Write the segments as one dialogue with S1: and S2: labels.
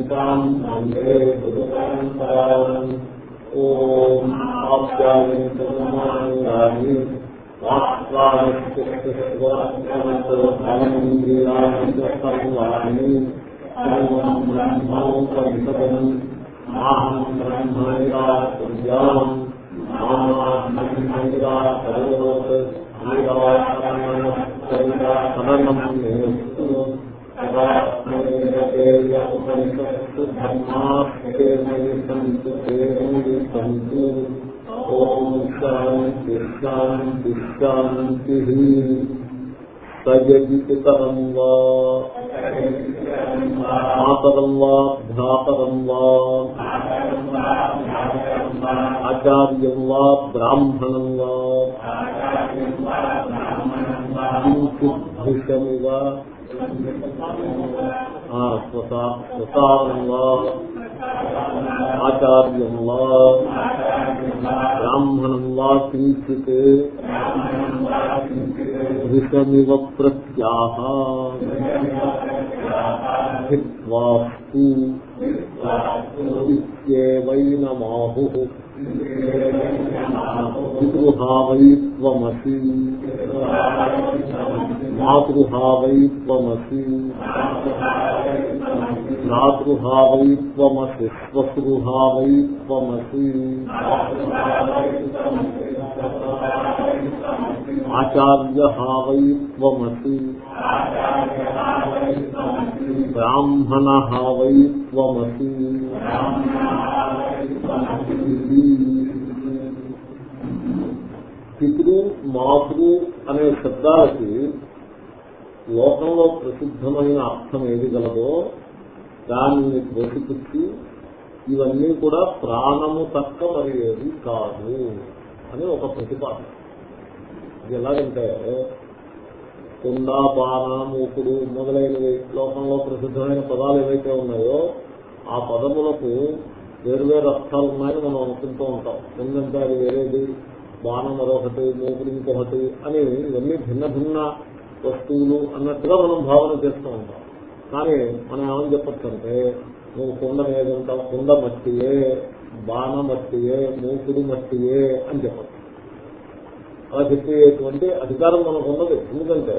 S1: శ్రీ మహారాజులే శంకరాచార్యమధ్యమాన్ ఆత్మవాచార్యంతాం వందే గురుపరంపరాం ఓం ఆప్యాయంతమాని వాక్వాన్ని బ్రహ్మోపనిషదం మాహం బ్రహ్మనిరాజ్యాం సదనం ఉపనిషత్తు ధర్మాస్మయి సంతు సంతు ఓం శాంతి శాంతి శాంతి సజగితరం వా మాతరం వా భ్రాతరం వా ఆచార్యం వా బ్రాహ్మణం వా భూషమివ స్వసారం వా ఆచార్యం వా బ్రాహ్మణం వా కించిత్ భృషమివ ప్రత్యాహ ఇత్యేవైనమాహు పితృహావైత్వమసి మాతృహావైత్వమసి. భ్రాతృహావైత్వమసి స్వసృహావైత్వమసి ఆచార్యహావైత్వమసి. బ్రాహ్మణహావైత్వమసి పితృ మాతృ అనే శబ్దాలకి లోకంలో ప్రసిద్ధమైన అర్థం ఏది గలదో దానిని దోషిపుచ్చి ఇవన్నీ కూడా ప్రాణము తక్క మరి కాదు అని ఒక ప్రతిపాదన. ఇది ఎలాగంటే కుండ బాణ మూకుడు మొదలైనవి లోకంలో ప్రసిద్ధమైన పదాలు ఏవైతే ఉన్నాయో ఆ పదములకు వేరువేరు అర్థాలు ఉన్నాయని మనం అనుకుంటూ ఉంటాం. ఎందుకంటే అది వేరేది బాణం మరొకటి మూకుడు ఇంకొకటి అని ఇవన్నీ భిన్న భిన్న వస్తువులు అన్నట్టుగా మనం భావన చేస్తూ ఉంటాం. కానీ మనం ఏమని చెప్పచ్చంటే నువ్వు కుండ ఏదంటావు? కుండ మట్టియే బాణ మట్టియే మూకుడు మట్టియే అని చెప్పచ్చు. అలా చెప్పేటువంటి అధికారం మనకు ఉన్నది ఎందుకంటే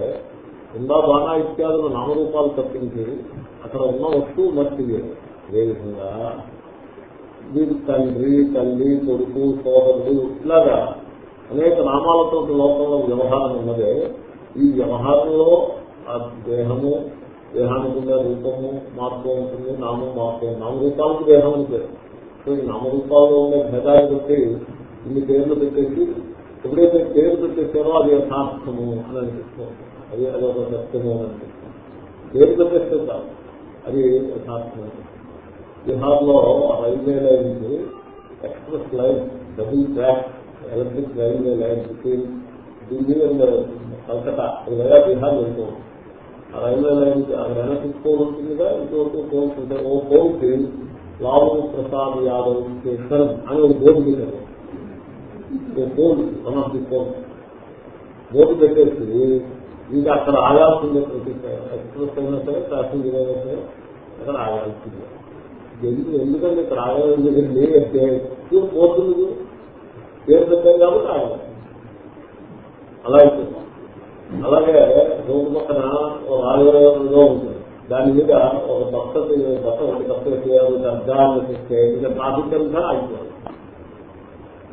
S1: ఉందా బాణా ఇత్యాదుల నామరూపాలు తప్పించి అక్కడ ఉన్న వస్తువు మట్టియే అదేవిధంగా వీరి తండ్రి తల్లి కొడుకు సోదరుడు ఇట్లాగా అనేక నామాలతో లోకంలో వ్యవహారం ఉన్నదే. ఈ వ్యవహారంలో ఆ దేహము దేహానికి ఉండే రూపము మార్పు ఉంటుంది నామం మార్పు నామరూపాలకు దేహం ఉంటుంది సో ఈ నామరూపాల్లో ఉండే భేదాలు పెట్టి ఇన్ని పేర్లు పెట్టేసి ఎప్పుడైతే పేరు పెట్టేసారో అది యథార్థము అని అనిపిస్తుంది అది అదొక సత్యము అని అనిపిస్తుంది పేరు పెట్టేస్తే కాదు అది యథార్థము బీహార్లో railway line express line double track electric railway line between Delhi and uh, Calcutta అది లేదా బీహార్ వెళ్తూ ఆ రైల్వే లైన్ వెనక్కి పోల్ ఉంటుందిగా ఇంకొక పోల్స్ ఉంటాయి. ఓ పోల్కి లావు ప్రసాద్ యాదవ్ స్టేషన్ అని ఒక బోర్డు పెట్టారు. ఓ pole one of the pole board పెట్టేసి ఇంకా అక్కడ ఆగాల్సిందే ప్రతి ఎక్స్ప్రెస్ అయినా సరే ప్యాసింజర్ అయినా సరే అక్కడ ఆగాల్సిందే. ఎందుకు ఎందుకంటే ఇక్కడ ఆగడం దగ్గర లేదంటే ఎక్కువ పోతుంది పేరు పెట్టాం కాబట్టి ఆగదు అలా అవుతుంది అలాగే రోడ్డు పక్కన ఒక రాజవరంలో ఉంటుంది దాని మీద ఒక బస్త బస్త ఒకటి బస్త చేయాలి అర్థాన్ని చేస్తే ఇంకా ట్రాఫిక్ అంతా ఆగిపోవాలి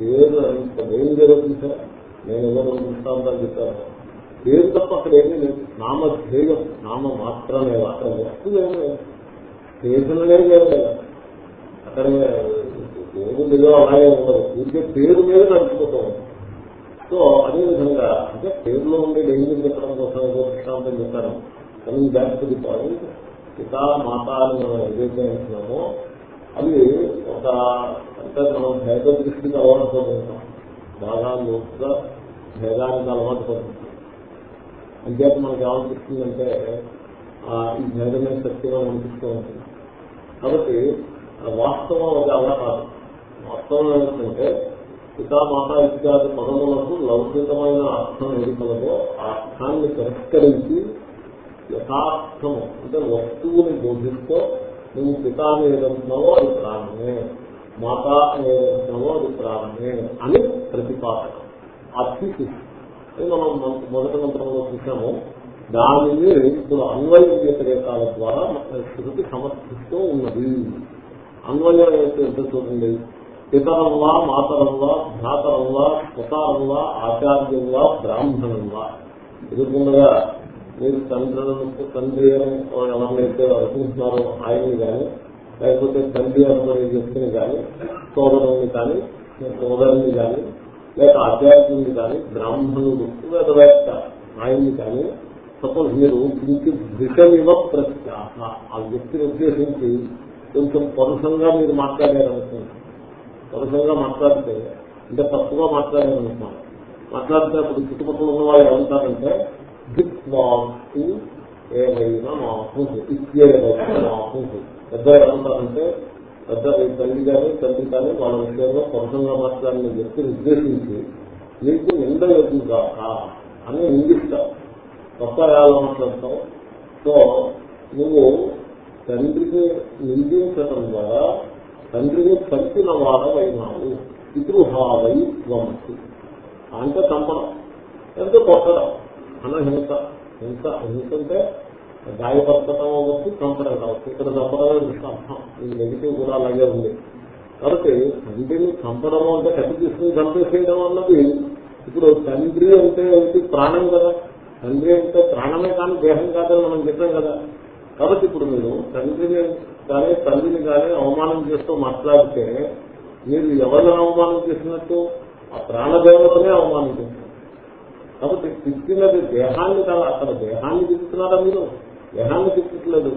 S1: పేరు అంత ఏం జరుగుతుంది నేను ఎవరు దృష్టాంతాలు చెప్పాను. పేరు తప్ప అక్కడ ఏమీ లేదు. నామధ్యేయం నామ మాత్రమే. అక్కడ వస్తువు ఏమీ లేదు. స్టేషన్లే లేదు అక్కడ ఏముందిలో అలాగే ఉండదు. ఊరికే పేరు మీద నడుచుకుంటూ సో అదేవిధంగా అంటే పేరులో ఉండే డైలీ చెప్పడం కోసం ఏదో దృష్టాంతం చెప్పాను. కానీ బ్యాక్ పాయింట్. పిత మాత అని మనం ఏదైతే అంటున్నామో అది ఒక అంటే మనం భేద దృష్టికి అలవాటు పడుతుంటాం బాగా లోతుగా భేదానికి అలవాటు పడుతుంటాం అంచేత మనకి ఏమనిపిస్తుందంటే ఈ భేదమే శక్తిగా అనిపిస్తూ ఉంటుంది కాబట్టి వాస్తవం అది అలా కాదు వాస్తవం ఏంటంటే పితామాత ఇత్యాది పదములకు లౌకికమైన అర్థం ఎదుగుతుందో ఆ అర్థాన్ని పరిష్కరించి యథార్థము అంటే వస్తువుని బోధిస్తూ నువ్వు పిత ఏదంటున్నావో అది ప్రాణమే మాత ఏదంటున్నావో అది ప్రాణమే అని ప్రతిపాదన అతిథి మనం మొదటి మంత్రంలో చూసాము దానిని ఇప్పుడు అన్వయ వ్యతిరేకాల ద్వారా శృతి సమర్థిస్తూ ఉన్నది. అన్వయం ఎంత చూడండి. పితరంలా మాతరంలా భ్రాతరంలా స్వతారంలా ఆచార్యంలా బ్రాహ్మణంలా. ఎదుర్కొండగా మీరు తండ్రులను తండ్రి ఎవరినైతే అనుకుంటున్నారో ఆయన్ని కానీ లేకపోతే తండ్రి అనుకునే వ్యక్తిని కానీ సోదరుని కానీ సోదరుని కానీ లేక ఆధ్యాత్మిని కానీ బ్రాహ్మణుడు వేదవేత్త ఆయన్ని కానీ సపోజ్ మీరు కించిత్ విషమివ ప్రత్యాహ. ఆ వ్యక్తిని ఉద్దేశించి కొంచెం పరుషంగా మీరు మాట్లాడారనుకున్నాను పరుషంగా మాట్లాడితే అంటే తప్పుగా మాట్లాడారనుకున్నాను మాట్లాడితే అప్పుడు చుట్టుపక్కల ఉన్న వాళ్ళు ఏమంటారంటే దిక్ వాకు ఏమైనా మాకు ఇచ్చేదైనా మాకు పెద్ద ఏమంటారంటే పెద్ద తల్లి కానీ తల్లి కానీ వాళ్ళ విషయంలో పరుషంగా మాట్లాడిన వ్యక్తిని ఉద్దేశించి నీకు నింద కాక అని నిందిస్తావు కొత్త ఎలా మాట్లాడతావు. సో నువ్వు తండ్రికి నిందించడం ద్వారా తండ్రిని చంపిన వాడవైనావు. పితృహావై వంశి. అంటే చంపడం. ఎంతో కొట్టడం? అన్న హింస హింస హింస అంటే గాయపరచడం అవ్వచ్చు చంపడం కావచ్చు ఇక్కడ చంపడమే అర్థం ఈ నెగిటివ్ కూడా అలాగే ఉంది. కాబట్టి తండ్రిని చంపడం అంటే కట్టి తీసుకుని చంపేసేయడం అన్నది ఇప్పుడు తండ్రి అంటే ఏంటి? ప్రాణం కదా. తండ్రి అంటే ప్రాణమే కానీ దేహం కాదని మనం చెప్పాం కదా. కాబట్టి ఇప్పుడు మీరు తండ్రిని కానీ తల్లిని కానీ అవమానం చేస్తూ మాట్లాడితే మీరు ఎవరిని అవమానం చేసినట్టు? ఆ ప్రాణదేవతనే అవమానం చేస్తారు కాబట్టి తిట్టినది దేహాన్ని కదా అక్కడ దేహాన్ని తిరుగుతున్నారా మీరు? దేహాన్ని తిప్పట్లేదు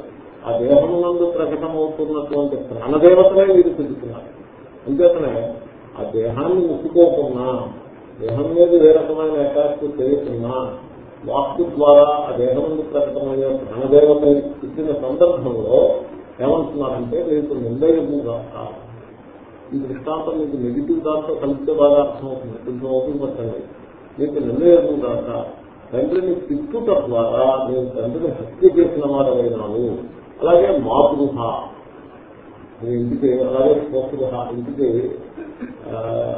S1: ఆ దేహం నందు ప్రకటమవుతున్నటువంటి ప్రాణదేవతనే మీరు తిరుగుతున్నారు అంతేతనే ఆ దేహాన్ని ముట్టుకోకుండా దేహం మీద ఏ రకమైన అటాక్ చేయకున్నా వాస్తు ద్వారా ఆ దేహం నుండి ప్రకటమయ్యే ప్రాణదేవత ఇచ్చిన సందర్భంలో ఏమంటున్నారంటే మీకు నిర్ణయముగా ఈ దృష్టాంతం మీకు నెగిటివ్ దాంతో కలిపితే బాగా అర్థమవుతుంది. కొంచెం ఓపెన్ పట్టండి. మీకు నిర్ణయం కాక తండ్రిని తిట్టుట ద్వారా నేను తండ్రిని హత్య చేసిన వాడమైనాను అలాగే మాతృహ. ఇంటికి అలాగే స్వతృహ. ఇంటికి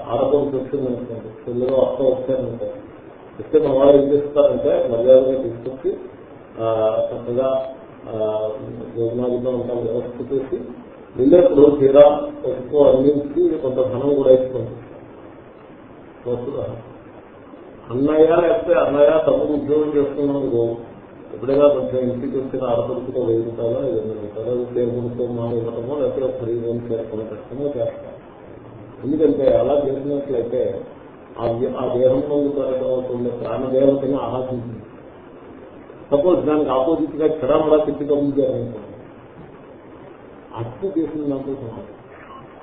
S1: ఆడపడి వచ్చిందనుకోండి పిల్లలు అత్త వచ్చారనుకోండి ఇస్తే మా వాళ్ళు ఏం చేస్తారంటే మర్యాదగా తీసుకొచ్చి చక్కగా భోజనాలతో ఉంటాం వ్యవస్థ చేసి వెళ్ళేప్పుడు తీరా ఎక్కువ అందించి కొంత ధనం కూడా ఇస్తుంది అన్నయ్య లేకపోతే అన్నయ్య తమ్ముడు ఉద్యోగం చేస్తున్నాను ఎప్పుడైనా కొంచెం ఇంటికి వచ్చిన ఆడపడుకుతో వెయ్యి రూపాయలు ఐదు రూపాయలు దేవుడితో మా ఇవ్వటమో లేకపోతే ఖరీదు చేరుకునే కష్టమో చేస్తాం. ఎందుకంటే అలా చేసినట్లయితే ఆ దేహంలో నుండి అవుతుంది ప్రాణదేవతని ఆరాధించింది సపోజ్ దానికి ఆపోజిట్గా క్షడమలా తిట్టి గమనించారనుకోండి అప్పు చేసిన దాంతో సమాధానం.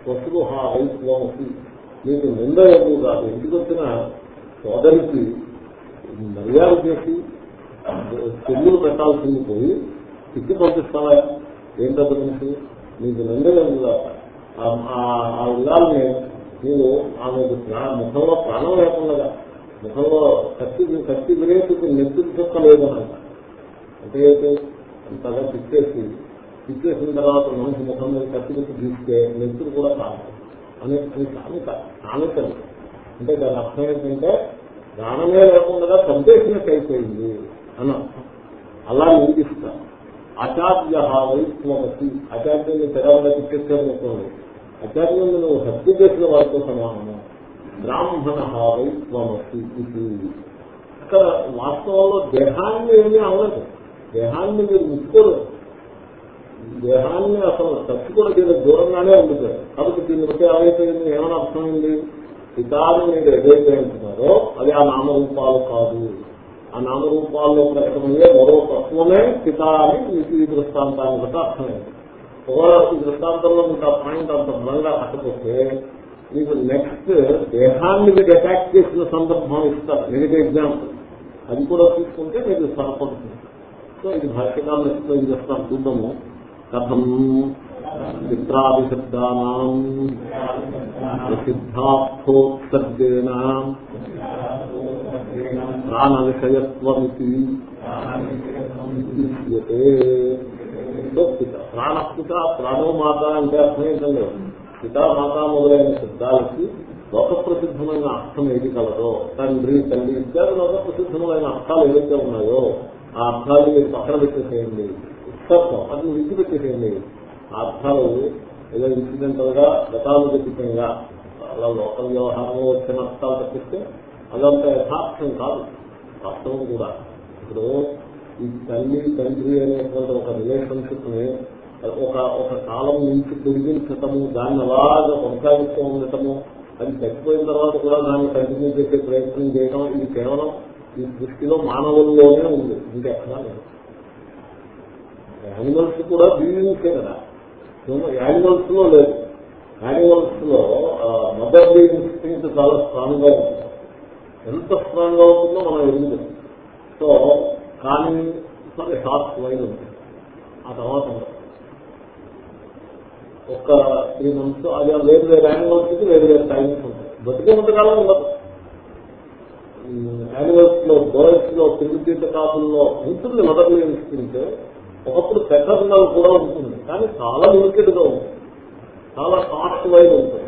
S1: వస్తువు హా ఐస్ బాగుంది మీకు నింద ఎక్కువ కాదు. ఇంటికి వచ్చిన సోదరికి మర్యాద చేసి చెల్లులు పెట్టాల్సింది పోయి తిట్టి పంపిస్తావా? ఏంటది మనిషి? నీకు నింద ఎక్కువ ఆ ఇల్లాలని నేను ఆమె ముఖంలో ప్రాణం లేకుండా ముఖంలో కత్తి కత్తి విరేసి నెత్తులు చెప్పలేదు అంటే అంటే అంతగా తిట్టేసి తిట్టేసిన తర్వాత మనిషి ముఖం మీద కత్తి పెట్టి తీస్తే నెత్తులు కూడా కాదు. అనే కానుక కానుకలు అంటే దాని అర్థం ఏంటంటే ప్రాణమే లేకుండా చంపేసినట్టు అయిపోయింది అని అలా నిందిస్తా అచార్య వైష్ణవతి ఆచార్యుని తెరవగా తిప్పేసారనుకోండి ఆచార్యులు నువ్వు హత్య చేసిన వారితో సమానము. బ్రాహ్మణ వైష్ణవతి ఇది. అక్కడ వాస్తవంలో దేహాన్ని ఏమీ అవ్వలేదు దేహాన్ని మీరు ముట్టుకోరు. దేహాన్ని అసలు టచ్ కూడా దీనికి దూరంగానే ఉంటుంది కాబట్టి దీన్ని బట్టి ఏమైపోయింది ఏమైనా అర్థమైంది? సిద్ధాన్ని మీరు ఏదైతే అంటున్నారో అది ఆ నామరూపాలు కాదు. ఆ నామరూపాల్లో ప్రకటమయ్యే మరో తత్వమే పిత అని మీకు ఈ దృష్టాంతాన్ని బట్టి అర్థమైంది. ఒకవేళ ఈ దృష్టాంతంలో మీకు ఆ పాయింట్ అంత బలంగా పట్టకపోతే మీకు నెక్స్ట్ దేహాన్ని మీరు అటాక్ చేసిన సందర్భం ఇస్తారు. నెగిటివ్ ఎగ్జాంపుల్ అది కూడా తీసుకుంటే మీకు సరిపడుతుంది. సో ఇది భాష్యకాలను ఎక్స్ప్లెయిన్ చేస్తాను చూద్దాము. కథం మిత్రాదిశబ్దానం ప్రసిద్ధార్థోత్సర్గేణ ప్రాణ విషయత్వమితి ప్రాణపిత ప్రాణో మాత అంటే అర్థం ఏంటండి పితామాత మొదలైన శబ్దాలకి లోక ప్రసిద్ధమైన అర్థం ఏది కలదో తండ్రి తల్లి ఇద్దరు లోక ప్రసిద్ధమైన అర్థాలు ఏవైతే ఉన్నాయో ఆ అర్థాలు మీరు పక్కన పెట్టేసేయండి. ఉత్సర్గం అది విడిచిపెట్టేసేయండి. ఆ అర్థాలు ఏదో ఇన్సిడెంటల్గా గతానుగతికంగా అలా లోకల్ వ్యవహారంలో వచ్చిన అర్థాలు తప్పిస్తే అదంతా యథార్థం కాదు. వాస్తవం కూడా. ఇప్పుడు ఈ తల్లి తండ్రి అనేటువంటి ఒక రిలేషన్షిప్ని ఒక ఒక కాలం నుంచి పొడిగించటము దాన్ని అలాగా కొనసాగిస్తూ ఉండటము అది చచ్చిపోయిన తర్వాత కూడా దాన్ని కంటిన్యూ చేసే ప్రయత్నం చేయడం ఇది కేవలం ఈ దృష్టిలో మానవుల్లోనే ఉంది. ఇంకెక్కడా లేదు. యానిమల్స్ కూడా బీయింగ్సే కదా. యానిమల్స్లో లేదు. యానిమల్స్లో మదర్ ఇన్స్టింగ్ చాలా స్ట్రాంగ్గా ఉంటుంది. ఎంత స్ట్రాంగ్గా ఉంటుందో మనం ఎరుగుతుంది సో కానీ సరే షార్ట్ వైన్ ఉంటుంది ఆ తర్వాత ఒక త్రీ మంత్స్ అది వేరు వేరు యానిమల్స్కి వేరు వేరు టైమ్స్ ఉంటాయి. బతికే ఉంటకాలం ఉండదు. యానిమల్స్లో బర్డ్స్లో పిల్లి కాపుల్లో ఉంటుంది మదర్ ఇన్స్టింగ్ ఒకప్పుడు సెకండ్ కూడా ఉంటుంది. కానీ చాలా లిమిటెడ్గా ఉంటుంది. చాలా కాస్ట్ వైజ్ ఉంటుంది.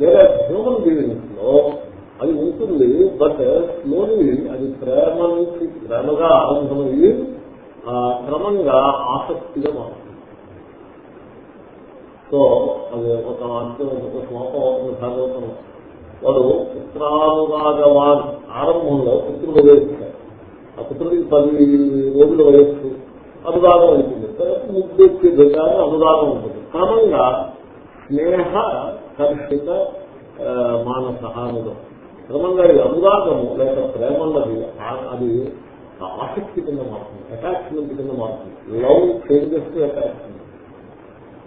S1: వేరే హ్యూమన్ బీయింగ్స్లో అది ఉంటుంది బట్ స్లోలీ అది ప్రేమ నుంచి ప్రేమగా ఆరంభమయ్యి క్రమంగా ఆసక్తిగా మారుతుంది. సో అది ఒక అర్థం ఒక శ్లోకం అవుతుంది భాగవతం. వాడు పుత్రానురాగవాన్ ఆరంభంలో పుత్రుడు వయస్సు ఆ పుత్రుడికి పది రోజులు వయస్సు. అనుదానం ఉంటుంది ముద్దెత్తి దిగానే అనుదానం ఉంటుంది క్రమంగా స్నేహ కర్షిత మానస అనుగం క్రమంగా ఈ అనురాగము లేక ప్రేమ అన్నది అది ఆసక్తి కింద మారుతుంది అటాచ్మెంట్ కింద మారుతుంది. లవ్ చేంజెస్ అటాచ్మెంట్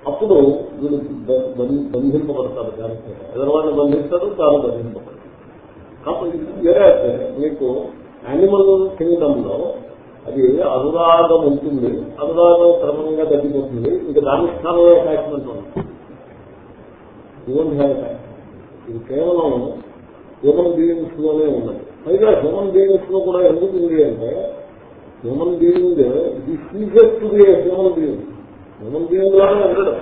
S1: అప్పుడు వీళ్ళు బంధింపబడతారు దానికి ఎదరవాడిని బంధిస్తారు తాను బంధింపబడతారు కాబట్టి వేరే మీకు యానిమల్ కింగ్డమ్లో అది అనురాగం ఉంటుంది. అనురాగం క్రమంగా తగ్గిపోతుంది. ఇంకా దాని స్థానంలో అటాచ్మెంట్ ఉంది. హ్యూమన్ హ్యావ్ ఇది కేవలం హ్యూమన్ బీయింగ్స్లోనే ఉన్నది. పైగా హ్యూమన్ బీయింగ్స్లో కూడా ఎందుకు ఉంది అంటే హ్యూమన్ బీయింగ్ ఇది ceases to be human being human being లాగా ఉండడం.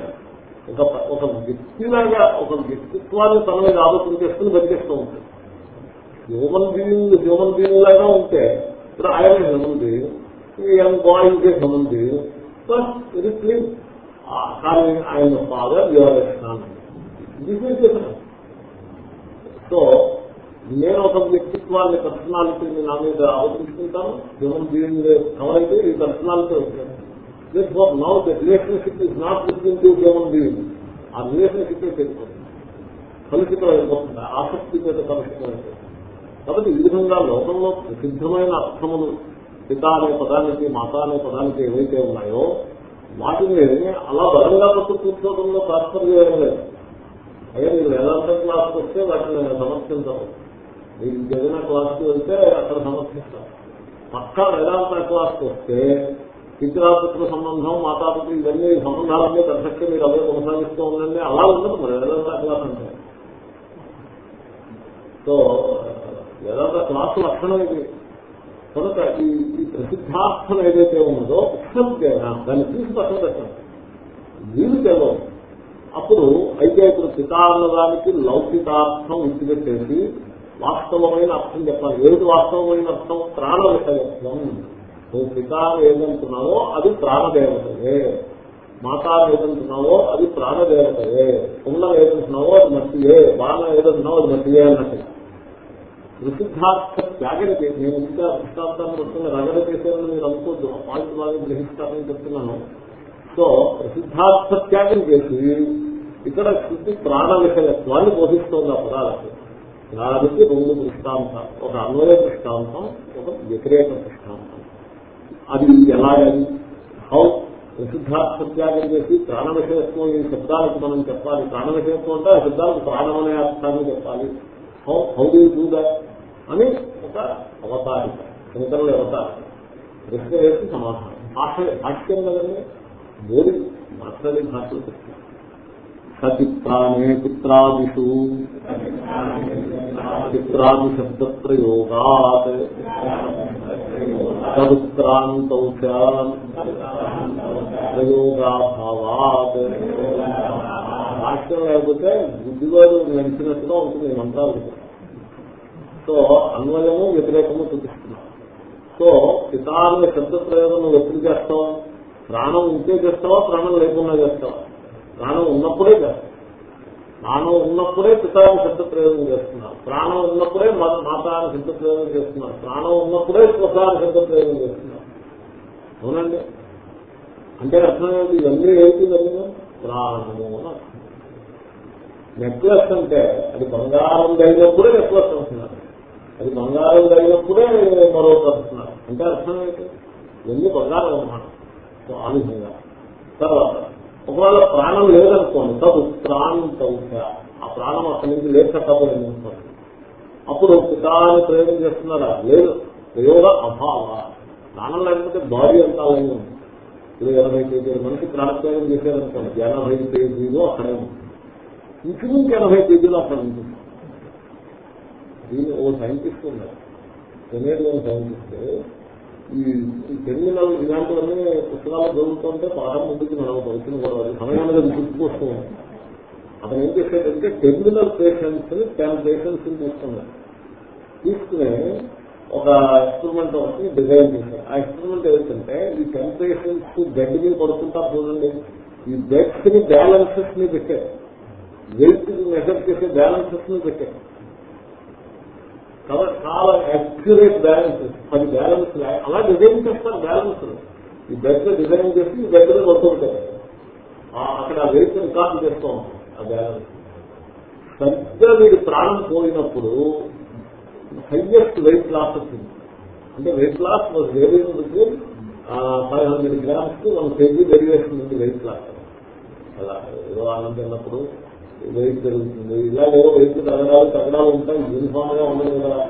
S1: ఒక ఒక వ్యక్తిలాగా ఒక వ్యక్తిత్వాన్ని తన మీద ఆలోచన చేసుకుని బతికేస్తూ ఉంటుంది హ్యూమన్ బీయింగ్ హ్యూమన్ బీయింగ్ లాగా ఉంటే ఇప్పుడు ఆయన హ్యూమన్ బీయింగ్ ఈ యంగ్ బట్ ఇది క్లీన్ కానీ ఆయన ఫాదర్ యువర్ చేశాను సో నేను ఒక వ్యక్తిత్వాన్ని పర్సనాలిటీని నా మీద ఆలోచించుకుంటాను హ్యూమన్ బీయింగ్ కవర్ ఈ పర్సనాలిటీ వస్తుంది for now the relationship is not between two human ఆ రిలేషన్షిప్ వెళ్ళిపోతుంది ఆసక్తి మీద కలుషితం కాబట్టి ఈ విధంగా లోకంలో ప్రసిద్ధమైన అర్థములు పిత అనే పదానికి మాత అనే పదానికి ఏవైతే ఉన్నాయో వాటిని అలా బలంగా పట్టు కూర్చోవడంలో తాత్పర్యం లేదు. అయ్యా మీరు వేదాంత క్లాస్కి వస్తే వాటిని సమర్థించవు మీరు ఇంకేదైనా క్లాస్కి వెళ్తే అక్కడ సమర్థిస్తారు పక్కా వేదాంత క్లాస్కి వస్తే పితృపుత్ర సంబంధం మాతాపిత్ర ఇవన్నీ సంబంధాలన్నీ పెద్దಕ್ಕೆ మీరు అవే కొనసాగిస్తూ ఉండండి. అలా ఉండదు మరి వేదాంత క్లాస్ అంటే. సో వేదాంత క్లాసు లక్షణం ఇది. కనుక ఈ ఈ ప్రసిద్ధార్థం ఏదైతే ఉన్నదో ఉత్సర్గేనా దాన్ని తీసి పక్కన పెట్టండి. వీలు తెలవు అప్పుడు అయితే ఇప్పుడు పిత అన్నదానికి లౌకికార్థం విడిచిపెట్టేసి వాస్తవమైన అర్థం చెప్పాలి. ఏమిటి వాస్తవమైన అర్థం? ప్రాణ విషయత్వం నువ్వు పిత ఏదంటున్నావో అది ప్రాణదేవతయే. మాతా ఏదంటున్నావో అది ప్రాణదేవతయే. కుండం ఏదంటున్నావో అది మట్టియే. బాణం ఏదంటున్నావో అది మట్టియే అన్నట్టు. ప్రసిద్ధార్థ త్యాగం చేసి నేను ఇంకా దృష్టాంతాన్ని వస్తున్న రగడ చేసేదని మీరు అనుకోద్దు. ఆ పాయింట్ బాగా గ్రహిస్తారని చెప్తున్నాను. సో ప్రసిద్ధార్థ త్యాగం చేసి ఇక్కడ శుద్ధి ప్రాణ విషయత్వాన్ని బోధిస్తోంది ఆ పదాలకు దానికి రెండు దృష్టాంతం ఒక అన్వయ దృష్టాంతం ఒక వ్యతిరేక దృష్టాంతం. అది ఎలాగని హౌ? ప్రసిద్ధార్థ సత్యాగం చేసి ప్రాణ విషయత్వం ఈ శబ్దాలకు మనం చెప్పాలి. ప్రాణ విషయత్వం అంటే ఆ శబ్దాలకు ప్రాణమనే అర్థాన్ని చెప్పాలి. How how do do that అని ఒక అవతారిక శంకరులు అవతారిక ప్రశ్న వేసి సమాధానం భాష భాష్యం కదండి బోధి మాట్లాడే భాషలు చెప్తారు సచిత్రానే చిత్రాదిషు చిత్రాది శబ్ద ప్రయోగాత్ తదుత్క్రాంతౌ ప్రయోగాభావాత్ భాష్యం లేకపోతే బుద్ధివాడు నడిచినట్టుగా ఉంటుంది ఈ మంత్రాలు సో అన్వయము వ్యతిరేకము చూపిస్తున్నాం సో పితాన్న శబ్ద ప్రయోగం నువ్వు ఎప్పుడు చేస్తావు? ప్రాణం ఉంటే చేస్తావా? ప్రాణం లేకుండా చేస్తావా? ప్రాణం ఉన్నప్పుడే చేస్తావు. ప్రాణం ఉన్నప్పుడే పితాన్ని శబ్ద ప్రయోగం చేస్తున్నారు ప్రాణం ఉన్నప్పుడే మాతాన్ని శబ్ద ప్రయోగం చేస్తున్నారు ప్రాణం ఉన్నప్పుడే స్వసాన్ని శబ్ద ప్రయోగం చేస్తున్నారు అవునండి? అంటే అర్థమేంటి ఇవన్నీ ఏంటి? ఇవన్నీ? ప్రాణము అని అర్థం. నెక్లెస్ అంటే అది బంగారం తగినప్పుడే నెక్లెస్ అంటున్నారు. అది బంగారం తగినప్పుడే మరొక అంటున్నారు. అంటే అర్థం ఏంటి? ఎన్ని బంగారం అన్నమాట. సో ఆ విధంగా. తర్వాత ఒకవేళ ప్రాణం లేదనుకోండి తగు ప్రాణం ఆ ప్రాణం అక్కడి నుంచి లేకపోయింది అనుకోండి అప్పుడు పితాన్ని ప్రయోగం చేస్తున్నారా లేదు. ప్రయోగ అభావ. ప్రాణం లేకపోతే బాడీ అంతా అలాగే ఇప్పుడు ఎనభై కేజీల మనిషి ప్రాణప్రయోగం చేశారనుకోండి ఎనభై కేజీలు అక్కడే ఉంటుంది. ఇంచుమించు ఎనభై కేజీలు అక్కడ ఉంటుంది. దీన్ని ఓ సైంటిస్ట్ ఉన్నారు. Canadian scientist. ఈ టెర్మినల్ ఇలాంటివన్నీ పుస్తకాలు చదువుతుంటే పాఠం ముందుకు మనం వచ్చిన కూడా సమయాన్ని గుర్తుకొస్తూ అతను ఏం చేశాడంటే టెర్మినల్ పేషెంట్స్ని టెన్ పేషెంట్స్ని తీసుకున్నాడు. తీసుకుని ఒక ఎక్స్పెరిమెంట్ ఒకటి డిజైన్ చేశారు ఆ ఎక్స్పెరిమెంట్ ఏంటంటే ఈ టెన్ పేషెంట్స్ బెడ్ మీద పడుతుంటారు చూడండి. ఈ బెడ్స్ని బ్యాలెన్సెస్ని పెట్టారు. వెయిట్ మెజర్ చేసే బ్యాలెన్సెస్ని పెట్టారు కాబట్టి చాలా యాక్యురేట్ బ్యాలెన్సెస్ పది బ్యాలెన్స్ అలా డిజైన్ చేస్తారు బ్యాలెన్స్ ఈ బెడ్ డిజైన్ చేసి ఈ బెడ్ మీద కొట్టుకుంటారు అక్కడ ఆ వెయిట్ రికార్డు చేస్తూ ఉంటాం ఆ బ్యాలెన్స్ సరిగ్గా వీడి ప్రాణం పోయినప్పుడు హైయెస్ట్ వెయిట్ లాస్ వచ్చింది అంటే weight loss was very five hundred grams one KG variation ఉంది వెయిట్ లాస్ అలా ఏదో ఆనందం ఆనందిన్నప్పుడు వెయిట్ పెరుగుతుంది ఇలా ఏదో వెయిట్ తగడాలు తగడాలు ఉంటాయి. యూనిఫామ్గా ఉండదు కదా.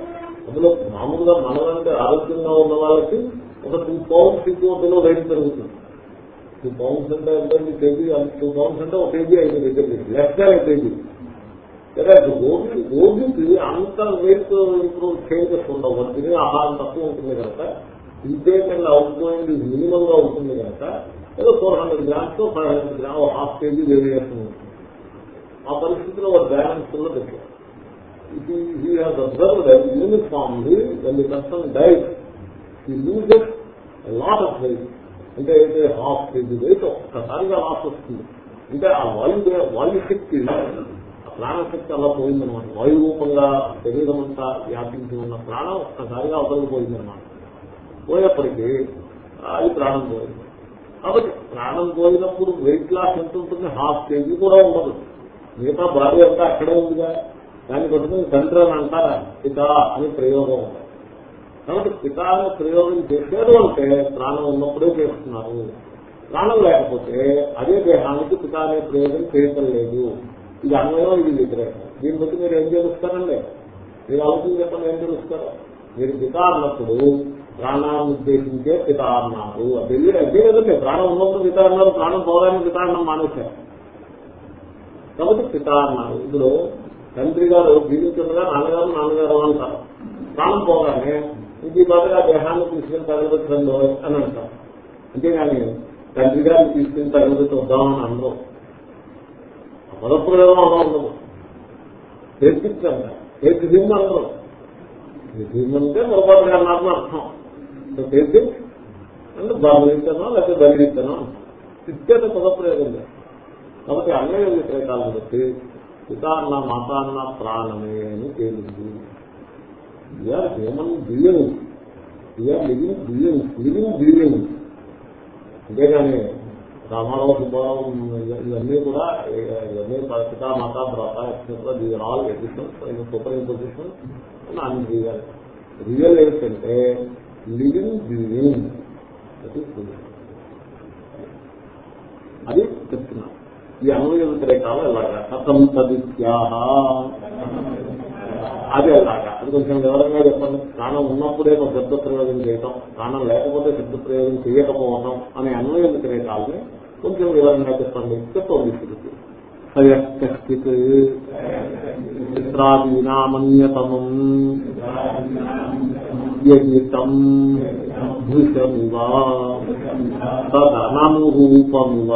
S1: అందులో మామూలుగా మనలంటే ఆరోగ్యంగా ఉన్న వాళ్ళకి ఒక టూ పౌండ్స్ ఎక్కువలో వెయిట్ పెరుగుతుంది టూ పౌండ్స్ అంటే ఎంత కేజీ టూ పౌండ్స్ అంటే ఒక కేజీ ఐదు దగ్గర లెస్ దాన్ కేజీ రోగి రోగికి అంత వెయిట్ ఇంప్రూవ్ చేంజెస్ ఉండవు. వాళ్ళు తినే ఆహారం తక్కువ ఉంటుంది కనుక intake and out going minimum గా ఉంటుంది కనుక ఏదో four hundred grams five hundred gram half KG variation ఉంటుంది ఆ పరిస్థితిలో వాడు బ్యాలెన్స్లో పెట్టారు. He has observed uniformly when the person diet he loses lot of weight అంటే అయితే హాఫ్ కేజీ వెయిట్ ఒక్కసారిగా లాస్ వస్తుంది. అంటే ఆ వాయు వాయు శక్తి ప్రాణశక్తి అలా పోయిందనమాట వాయు రూపంగా శరీరం అంతా వ్యాపించి ఉన్న ప్రాణం ఒక్కసారిగా అవతలకు పోయిందనమాట పోయేప్పటికీ అది ప్రాణం పోయింది. కాబట్టి ప్రాణం పోయినప్పుడు వెయిట్ లాస్ ఎంత ఉంటుంది? హాఫ్ కేజీ కూడా ఉండదు. మిగతా బాడీ అంతా అక్కడే ఉందిగా. దాన్ని పట్టుకుని తండ్రి అని అంటారా? పిత అని ప్రయోగం ఉంది కాబట్టి పిత అనే ప్రయోగం చేసేది అంటే ప్రాణం ఉన్నప్పుడే చేస్తున్నారు. ప్రాణం లేకపోతే అదే దేహానికి పిత అనే ప్రయోగం చేయటం లేదు. ఇది అన్వయం ఇది వ్యతిరేకం. దీన్ని బట్టి మీరు ఏం తెలుస్తారండి? మీరు ఆలోచన చెప్పండి ఏం తెలుస్తారు? మీరు పిత అన్నప్పుడు ప్రాణాన్ని ఉద్దేశించే పిత అన్నారు. అది అదే కదండి. ప్రాణం ఉన్నప్పుడు పిత అన్నారు ప్రాణం పోవడానికి పిత అన్నం మానేశారు. కాబట్టి పిత అన్నారు ఇందులో తండ్రి గారు జీవించగా నాన్నగారు నాన్నగారు అంటారు. ప్రాణం పోగానే ఇది బాగా దేహాన్ని తీసుకుని తగలబెట్టండి అని అంటారు. అంతేగాని తండ్రి గారిని తీసుకుని తగలబెట్టి వద్దామని అందరూ పదప్రయోగం అలా ఉండదు. తెప్పించండి తెప్పి దిమ్మ అందరూ దిమ్మంటే పొరపాటుగా అన్నారు అర్థం. తెప్పి అంటే బాగుతానో లేకపోతే బలిస్తానో తిట్టేది పదప్రయోగం లేదు కాబట్టి అన్నయ్య వ్యతిరేకాలను బట్టి పిత అన్న మాత అన్న ప్రాణమే అని తేలింది. We are human beings we are living beings living beings అంతేగాని రామారావు సుబ్బారావు ఇవన్నీ కూడా ఇవన్నీ పిత మాత భ్రాత etcetera these all additions superimposition. అని అన్ని రియల్ రియల్ ఏంటంటే లివింగ్ బియ్యం అది చెప్తున్నాను ఈ అన్వయ వ్యతిరేకాలు ఎలాగా కథం తదిత్యాహ. అది ఎలాగా అది కొంచెం వివరంగా చెప్పండి. ప్రాణం ఉన్నప్పుడే ఒక శబ్ద ప్రయోగం చేయటం ప్రాణం లేకపోతే శబ్ద ప్రయోగం చేయకపోవటం అనే అన్వయ వ్యతిరేకాలని కొంచెం వివరంగా చెప్పండి. చెప్పండి స్థితి సయశ్చిత్ చిత్రాదీనామన్యతమం. యజితం భృశమివ తదననురూపమివ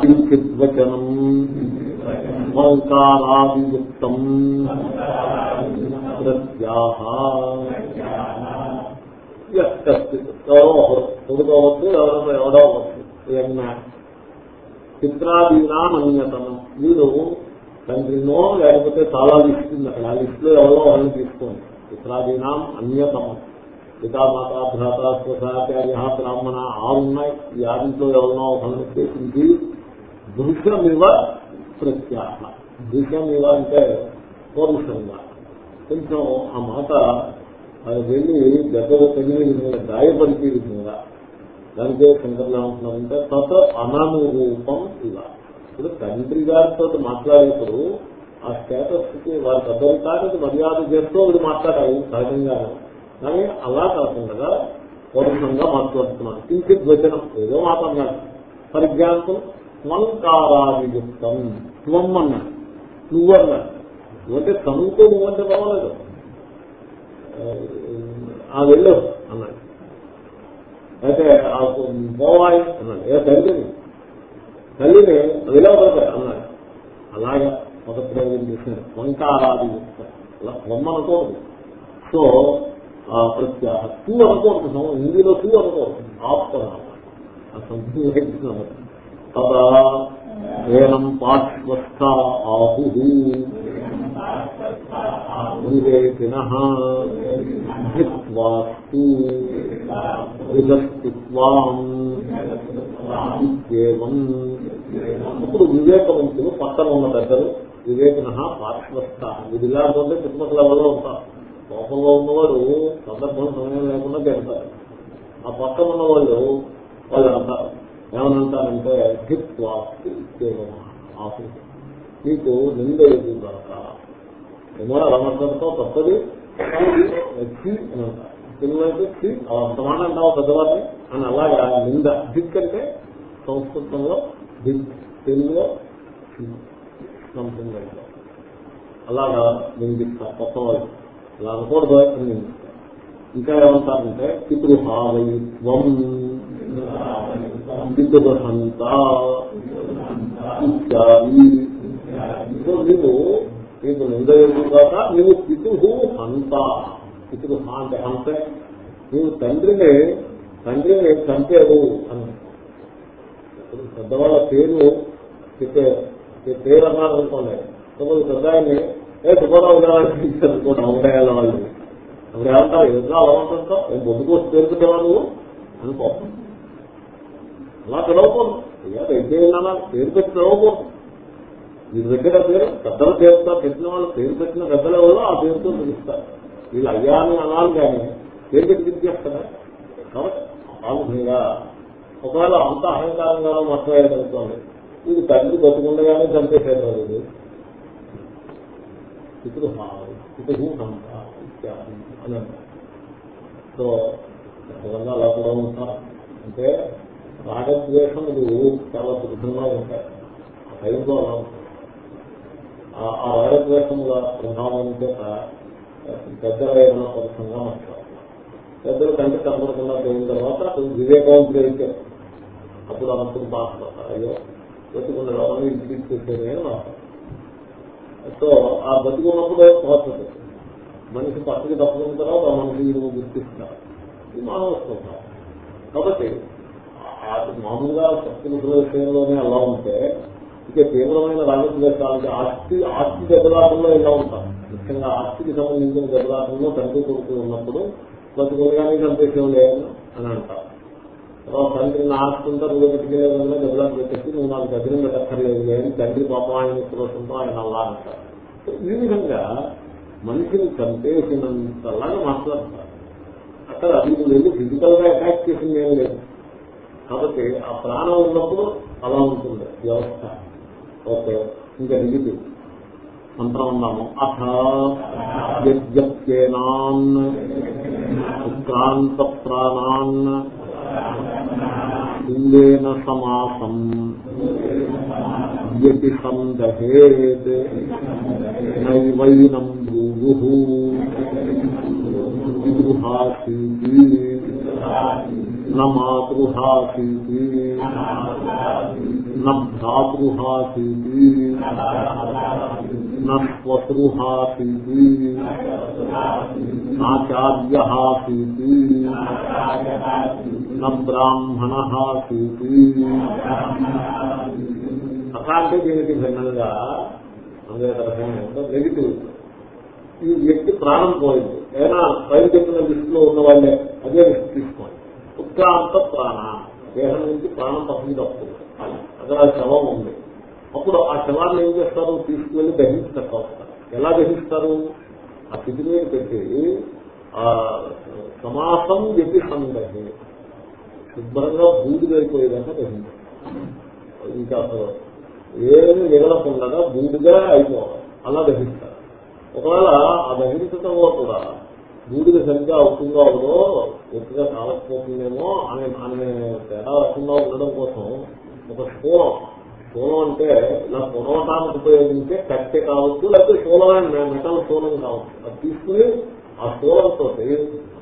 S1: కించిద్వచనం ఓంకారాదియుక్తం ఎవరో ఒకరు కొడుకోవచ్చు ఎవరో ఎవడో అవ్వచ్చు ఏమన్నా చిత్రాదీనా అన్యతనం వీడు తండ్రినో లేకపోతే చాలా లిస్ట్ ఉంది అక్కడ. ఆ లిస్ట్లో ఎవరో వాళ్ళని తీసుకోండి. చిత్రాదీనాం అన్యతమం. పితామాత భ్రాత స్వసాచార్య బ్రాహ్మణ ఆరు ఉన్నాయి ఈ ఆరింట్లో ఎవరినో ఒకరిని ఉద్దేశించి దృశ్యమివ ప్రత్యాహ. దృశ్యమివ అంటే పౌరుషంగా. కొంచెం ఆ మాట అది వెళ్ళి దెబ్బలు తగిలి విధంగా గాయపడితే విధంగా. దానికే శంకర్లు ఏమంటున్నారంటే తత అననురూపం ఇవ. ఇప్పుడు తండ్రి గారితో మాట్లాడేప్పుడు ఆ స్టేటస్కి వారి పెద్దరికానికి మర్యాద చేస్తూ వీడు మాట్లాడాలి సహజంగా కానీ అలా కాకుండా పౌరుషంగా మాట్లాడుతున్నాను కించిత్ వచనం ఏదో మాట్లాడినాడు ఫర్ ఎగ్జాంపుల్ స్వంకారాదియుక్తం త్వం అన్నాడు. నువ్వన్నాడు. నువ్వంటే తనుతో నువ్వంటే బాగలేదు ఆ వెళ్ళు అన్నాడు. అయితే పోవాయి అన్నాడు. ఏ తల్లిని? తల్లిని విలవకపోయి అన్నాడు. అలాగా ఒక ప్రయోగం చేశారు వంకారాది అలా బొమ్మ అనుకోదు సో ప్రత్యాహ టూ అనుకోవచ్చు హిందీలో టూ అనుకోవచ్చు ఆప్తనాలు ఆ తదా ఏనం పార్శ్వస్థ ఆహు వివేకిన ఇప్పుడు వివేకవంతులు పక్కన ఉన్న పెద్దలు వివేకన పార్శ్వస్థ. ఇది ఇలాంటి కుటుంబ లెవెల్లో ఉంటారు. కోపంలో ఉన్నవాడు సందర్భం సమయం లేకుండా తింటారు ఆ పక్కన ఉన్న వాళ్ళు వాళ్ళు అంటారు. ఏమనంటారంటే హిత్వాస్తు ఇత్యేవం ఆఫీ మీకు నింద ఎదుగుగాక ఏమో రమణంతో తప్పది. చి అని అంటారు. తెలుగులో చి అంతమానం అంటావు పెద్దవారిని? అని అలాగా నింద. దిక్ అంటే సంస్కృతంలో దిక్ తెలుగులో సంథింగ్ అలాగా నిందిస్తా కొత్త వాళ్ళు అలా అనకూడదు అని నిందిస్తారు ఇంకా ఏమంటారంటే పితృహావయిత్వం పితృహంత ఇత్యాది. సో నీవు నీకు నిందయము కాక నీవు పితృహు హంత. పితృహ అంటే హంతే. నీవు తండ్రిని తండ్రిని చంపేవు అని. పెద్దవాళ్ళ పేరు చెప్పే పేరు అన్నారు అనుకోండి కొంచెం పెద్ద ఏ సుబ్బారావు గారు అనుకోండి అవడేయాల వాళ్ళు? అప్పుడు ఏమంటారు? ఎదురు అలవాటుంటావు నేను బొద్దుకు వచ్చి పేరుకునేవాడు అనుకో అలా పిలవకూడదు. అయ్యా రెడ్డి పేరు పెట్టి పిలవకూడదు. వీరి దగ్గర పేరు పెద్దలు చేస్తారు పెట్టిన వాళ్ళు పేరు పెట్టిన పెద్దల వల్ల ఆ పేరుతో పిలుస్తారు. వీళ్ళు అయ్యా అని అనాలి కానీ పేరు పెట్టి పిలిచేస్తారా? కాబట్టి ఆ విధంగా. ఒకవేళ అంత అహంకారంగా మాట్లాడేదనుకోండి ఇది తండ్రి బతుకుండగానే చంపేశారు ఇది ఇప్పుడు ఇప్పుడు అని సో ఖచ్చితంగా అలా కూడా ఉంటారు. అంటే రాగద్వేషములు చాలా దృఢంగా ఉంటాయి. ఆ టైంలో అలా ఉంటాయి. ఆ రాగద్వేషముల ప్రభావం చేత పెద్దల ఏమైనా పరుషంగా మాట్లాడతారు పెద్దలు కంటే కనపడకుండా పోయిన తర్వాత వివేకవంతులు అయితే అప్పుడు అన్నప్పుడు బాధపడతారు. అయ్యో బతుకున్న వాళ్ళని ఇంటికి తీసుకొచ్చేది అని మాట్లాడతారు సో ఆ బతుకున్నప్పుడే పోతుంది. మనిషి పక్కకి తప్పుకున్న తర్వాత ఆ మనిషి ఇరువు గుర్తిస్తారు ఇది మానవ కాబట్టి మామూలుగా శక్తి విషయంలోనే అలా ఉంటే ఇక తీవ్రమైన రాజకీయాలకి ఆస్తి ఆస్తి దెబ్బలాటంలో ఇలా ఉంటాం. ముఖ్యంగా ఆస్తికి సంబంధించిన దెబ్బలాటంలో తండ్రి కొడుకు ఉన్నప్పుడు బతుకులుగానే చంపేసేం లేదు అని అంటారు. తర్వాత తండ్రి నా ఆస్తుంతా నువ్వు పెట్టుకెళ్ళేదన్నా గదిలోకి పెట్టేసి నువ్వు నాకు గదిని పెట్టక్కర్లేదు కానీ తండ్రి పాపం ఆయన కోసంతో ఆయన అలా అంటారు. ఈ విధంగా మనిషిని చంపేసినంతలాగా మాట్లాడతారు. అక్కడ అది వెళ్ళి ఫిజికల్గా అటాక్ చేసింది ఏం లేదు. కాబట్టి ఆ ప్రాణం ఉన్నప్పుడు అలా ఉంటుంది వ్యవస్థ. ఓకే ఇంకా నెగిటివ్ మంత్రం ఉన్నాము అథ ఉత్క్రాంత ప్రాణాన్ హిందేన సమాసం యతి సందహేత్ నైవైనం భూవు విగృహాసీతి న మాతృహాసీతి న భ్రాతృహాసీతి న స్వసృహాసీతి నాచార్యహాసీతి న అంటే దీనికి భిన్నంగా అదే తరఫున నెగిటివ్ ఈ వ్యక్తి ప్రాణం పోయింది. ఏదైనా పైన చెప్పిన లిస్టులో ఉన్న వాళ్ళే అదే లిస్ట్ తీసుకోండి. ఉత్క్రాంత ప్రాణ. దేహం నుంచి ప్రాణం పక్కకి తప్పుతుంది. అక్కడ శవం ఉంది. అప్పుడు ఆ శవాన్ని ఏం చేస్తారు? తీసుకువెళ్ళి దహించినట్టు ఎలా దహిస్తారు? ఆ స్థితి మీద పెట్టి ఆ సమాసం చెప్పి సందహి. శుభ్రంగా బూడిదైపోయేదాకా దహించారు ఇంకా అసలు ఏమి మిగలకుండా బూడిగా అయిపోవాలి. అలా దహిస్తారు. ఒకవేళ ఆ దహించడంలో కూడా బూడిద సరిగ్గా అవుతుందో అవుదో ఎక్కువగా కావకపోతుందేమో అనే అనే తేడా రాకుండా ఉండడం కోసం ఒక స్థూలం స్థూలం అంటే ఇలా పొడవటానికి ఉపయోగించే కట్టె కావచ్చు లేకపోతే స్థూలమైన మెటల్ స్థూలం కావచ్చు. అది తీసుకుని ఆ స్థూలంతో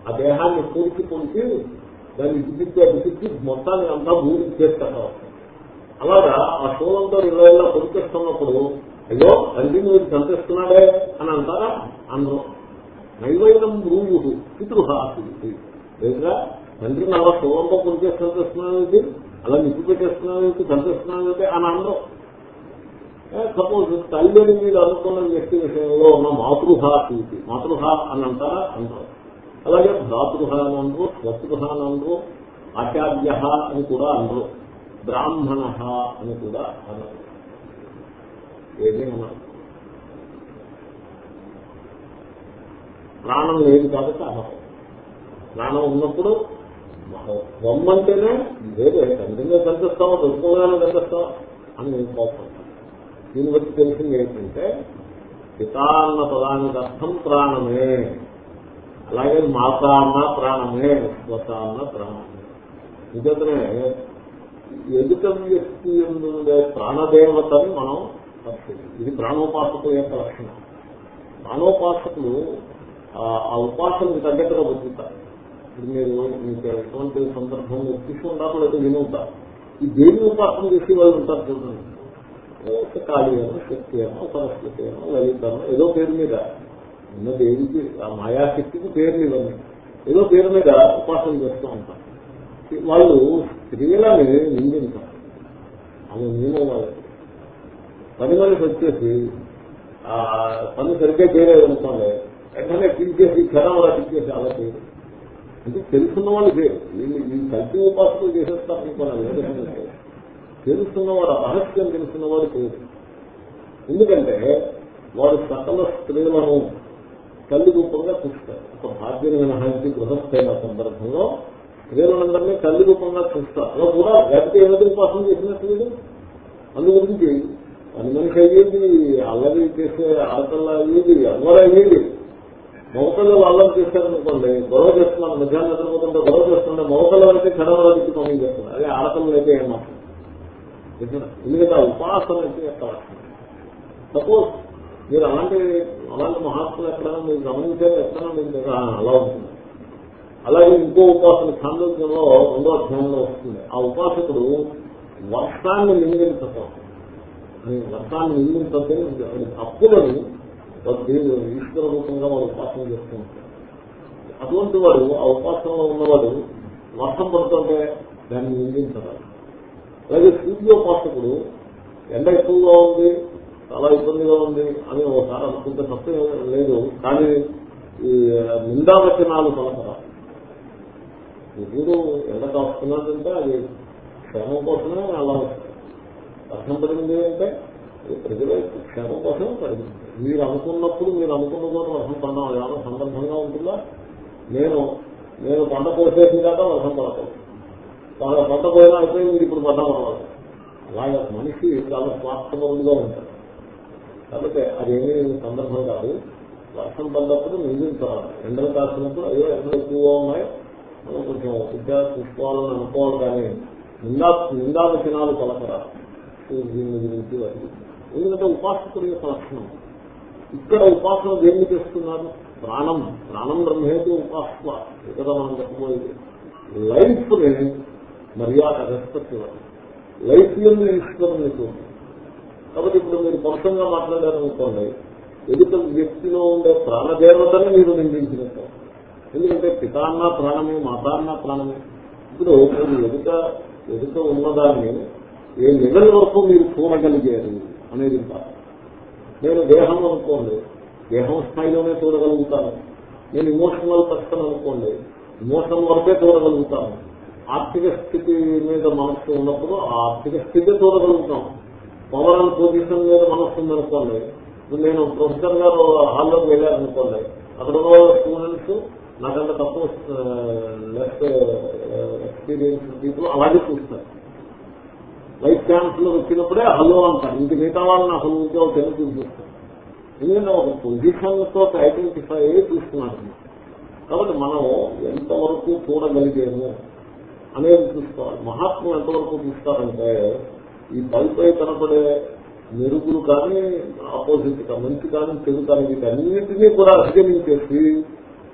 S1: ఆ దేహాన్ని పూర్తి పొడిచి దాన్ని ఇచ్చిచ్చి అడిచిచ్చి మొత్తాన్ని అంతా భూమి చేస్తారు అలాగా ఆ స్థూలంతో ఇలా ఇలా అయ్యో తండ్రి మీరు చంపేస్తున్నాడే అని అంటారా? అందరూ. నైవైనం భూముడు పితృహాసి లేదా తండ్రి అలా స్థూలంతో పొడిచేసి చంపేస్తున్నావు అలా నిప్పు పెట్టేస్తున్నావు చంపేస్తున్నావు అని అందరం సపోజ్ తల్లిని మీరు అనుకున్న వ్యక్తి విషయంలో ఉన్న మాతృహాసి మాతృహ అని అంటారా? అంటారు. అలాగే భ్రాతృహ అని అనరు స్వతృహ అని అనరు ఆచార్య అని కూడా అనరు బ్రాహ్మణ అని కూడా అనరు ఏమీ అన్నారు ప్రాణం లేదు కాబట్టి అనరు ప్రాణం ఉన్నప్పుడు బొమ్మంటేనే వేరే తండ్రిగా కనిపిస్తామో దుఃఖంగానే కనిపిస్తాం అని నేను కోపం. దీన్ని బట్టి తెలిసింది ఏంటంటే పితాన్న పదానికి అర్థం ప్రాణమే. అలాగే మాతా అన్న ప్రాణమే స్వత అన్న ప్రాణమే నిజమే ఎదుట వ్యక్తి ఉండే ప్రాణదేవతని మనం ఇది ప్రాణోపాసకుల యొక్క లక్షణం. ప్రాణోపాసకులు ఆ ఉపాసనకు తగ్గట్టుగా బతుకుతారు ఇప్పుడు మీరు మీకు ఎటువంటి సందర్భం తీసుకుంటారు లేదా వినుంటారు ఈ దేని ఉపాసన చేసి వాళ్ళు ఉంటారు చూడండి. కాళీ అయినా శక్తి అనో సరస్వతి అయినా లలితనో ఏదో పేరు మీద. ఉన్న దేవికి ఆ మాయాశక్తికి పేరు మీద ఏదో పేరు మీద ఉపాసన చేస్తూ ఉంటారు. వాళ్ళు స్త్రీలని నిందించారు. అది నియమం వాళ్ళు. పని మనిషి వచ్చేసి ఆ పని సరిగ్గా చేయలేదు అనుకోండి వెంటనే పిలిచేసి క్షణం అలా పిలిచేసి అలా చేయదు అంటే తెలుసున్న వాళ్ళు చేయరు వీళ్ళు ఈ కల్తీ ఉపాసనలు చేసేస్తారు అనుకోవాలి తెలుసున్నవాడు రహస్యం తెలుసున్నవాడు చేయరు ఎందుకంటే వాడు సకల స్త్రీలను తల్లి రూపంగా చూస్తారు ఒక భాగ్యం మినహాయించి గృహస్థైన సందర్భంలో స్త్రీలందరినీ తల్లి రూపంగా చూస్తారు. అలా కూడా లేకపోతే ఏదో ఉపాసన చేసినట్టు వీడు అందు పని మనిషి అయ్యేది అల్లరి చేసే ఆటలు అయ్యేది అందరూ అయ్యేది. మగపిల్లలు అల్లం చేశారనుకోండి గొడవ చేస్తున్నాను మధ్యాహ్నం నిద్రపోతుంటే గొడవ చేస్తుంటే మగపిల్లలు అయితే క్షణంలో ఇచ్చి పంపిణీ చేస్తున్నారు అదే ఆడపిల్లలు అయితే ఏం మాత్రం ఎందుకంటే ఆ ఉపాసన అయితే ఎక్కడ సపోజ్ మీరు అలాంటి అలాంటి మహాత్ములు ఎక్కడైనా మీరు గమనించారు ఎక్కడైనా మీరు అలా ఉంటుంది. అలాగే ఇంకో ఉపాసన ఖాండంలో రెండో అధ్యాయంలో వస్తుంది. ఆ ఉపాసకుడు వర్షాన్ని నిందించటం. వర్షాన్ని నిందించే అప్పులను ఈశ్వర రూపంగా వాడు ఉపాసన చేస్తూ ఉంటారు అటువంటి వాడు ఆ ఉపాసనలో ఉన్నవాడు వర్షం పడుతుంటే దాన్ని నిందించరాదు. అలాగే సూర్యోపాసకుడు ఎండ ఎక్కువగా ఉంది చాలా ఇబ్బందిగా ఉంది అని ఒకసారి అనుకుంటే తప్ప లేదు కానీ ఈ నిందావచనాలు పలకరా. సూర్యుడు ఎండ కాస్తున్నాడంటే అది క్షేమం కోసమే అలా వస్తుంది వర్షం పడింది అంటే ప్రజల క్షేమం కోసం పడింది మీరు అనుకున్నప్పుడు మీరు అనుకున్న చోట వర్షం పడడం ఏమైనా సందర్భంగా ఉంటుందా? నేను నేను పంట కోసేసిన దాకా వర్షం పడతాను వాళ్ళ పంట పోయినా అయితే మీరు ఇప్పుడు పడ్డం అవ్వాలి అలాగే మనిషి చాలా స్వార్థపరుడుగా ఉంటారు కాబట్టి అదేమీ సందర్భం కాదు. వర్షం పడ్డప్పుడు నిందించాలి ఎండలు కాసినప్పుడు అయ్యో ఎండలు ఎక్కువగా ఉన్నాయి మనం కొంచెం విద్యా చూసుకోవాలని అనుకోవాలి కానీ నిందా నిందావచనాలు కలపరా దీని గురించి వాటి ఎందుకంటే ఉపాసకుడి యొక్క లక్షణం. ఇక్కడ ఉపాసన దేన్ని చేస్తున్నారు ప్రాణం. ప్రాణం బ్రహ్మేది ఉపాసన ఇక్కడ మనం చెప్పబోయేది? లైఫ్ని మర్యాద రెస్పెక్ట్ ఇవ్వాలి లైఫ్ నుండి ఈశ్వరుని చూడండి. కాబట్టి ఇప్పుడు మీరు స్పష్టంగా మాట్లాడారనుకోండి ఎదుట వ్యక్తిలో ఉండే ప్రాణదేవతని మీరు నిందించినట్టు ఎందుకంటే పితాన్న ప్రాణమే మాతాన్న ప్రాణమే. ఇప్పుడు మీరు ఎదుట ఎదుట ఉన్నదాన్ని ఏ లెవెల్ వరకు మీరు చూడగలిగారు? అనేది నేను దేహం అనుకోండి దేహం స్థాయిలోనే చూడగలుగుతాను. నేను ఇమోషనల్ పర్సన్ అనుకోండి ఇమోషన్ వరకే చూడగలుగుతాను. ఆర్థిక స్థితి మీద మనస్సు ఉన్నప్పుడు ఆ ఆర్థిక స్థితి చూడగలుగుతాం. పవర్ అండ్ పొజిషన్ మీద మనస్సు ఉందనుకోండి నేను ప్రొఫెసర్ గారు హాల్లోకి వెళ్ళారనుకోండి అక్కడ స్టూడెంట్స్ నాకంటే తక్కువ లెస్ ఎక్స్పీరియన్స్ పీపుల్ అలాగే చూస్తారు. వైస్లో వచ్చినప్పుడే హలో అంటారు. ఇంక మిగతా వాళ్ళని అసలు ఉద్యోగం తెలుగు చూపిస్తారు. ఎందుకంటే ఒక పొజిషన్తో ఐడెంటిఫై అయ్యి చూస్తున్నారు. కాబట్టి మనం ఎంతవరకు చూడగలిగాము అనేది చూసుకోవాలి. మహాత్ములు ఎంతవరకు చూస్తారంటే ఈ పైపై కనపడే మెరుగులు కానీ ఆపోజిట్ మంచి కానీ చెడు కానీ వీటన్నింటినీ కూడా అధిగమించేసి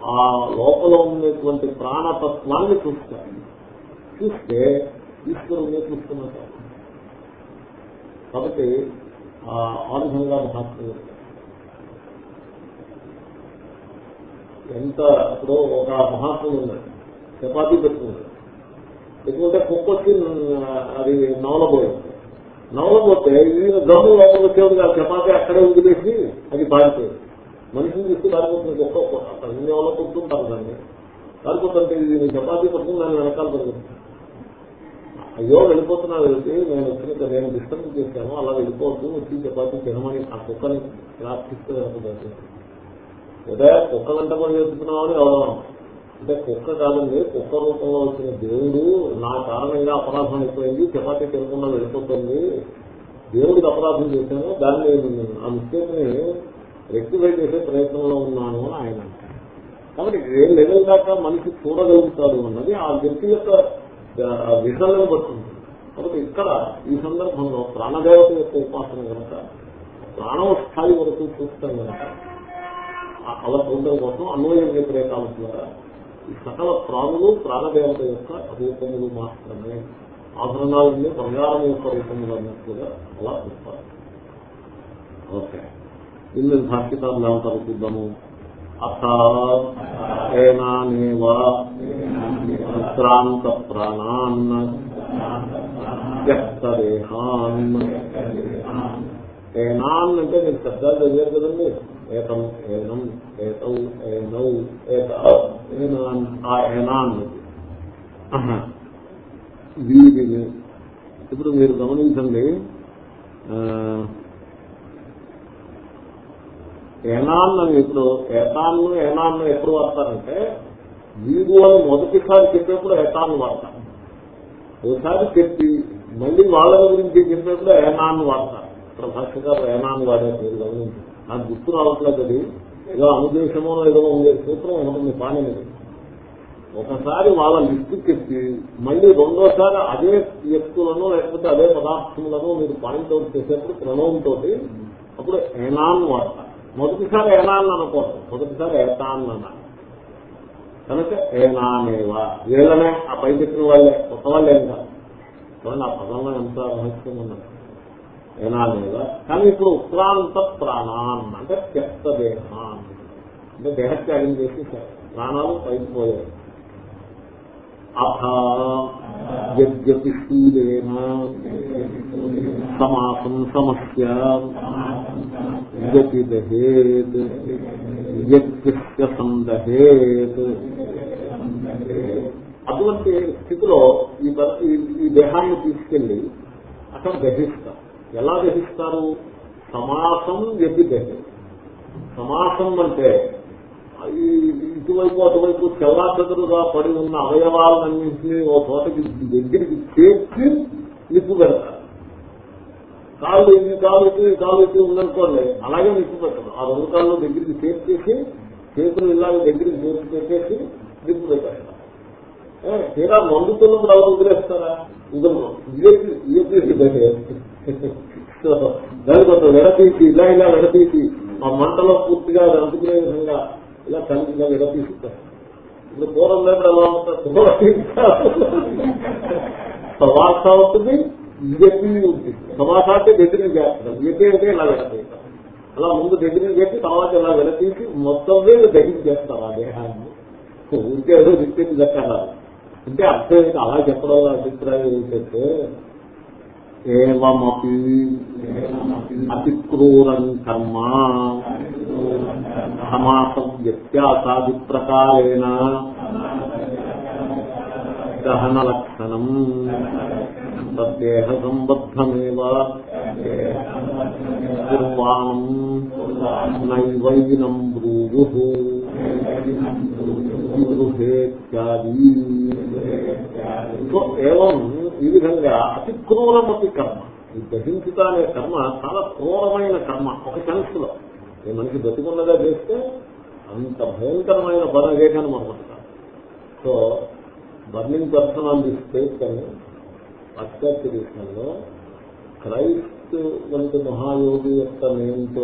S1: ఆ లోపల ఉండేటువంటి ప్రాణతత్వాన్ని చూస్తారు. చూస్తే ఈశ్వరుని చూస్తున్నట్టు. కాబట్టి ఆ విధంగా మహాత్ములు ఎంత ఇప్పుడు ఒక మహాత్ముడు ఉన్నాడు చపాతీ పెట్టుకున్నాడు. ఎందుకంటే కుక్కకి అది నవలబోయింది నవలబోతే ఈయన దమ్ము లోపల వచ్చేది కాదు చపాతీ అక్కడే వదిలేసి అది పారిపోయింది. మనిషిని చూస్తే పారిపోతుంది కుక్క అక్కడ ఎన్ని ఎవరో కొడుతుంటారు దాన్ని. పారిపోతుంటే ఇది చపాతీ పట్టుకుని దాన్ని వెనకాల పెరుగుతుంది అయ్యో వెళ్ళిపోతున్నాడు వెళ్తే నేను వచ్చిన నేను డిస్టర్బ్ చేశాను అలా వెళ్ళిపోవద్దు వచ్చి చపాతి తినమని ఆ కుక్కని ప్రార్థిస్తూ వెళ్తుంది ఉదయం కుక్క వెంట కూడా చేస్తున్నామని అవడం అంటే కుక్క కాదండి కుక్క రూపంలో వచ్చిన దేవుడు నా కారణంగా అపరాధం అయిపోయింది చపాతీ తినకుండా వెళ్ళిపోతుంది. దేవుడికి అపరాధం చేశాను దాన్ని ఆ మిస్టేక్ రెక్టిఫై చేసే ప్రయత్నంలో ఉన్నాను అని ఆయన కాబట్టి ఏ లెవెల్ దాకా మనిషి చూడగలుగుతారు అన్నది ఆ వ్యక్తి యొక్క విషయాలను పడుతుంది కాబట్టి ఇక్కడ ఈ సందర్భంలో ప్రాణదేవత యొక్క ఉపాసన కనుక ప్రాణవ స్థాయి వరకు చూస్తాం కనుక అలా పొందడం కోసం అన్వయ వ్యతిరేకాల ద్వారా ఈ సకల ప్రాణులు ప్రాణదేవత యొక్క రూపములు మాత్రమే. ఆభరణాలన్నీ బంగారం యొక్క రూపములు అన్నట్టుగా అలా చూస్తారు ఓకే. ఇందులో భాష్యకారులు ఏమంటారు చూద్దాము. అథేనానేవా విశ్రాంత ప్రాణాన్ వ్యక్తదేహాన్. ఏనాన్ అంటే నేను శబ్దాలు చదివారు కదండి. ఏకం ఏనం ఏతౌ ఏనౌ ఏత ఏనాన్ ఆ ఏనాన్. వీరిని ఇప్పుడు మీరు గమనించండి. ఏనాన్న ఇప్పుడు ఏతాన్ను ఏనాన్ను ఎప్పుడు వాడతారంటే వీడు అని మొదటిసారి చెప్పేప్పుడు ఏతాన్ను వాడతారు. ఒకసారి చెప్పి మళ్ళీ వాళ్ళ గురించి చెప్పేప్పుడు ఏనాన్ను వాడతారు. ఇక్కడ భాష్యకారు ఏనాన్ని వాడే పేరు గమనించి నాకు గుర్తు రావట్లేదు అది. ఏదో అనుదేశమో ఏదో ఉండే సూత్రం ఉంటుంది పాణిని ఒకసారి వాళ్ళ లిస్టు చెప్పి మళ్ళీ రెండోసారి అదే వ్యక్తులను లేకపోతే అదే పదార్థములను మీరు పాయింట్అవుట్ చేసేప్పుడు ప్రణవంతో అప్పుడు ఏనాన్ వాడతారు. మొదటిసారి ఏనాన్ని అనుకోవడం మొదటిసారి ఏతాన్ అన్నారు కనుక ఏనానేవా. వీళ్ళనే ఆ పై చెప్పిన వాళ్ళే. కొత్త వాళ్ళే ఏం కాదు చూడండి ఆ పదంలో ఎంత రహస్యం ఉన్నది ఏనానేవా. కానీ ఇప్పుడు ఉత్క్రాంత ప్రాణాన్. అంటే త్యక్త దేహాన్. అంటే దేహత్యాగం చేసి ప్రాణాలు పైకి పోయాయి. అథాపి స్థూలేన సమాసం సమస్య వ్యతిదహేత్ వ్యక్తి సందహేత్. అటువంటి స్థితిలో ఈ ఈ- దేహాన్ని తీసుకెళ్ళి అక్కడ దహిస్తారు. ఎలా దహిస్తారు? సమాసం వ్యక్తి దహి సమాసం అంటే ఇటువైపు అటువైపు చెల్లాచెదురుగా పడి ఉన్న అవయవాలన్నింటినీ ఓ చోటకి దగ్గరికి చేర్చి నిప్పు పెడతారు. కాళ్ళు ఇన్ని కాలు ఇటు ఈ కాలు ఇటు ఉందనుకోండి అలాగే నిప్పు పెట్టదు ఆ రెండు కాళ్ళు దగ్గరికి చేర్చేసి చేతులు ఇలాగ దగ్గరికి చేర్చి పెట్టేసి నిప్పు పెట్టారు తీరా మందుతున్నప్పుడు ఎవరు వదిలేస్తారా? దాని కొంత విడతీసి ఇలా ఇలా విడతీసి ఆ మంటలో పూర్తిగా అది అందుకునే విధంగా ఇలా కలిసి ఇలా తీసుకుంటారు. ఇప్పుడు పూర్వం దగ్గర ఎలా ఉంటుంది సమాస ఉంటుంది విజెపి ఉంటుంది. సమాస అంటే దగ్గర చేస్తారు వ్యక్తి అంటే ఇలా విడతీస్తారు అలా ముందు దగ్గర చేసి తర్వాత ఇలా విడతీసి మొత్తం మీద దగ్గర చేస్తారు ఆ దేహాన్ని. ఉంటే ఏదో చెప్పింది దక్కాలి అంటే అర్థం ఏంటి? అలా చెప్పడం అభిప్రాయం ఏంటంటే ఏమపి అతి క్రూరం కర్మ. సమాస వ్యత్యాసాది ప్రకారేణ. దహన లక్షణం. తద్దేహ సంబద్ధమేవ కుర్వాణం నైవైనం బ్రూవు గృహేత్యాది సో ఏవం ఈ విధంగా అతి క్రూరమతి కర్మ. ఈ దహించుట అనే కర్మ చాలా క్రూరమైన కర్మ ఒక సెన్స్లో ఈ మనిషి బతికున్నగా చేస్తే అంత భయంకరమైన పని అదే కానీ మనకుంటాం so burning person on the space అని పాశ్చాత్య క్రైస్ట్ వంటి మహాయోగి యొక్క నేమ్తో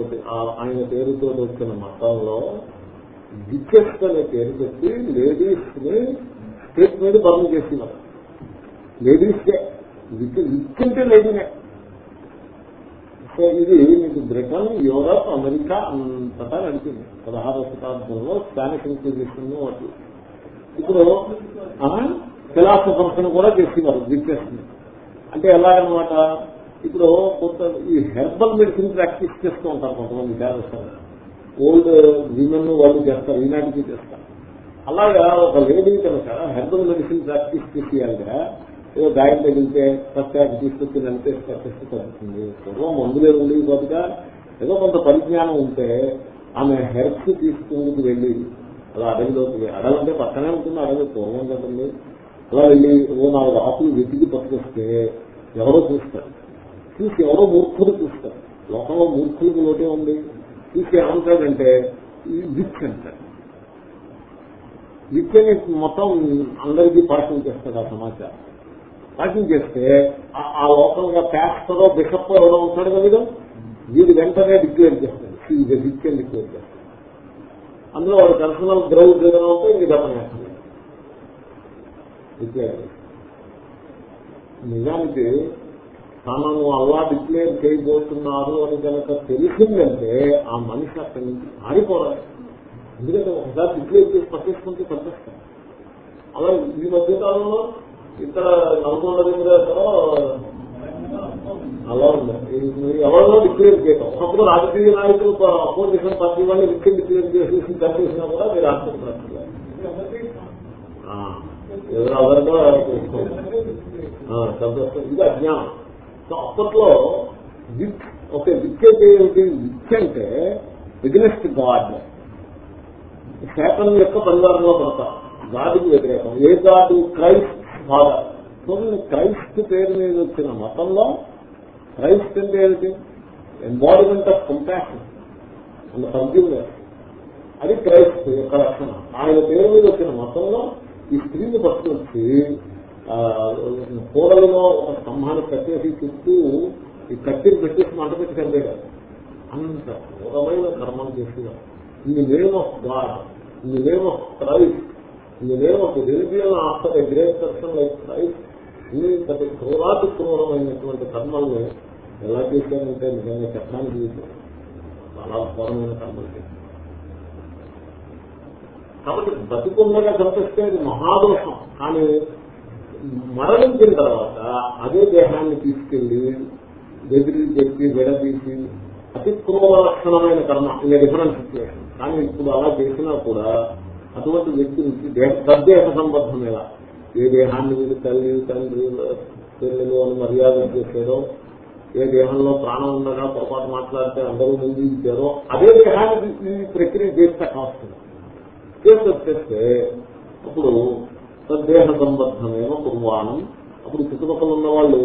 S1: ఆయన పేరుతో వచ్చిన మతంలో విచెస్ అనే పేరు పెట్టి లేడీస్ని స్టేట్ మీద బర్న్ చేస్తున్నారు లేడీస్ విచ్చింటే లేడీనే. సో ఇది మీకు బ్రిటన్ యూరప్ అమెరికా అంతటా నడిచింది. పదహారవ శతాబ్దంలో స్పానిష్ ఇంక్విజిషన్ వాటి ఇప్పుడు ఫిలాసఫర్స్ కూడా చేస్తున్నారు ని అంటే ఎలాగనమాట? ఇప్పుడు కొంత ఈ హెర్బల్ మెడిసిన్ ప్రాక్టీస్ చేస్తూ ఉంటారు కొంతమంది చేస్తారు ఓల్డ్ విమెన్ వాళ్ళు చేస్తారు ఈనాటికి చేస్తారు. అలాగా ఒక లేడీ కనుక హెర్బల్ మెడిసిన్ ప్రాక్టీస్ చేసేయాలిగా ఏదో గాయం తగిలితే ప్రత్యేక తీసుకొచ్చి నడిపేసి తగ్గుతుంది పూర్వం మందులే ఉండేవి బదుగా ఏదో కొంత పరిజ్ఞానం ఉంటే ఆమె హెర్బ్స్ తీసుకుందుకు వెళ్ళి అలా అడవిలోకి అడవంటే పక్కనే ఉంటుంది అడవి పూర్వం కదండి అలా వెళ్ళి ఓ నాలుగు ఆకులు వెతికి పట్టుకొస్తే ఎవరో చూస్తారు. చూసి ఎవరో మూర్ఖులు చూస్తారు. లోకంలో మూర్ఖులకు లోటే ఉంది. చూసి ఏమంటాడంటే ఈ విచ్ అంటాడు. విచ్ అని మొత్తం అందరికీ పాఠం చేస్తాడు ఆ సమాచారం. పాఠం చేస్తే ఆ- ఆ లోకంగా ప్యాస్టరో బిషప్ ఎవరో ఉంటాడు కదా వీడు, వెంటనే డిక్లేర్ చేస్తాడు. ఇది విచ్ అని డిక్లేర్ చేస్తాడు. అందులో వాడు పర్సనల్ గ్రౌండ్ ఏదైనా ఉంటే ఇది గమనిస్తాడు డిక్లేర్ చేస్తాడు. నిజానికి తనను అలా డిక్లేర్ చేయబోతున్నారు అని కనుక తెలిసిందంటే ఆ మనిషి అక్కడి నుంచి పారిపోవాలి ఎందుకంటే ఒకసారి డిక్లేర్ చేసి పట్టేసుకుంటే పట్టేస్తాం అలా ఈ మధ్య కాలంలో ఇక్కడ నల్గొండ దగ్గర అలా ఉంది. ఎవరిలో డిక్లేర్ చేయటం. ఒకప్పుడు రాజకీయ నాయకులు అపోజిషన్ పార్టీ వాళ్ళు విక్టిమ్ డిక్లేర్ చేసి కనిపిస్తున్నా కూడా మీరు ఆశ్చర్యపడుతున్నారు ఆ, ఎవరు ఎవరిలో శబ్దం ఇది అజ్ఞానం. సో అప్పట్లో విత్ ఓకే విత్ అయితే ఏమిటి? విత్ అంటే ఎగ్నెస్ట్ గాడ్. శాతం యొక్క పరివారంలో పడతాం గాడికి వ్యతిరేకం. ఏ గాడు? Christ father. చూడండి క్రైస్ట్ పేరు మీద వచ్చిన మతంలో క్రైస్ట్ అంటే ఏమిటి? Embodiment of compassion and forgiveness అది క్రైస్ట్ యొక్క లక్షణం. ఆయన పేరు మీద వచ్చిన మతంలో ఈ స్త్రీని పట్టుకొచ్చి కూరలలో ఒక స్తంభాన్ని కట్టేసి చుట్టూ ఈ కట్టిని పెట్టేసి మంట పెట్టి చంపేయాలి అంత ఘోరమైన కర్మలు చేసేవారు. In the name of God in the name of Christ in the name of religion after a great person like Christ ఇన్ని ప్రతి క్రూరాతి క్రూరమైనటువంటి కర్మల్ని ఎలా చేశారంటే నిజంగా చెప్పడానికి చాలా ఘోరమైన కర్మలు చేశారు. కాబట్టి బతికుండగా కనిపిస్తే అది మహాదోషం. కానీ మరణించిన తర్వాత అదే దేహాన్ని తీసుకెళ్ళి బెదిరి చెప్పి విడదీసి అతి క్రూర లక్షణమైన కర్మ ఇది డిఫరెంట్ సిచ్యువేషన్ కానీ ఇప్పుడు అలా చేసినా కూడా అటువంటి వ్యక్తి నుంచి సద్దేహ సంబంధం ఎలా? ఏ దేహాన్ని మీరు తల్లి తండ్రి పిల్లలు అని మర్యాద చేశారో ఏ దేహంలో ప్రాణం ఉండగా పొరపాటు మాట్లాడితే అందరూ ముందు ఇచ్చారో అదే దేహాన్ని ఈ ప్రక్రియ చేస్తే కాస్తుంది చేస్తే అప్పుడు తద్దేహ సంబద్ధమైన కుర్వాణం. అప్పుడు చుట్టుపక్కల ఉన్న వాళ్ళు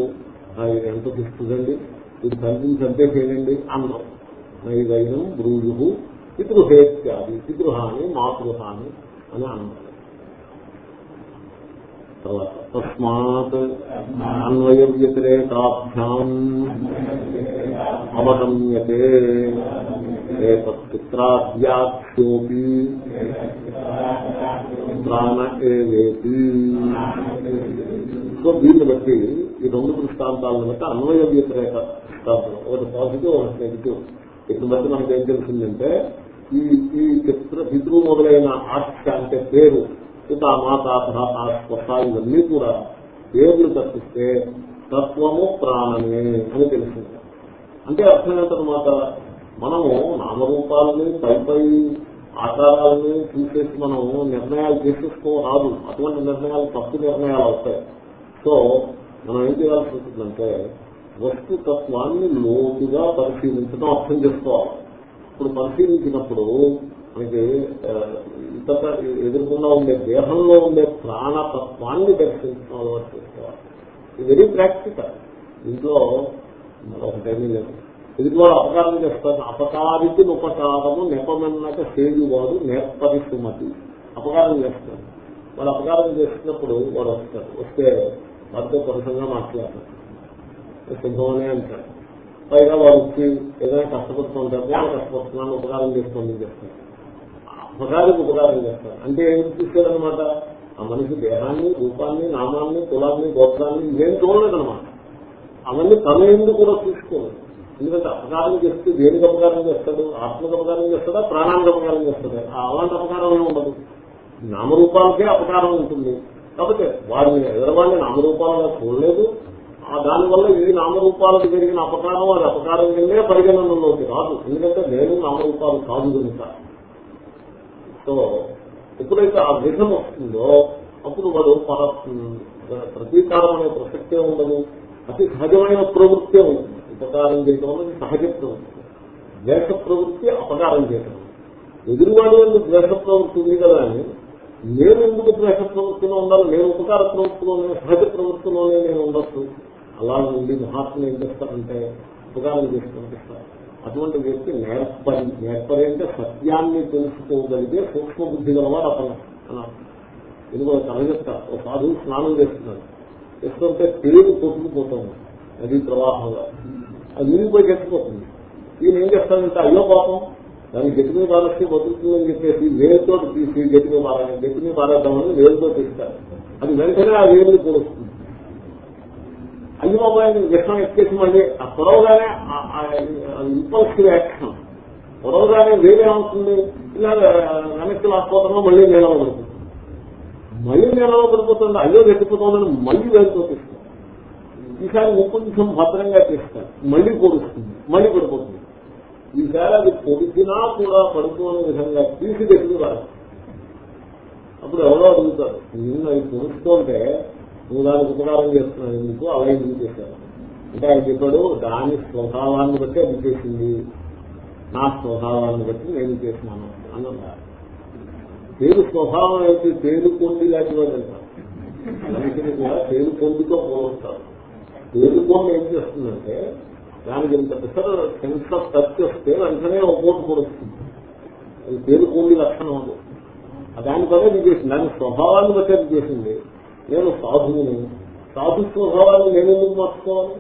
S1: ఎంత దుస్తుదండి ఇది కనిపించి అంతే చేయండి అన్నారు. నైదైనం బ్రూజు పితృహేత్యాది పితృహాని మాతృహాని అని అన్నారు. తస్మాత్ అన్వయ వ్యతిరేకాభ్యాం అవగమ్యతే పిత్రాద్యాఖ్యోపి ప్రాణ ఏవేతి సో దీన్ని బట్టి ఈ రెండు దృష్టాంతాలను బట్టి అన్వయ వ్యతిరేక దృష్టాంతం ఒకటి పాజిటివ్ ఒకటి నెగిటివ్. ఇటు బట్టి మనకు ఏం తెలిసిందంటే ఈ ఈ చిత్ర పితృ మొదలైన ఆఖ్య అంటే పేరు పిత మాత భ్రాత స్వత ఇవన్నీ కూడా పేర్లు తప్పిస్తే తత్వము ప్రాణమే అని తెలిసింది అంటే అర్థం మనము నామరూపాలని పై పై ఆకారాలని చూసేసి మనం నిర్ణయాలు చేసేసుకోరాదు. అటువంటి నిర్ణయాలు తప్పు నిర్ణయాలు అవుతాయి. సో మనం ఏం చేయాల్సి ఉంటుందంటే వస్తుతత్వాన్ని లోతుగా పరిశీలించడం అర్థం చేసుకోవాలి. ఇప్పుడు పరిశీలించినప్పుడు మనకి ఇంత ఎదుర్కొన్నా ఉండే దేహంలో ఉండే ప్రాణతత్వాన్ని దర్శించడం అలవాటు చేసుకోవాలి. ఇది వెరీ ప్రాక్టికల్ ఇంట్లో ఒకటేమీ లేదు ఎదుటివాడు అపకారం చేస్తారు అపకారికి ఉపకారము నెపమన్నక సేయువాడు నేర్పరిస్తుమతి అపకారం చేస్తాడు. వాడు అపకారం చేసినప్పుడు వాడు వస్తాడు. వస్తే వారితో పరుషంగా మాట్లాడతాడు. శుభమనే అంటాడు. పైగా వాడు వచ్చి ఏదైనా కష్టపడుతుంటారు కష్టపడుతున్నాను ఉపకారం చేసుకోండి చేస్తాను ఉపకారికి ఉపకారం చేస్తారు. అంటే ఏం చూసేదనమాట ఆ మనిషి దేహాన్ని రూపాన్ని నామాన్ని కులాన్ని గోత్రాన్ని ఏం చూడలేదనమాట అవన్నీ తన ఎందుకు కూడా చూసుకోలేదు ఎందుకంటే అపకారం చేస్తే దేనికి అపకారం చేస్తాడు? ఆత్మకు అపకారం చేస్తాడా? ప్రాణానికి అపకారం చేస్తాడా? అలాంటి అపకారం ఏమి ఉండదు. నామరూపాలకే అపకారం ఉంటుంది. కాబట్టి వారిని ఎదరవాడిని నామరూపాలుగా చూడలేదు. ఆ దానివల్ల ఇది నామరూపాలకు జరిగిన అపకారం వారి అపకారం కిందే పరిగణనలోకి రాదు. ఎందుకంటే నేను నామరూపాలు కాదు కనుక. సో ఎప్పుడైతే ఆ విధం వస్తుందో అప్పుడు వాడు పర ప్రతీకారం అనే ప్రసక్తే ఉండదు. అతి సహజమైన ప్రవృత్తే ఉంటుంది ఉపకారం చేయడం అనేది సహజ ప్రవృత్తి. ద్వేష ప్రవృత్తి అపకారం చేయడం ఎదురువాడు ఎందుకు ద్వేష ప్రవృత్తి ఉంది కదా అని నేను ఎందుకు ద్వేష ప్రవృత్తిలో ఉండాలి? నేను ఉపకార ప్రవృత్తిలోనే సహజ ప్రవృత్తిలోనే నేను ఉండొచ్చు. అలా ఉండి మహాత్ములు ఏం చేస్తారంటే ఉపకారం చేసి పంపిస్తారు అటువంటి వ్యక్తి నేర్పరి నేర్పరి అంటే సత్యాన్ని తెలుసుకోగలిగే సూక్ష్మ బుద్ధి గలవాడు అతను. అన్నారు ఎందుకో కథ చెప్తారు ఒక సాధువు స్నానం చేస్తున్నాడు. చేస్తుంటే పేరు కొట్టుకుపోతుంది. నది ప్రవాహంగా. అది నీళ్ళిపోయి గట్టిపోతుంది ఈయన ఏం చేస్తాడంటే అయ్యో పాపం దాన్ని గట్టి మీద పారేస్తే బతుకుతుందని చెప్పేసి వేలుతో తీసి గట్టి మీద పారాలి గట్టి మీద పారేద్దామని వేరుతో తీస్తారు. అది వెంటనే ఆ వేరు పొడుస్తుంది అయ్యో బాబాయ్ విషయం ఎక్కేసి మళ్ళీ ఆ పొరవగానే ఇంపల్సివ్ యాక్షన్. పొరవగానే వేరేమవుతుంది ఇలా వెనక్కి లాక్కోవడంలో మళ్ళీ నీళ్ళలో పడుతుంది మళ్ళీ నీళ్ళలో పడిపోతుంది అయ్యో గట్టిపోతుందని మళ్ళీ వేరుతో తీస్తుంది ఈసారి కొంచెం భద్రంగా తీస్తారు మళ్ళీ పొడుస్తుంది మళ్ళీ పడిపోతుంది. ఈసారి అది పొడిచినా కూడా పడుకోని విధంగా తీసి పెట్టుకున్నారు అప్పుడు ఎవరో అడుగుతారు నిన్న అది పొడుస్తుంటే నువ్వు దానికి ఉపకారం చేస్తున్నావు ఎందుకు? అలా ఎందుకు చేశారు? అంటే ఆయన చెప్పాడు దాని స్వభావాన్ని బట్టి అది చేసింది. నా స్వభావాన్ని బట్టి నేను చేసినాను అన్నారు. పేరు స్వభావం అయితే పేరు పొంది లాంటి వాళ్ళు అంటారు. మనిషిని కూడా పేరు పొందుతో పోలుస్తారు. పేరుకోండి ఏం చేస్తుందంటే దానికి ఇంత పెద్ద సెన్స్ ఆఫ్ టచ్ వస్తే వెంటనే ఒక్కోటి పొడుస్తుంది. అది పేరుకోండి లక్షణం అది. దాని పని అది చేసింది. దాని స్వభావాన్ని బట్టి అది చేసింది. నేను సాధువుని. సాధు స్వభావాన్ని నేను ఎందుకు మార్చుకోవాలి?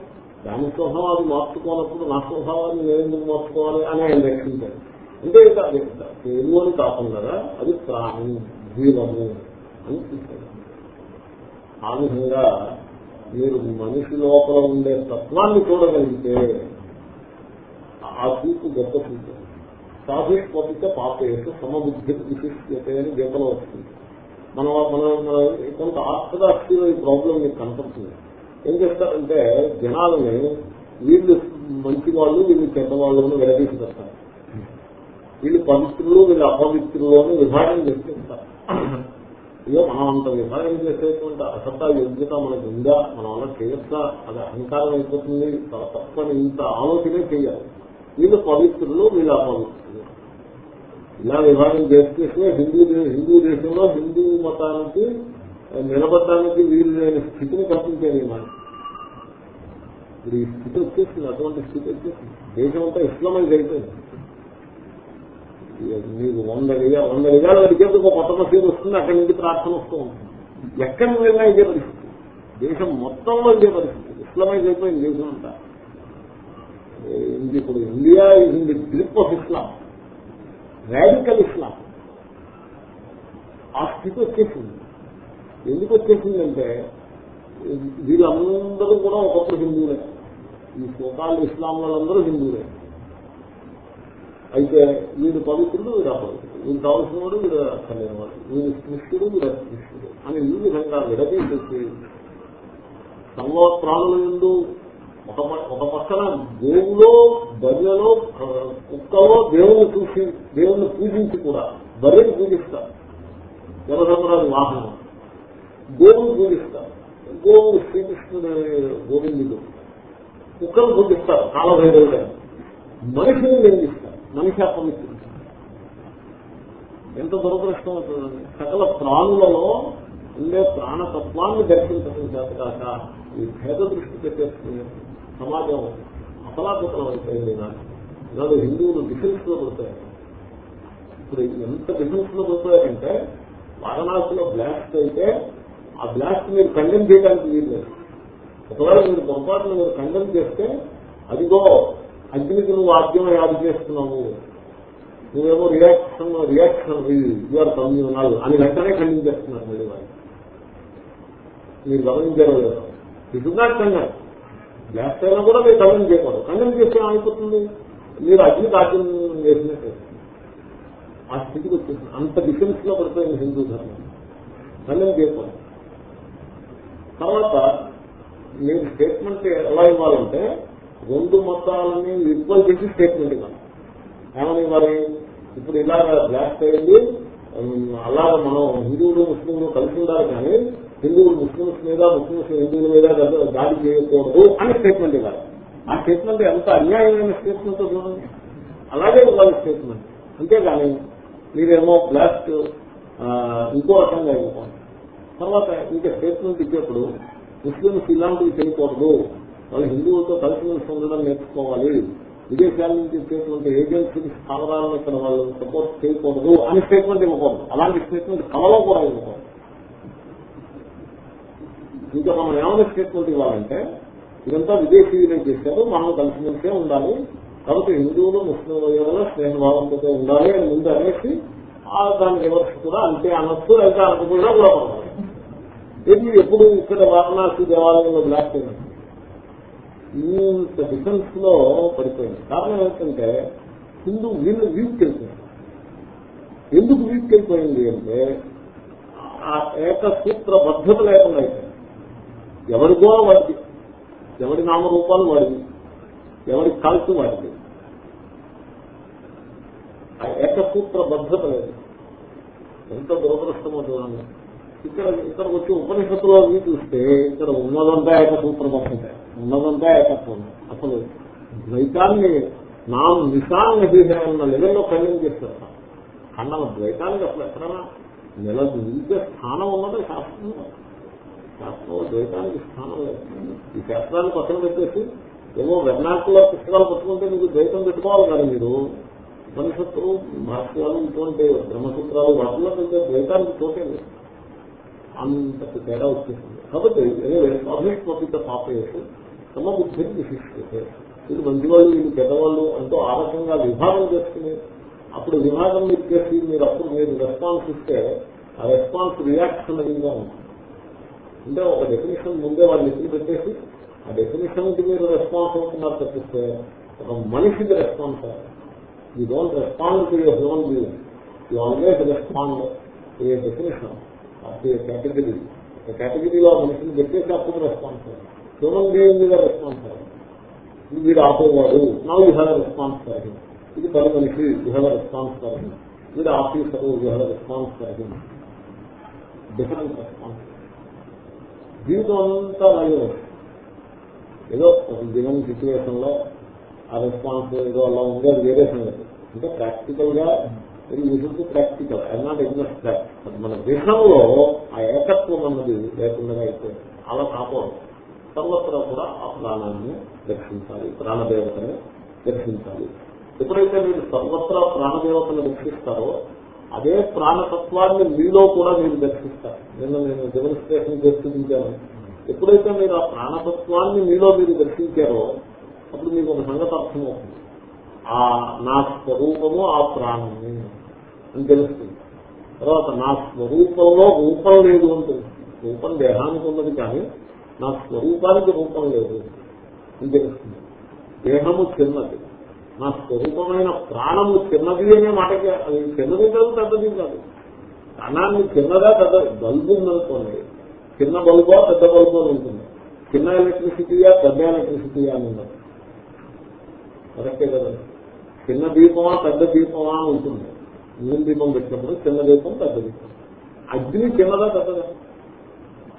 S1: దాని స్వభావాన్ని మార్చుకోనప్పుడు నా స్వభావాన్ని నేను ఎందుకు మార్చుకోవాలి అని ఆయన రక్షించాడు అంటే పేరు అని కాకుండా అది ప్రాణి జీవము అని చూశాడు ఆ విధంగా మీరు మనిషి లోపల ఉండే తత్వాన్ని చూడగలిగితే ఆ చూపు గొప్ప చూపు. సాధుష్పతిక పాపేసు సమబుద్ధి విశిష్యతే అని గీతలో వస్తుంది మన మన మన కొంత ఆర్థడాక్సీలో ఈ ప్రాబ్లం మీకు కనపడుతుంది. ఏం చేస్తారంటే జనాలని వీళ్ళు మంచి వాళ్ళు వీళ్ళు చెడ్డవాళ్ళు అని విడదీసి పెడతారు వీళ్ళు పవిత్రులు వీళ్ళు అపవిత్రులు అని విభాగం చేస్తుంటారు అయ్యో మనం అంత విభాగం చేసేటువంటి అసత యోగ్యత మనకు ఉందా? మనం అలా చేయొచ్చా? అది అహంకారం అయిపోతుంది. తప్పని ఇంత ఆలోచనే చేయాలి. వీళ్ళు పవిత్రులు వీళ్ళు అపవిత్రులు. ఇలా విభాగం చేస్తే హిందూ హిందూ దేశంలో హిందూ మతానికి నిలబడడానికి వీలు లేని స్థితిని కల్పించాను ఈ మాట. ఇప్పుడు ఈ స్థితి వచ్చేసింది అటువంటి స్థితి వచ్చేసింది. దేశం అంతా ఇస్లామైజ్ అయిపోయింది. మీకు వంద విజయాలు వంద విజయాలు అడిగేది ఒక కొత్త మసీదు వస్తుంది అక్కడి నుంచి ప్రార్థన వస్తూ ఉంటుంది. ఎక్కడ వెళ్ళినా ఇదే పరిస్థితి. దేశం మొత్తంలో ఇదే పరిస్థితి. ఇస్లామైజ్ అయిపోయింది దేశం అంతా. ఇప్పుడు India is in the grip of Islam radical Islam ఆ స్థితి వచ్చేసింది ఎందుకు వచ్చేసిందంటే వీళ్ళందరూ కూడా ఒకప్పుడు హిందువులే. ఈ సోకాలు ఇస్లాం వాళ్ళందరూ హిందువులే. అయితే వీడు పవిత్రుడు వీడు అపవిత్రుడు. వీడు కావలసిన వాడు వీడు అక్కర్లేని వాడు వీడు కృష్ణుడు వీడు అకృష్ణుడు అని ఈ విధంగా విడదీసేసి సర్వ ప్రాణుల ఎందు ఒక ఒక పక్కన గోవులో బర్రెలో కుక్కలో దేవుని చూసి దేవుణ్ణి పూజించి కూడా బర్రెని పూజిస్తారు. జనసంబరాలు వాహనం. గోవును పూజిస్తారు. గోవు శ్రీకృష్ణుడు గోవిందుడు. కుక్కను పూజిస్తారు. కాలభైరవుడు. మనిషిని నిందిస్తారు మనిషి అపవిత్రుడు ఎంత దురదృష్టం అవుతుందండి సకల ప్రాణులలో ఉండే ప్రాణతత్వాన్ని దర్శించడం చేత కాక ఈ భేద దృష్టి పెట్టేసుకునేది సమాజం అసలాపతనం అయిపోయింది నాకు ఇవాళ హిందువులు డిఫెన్స్లో పడతాయి ఇప్పుడు ఎంత డిఫెన్స్లో పడతాయంటే వారణాసిలో బ్లాస్ట్ అయితే ఆ బ్లాస్ట్ మీరు కండెమ్ చేయడానికి వీల్లేదు. ఒకవేళ మీరు పొరపాటును మీరు కండెమ్ చేస్తే అదిగో అగ్నికి నువ్వు ఆద్యం యాడ్ చేస్తున్నావు. నువ్వేమో రియాక్షన్ రియాక్షన్ యూఆర్ కమ్యూనల్ అని వెంటనే ఖండించేస్తున్నారు మళ్ళీ వాళ్ళు. మీరు గమనించారు లేదో. ఇటు నాట్ కండెమ్ బ్లాస్ట్ అయినా కూడా మీరు కండెమ్ చేయకూడదు. కండెమ్ చేస్తే ఏమైపోతుంది? మీరు అగ్ని కార్యం చేసినట్టు ఆ స్థితికి వచ్చేసింది అంత డిఫెన్స్లో పడిపోయింది హిందూ ధర్మం. కండెమ్ చేయకూడదు. తర్వాత మీరు స్టేట్మెంట్ ఎలా ఇవ్వాలంటే రెండు మతాలని ఈక్వల్ చేసి స్టేట్మెంట్ ఇవ్వాలి. ఏమని ఇవ్వాలి ఇప్పుడు ఇలాగ బ్లాక్ అయింది అలాగ మనం హిందువులు ముస్లింలు కలిసి ఉండాలి కానీ హిందువులు ముస్లింస్ మీద ముస్లింస్ హిందువుల మీద దాడి చేయకూడదు అని స్టేట్మెంట్ ఇవ్వాలి. ఆ స్టేట్మెంట్ ఎంత అన్యాయమైన స్టేట్మెంట్ చూడండి. అలాగే ఇవ్వాలి స్టేట్మెంట్ అంతేగాని మీరేమో బ్లాస్ట్ ఇంకో రకంగా ఇవ్వకూడదు తర్వాత ఇంకా స్టేట్మెంట్ ఇచ్చేప్పుడు ముస్లింస్ ఇలాంటివి చేయకూడదు. వాళ్ళు హిందువులతో కలిసి ఉండడం నేర్చుకోవాలి. విదేశాల నుంచి ఇచ్చేటువంటి ఏజెన్సీ స్థావరాలను ఇక్కడ వాళ్ళు సపోర్ట్ చేయకూడదు అని స్టేట్మెంట్ ఇవ్వకూడదు. అలాంటి స్టేట్మెంట్ కళలో కూడా ఇవ్వకూడదు. ఇంకా మనం ఏమైనా స్టేట్మెంట్ ఇవ్వాలంటే ఇదంతా విదేశీయులే చేశారు మనం కలిసిమెలిసే ఉండాలి. కాబట్టి హిందువులు ముస్లింల ఏదైనా స్నేహభావంతో ఉండాలి అని ముందు అనేసి ఆ దాని రివర్స్ కూడా అంతే అనొచ్చు అయితే అనుకుండా కూడా ఉండాలి ఇది ఎప్పుడు ఇక్కడ వారణాసి దేవాలయంలో బ్లాక్ అయినట్టు ఇంత డిఫెన్స్లో పడిపోయింది. కారణం ఏంటంటే హిందూ వీళ్ళు వీక్ వెళ్ళిపోయింది ఎందుకు వీక్ వెళ్ళిపోయింది అంటే ఆ ఏకసూత్ర బద్ధత లేకుండా అయిపోయింది. ఎవరికో వాడిది. ఎవరి నామరూపాలు వాడిది. ఎవరి కాల్సు వాడిది. ఆ ఏకసూత్ర బద్ధత లేదు ఎంత దురదృష్టమో చూడండి. ఇక్కడ ఇక్కడ వచ్చి ఉపనిషత్తులో అవి చూస్తే ఇక్కడ ఉన్నదంతా ఏకసూత్ర బద్ధత ఉన్నదంతా ఏకత్వం. అసలు ద్వైతాన్ని నా నిశాన్ని అన్న లెవెల్లో ఖండం చేస్తారు. ఖండం ద్వైతానికి అసలు ఎక్కడైనా నెల నిలిచే స్థానం ఉన్నదో శాస్త్రంలో. శాస్త్రంలో ద్వైతానికి స్థానం లేదు ఈ శాస్త్రాన్ని పక్కన పెట్టేసి ఏమో వెర్నాకుల పుస్తకాలు పట్టుకుంటే మీకు ద్వైతం పెట్టుకోవాలి కానీ మీరు. ఉపనిషత్తులు భాష్యాలు ఇటువంటి బ్రహ్మసూత్రాలు వాటిలో పెద్ద ద్వైతానికి చోటే లేదు. అంతటి తేడా వచ్చేసింది. కాబట్టి పబ్లిక్ పబ్లిక్ పాపేసి తమ బుద్ధిని విశిష్టతే వీళ్ళు మంచివాళ్ళు వీళ్ళు పెద్దవాళ్ళు అంటూ ఆ రకంగా విభాగం చేసుకుని అప్పుడు విభాగం మీరు చేసి మీరు అప్పుడు మీరు రెస్పాన్స్ ఇస్తే ఆ రెస్పాన్స్ రియాక్షన్ అదిగా ఉంటుంది. అంటే ఒక డెఫినేషన్ ముందే వాళ్ళు ఎత్తులు పెట్టేసి ఆ డెఫినేషన్ మీరు రెస్పాన్స్ అవుతున్నారు తప్పిస్తే ఒక మనిషికి రెస్పాన్స్ ఈ don't respond to your human being you always respond to a definition of a category ఒక కేటగిరీలో మనిషిని పెట్టేసి అప్పుడు రెస్పాన్స్ హ్యూమన్ బీయింగ్ మీద రెస్పాన్స్ వీడు ఆపేవాడు. నా యూ హ్యావ్ రెస్పాన్స్ ఇది పని మనిషి. యూ హ్యావ్ రెస్పాన్స్ వీడు officer. You have response different response జీవితం అంతా అలాగే ఏదో ఒక దినం సిచ్యువేషన్లో ఆ రెస్పాన్స్ ఏదో అలా ఉంది అది వేరే సంగతి. అంటే ప్రాక్టికల్గా ఇది practical I not against that మన దేశంలో ఆ ఏకత్వం అన్నది లేకుండా అయితే అలా కాకూడదు సర్వత్రా కూడా ఆ ప్రాణాన్ని దర్శించాలి ప్రాణదేవతని దర్శించాలి ఎప్పుడైతే మీరు సర్వత్రా ప్రాణదేవతను దర్శిస్తారో అదే ప్రాణతత్వాన్ని మీలో కూడా మీరు దర్శిస్తారు. నిన్న నేను డెమోన్స్ట్రేషన్ దర్శించాను ఎప్పుడైతే మీరు ఆ ప్రాణతత్వాన్ని మీలో మీరు దర్శించారో అప్పుడు మీకు ఒక సంగతి అర్థమవుతుంది. ఆ నా స్వరూపము ఆ ప్రాణము అని తెలుస్తుంది. తర్వాత నా స్వరూపంలో రూపం లేదు అని తెలుస్తుంది. రూపం దేహానికి ఉన్నది కానీ నా స్వరూపానికి రూపం లేదు అని తెలుస్తుంది. దేహము చిన్నది. నా స్వరూపమైన ప్రాణము చిన్నది అనే మాటకి అది చిన్నది కాదు పెద్దది కాదు. ప్రాణాన్ని చిన్నదా పెద్ద బల్బు ఉందనుకోండి చిన్న బల్బా పెద్ద బల్బు అని ఉంటుంది. చిన్న ఎలక్ట్రిసిటీయా పెద్ద ఎలక్ట్రిసిటీయా అని ఉండదు. కరెక్టే కదా. చిన్న దీపమా పెద్ద దీపమా అని ఉంటుంది. నీళ్ళ దీపం పెట్టినప్పుడు చిన్న దీపం పెద్ద దీపం. అగ్ని చిన్నదా పెద్దదా?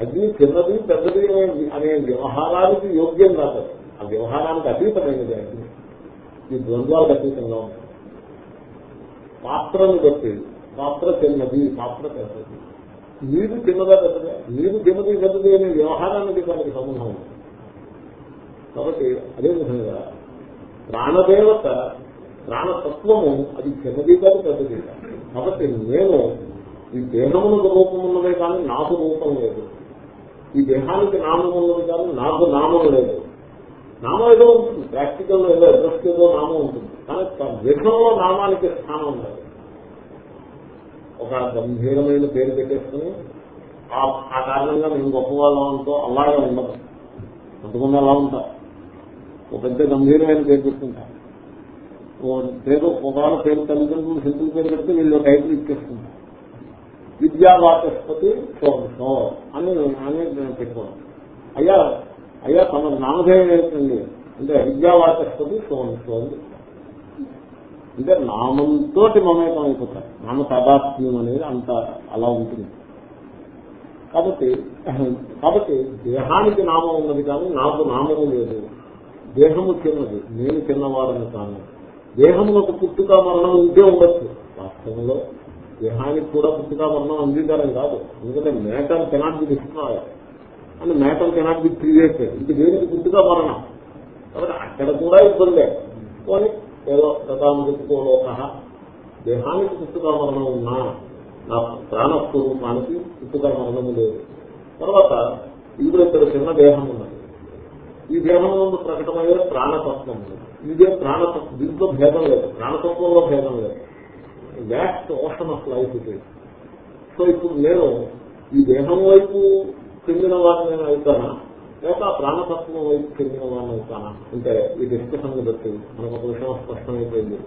S1: అగ్ని చిన్నది పెద్దది అనే వ్యవహారానికి యోగ్యం కాదు. ఆ వ్యవహారానికి అతీతమైనది అగ్ని. ఈ ద్వంద్వాలకు అతీతంగా ఉంటుంది పాత్రను బట్టి పాత్ర చిన్నది పాత్ర పెద్దది. నీరు చిన్నదా పెద్దదా నీరు చిన్నది పెద్దది అనే వ్యవహారానికి దానికి సంబంధం ఉంది. కాబట్టి అదేవిధంగా ప్రాణదేవత ప్రాణతత్వము అది చిన్నది కాదు పెద్దది. కాబట్టి నేను ఈ దేహమునకు రూపం ఉన్నదే కానీ నాకు రూపం లేదు. ఈ దేహానికి నామం ఉన్నది కానీ నాకు నామం లేదు. నామం ఏదో ఉంటుంది. ప్రాక్టికల్ ఏదో అడ్రస్ ఏదో నామం ఉంటుంది. కానీ దేశంలో నామానికి స్థానం ఉండదు. ఒక గంభీరమైన పేరు పెట్టేసుకుని ఆ కారణంగా మేము గొప్పవాళ్ళం అంటూ అలాగే ఉండదు. అంతకుండా అలా ఉంటా. ఒక పెద్ద గంభీరమైన పేరు పెట్టుకుంటారు పేరు ఒకవేళ పేరు తల్లిదండ్రులు సింపుల్ పేరు పెడితే వీళ్ళు టైటిల్ ఇచ్చేసుకుంటారు విద్యావాచస్పతి సో అని అని పెట్టుకోవడం అయ్యా అయ్యా తమ నామధేయం ఏంటండి అంటే విద్యావాచస్పతి సోన్ సోన్ అంటే నామంతో మమేకం అయిపోతారు. నామ సదాత్మ్యం అనేది అంత అలా ఉంటుంది. కాబట్టి కాబట్టి దేహానికి నామం ఉన్నది కానీ నాకు నామము లేదు. దేహము చిన్నది. నేను చిన్నవాడని కాను. దేహములకు పుట్టుక మరణం ఉంటే ఉండొచ్చు. వాస్తవంలో దేహానికి కూడా పుట్టుక మరణం అంగీకారం కాదు. ఎందుకంటే మేటల్ కెనాట్ బి డిస్ట్రాయ్ అని మేటల్ కెనాట్ బి క్రియేటెడ్ ఇది దేనికి గుర్తుగా మరణం? కాబట్టి అక్కడ కూడా ఇబ్బందే. పోనీ ఏదో గతామృతికోలోక దేహానికి పుట్టుగా మరణం ఉన్నా నా ప్రాణస్వరూపానికి పుట్టుగా మరణం లేదు. తర్వాత ఇప్పుడు ఇక్కడ చిన్న దేహం ఉన్నది. ఈ దేహం నుండి ప్రకటమయ్యే ప్రాణతత్వం ఇదే ప్రాణతత్వం దీంట్లో భేదం లేదు. ప్రాణతత్వంలో భేదం లేదు. వ్యాస్ట్ ఓషన్ ఆఫ్ లైఫ్ ఇది సో ఇప్పుడు నేను ఈ దేహం వైపు చెందిన వారిని నేను అవుతానా? లేక ప్రాణతత్వం వైపు చెందిన వారిని అవుతానా అంటే ఈ డిస్కషన్ బట్టి మనకు ఒక విషయం స్పష్టమైపోయింది.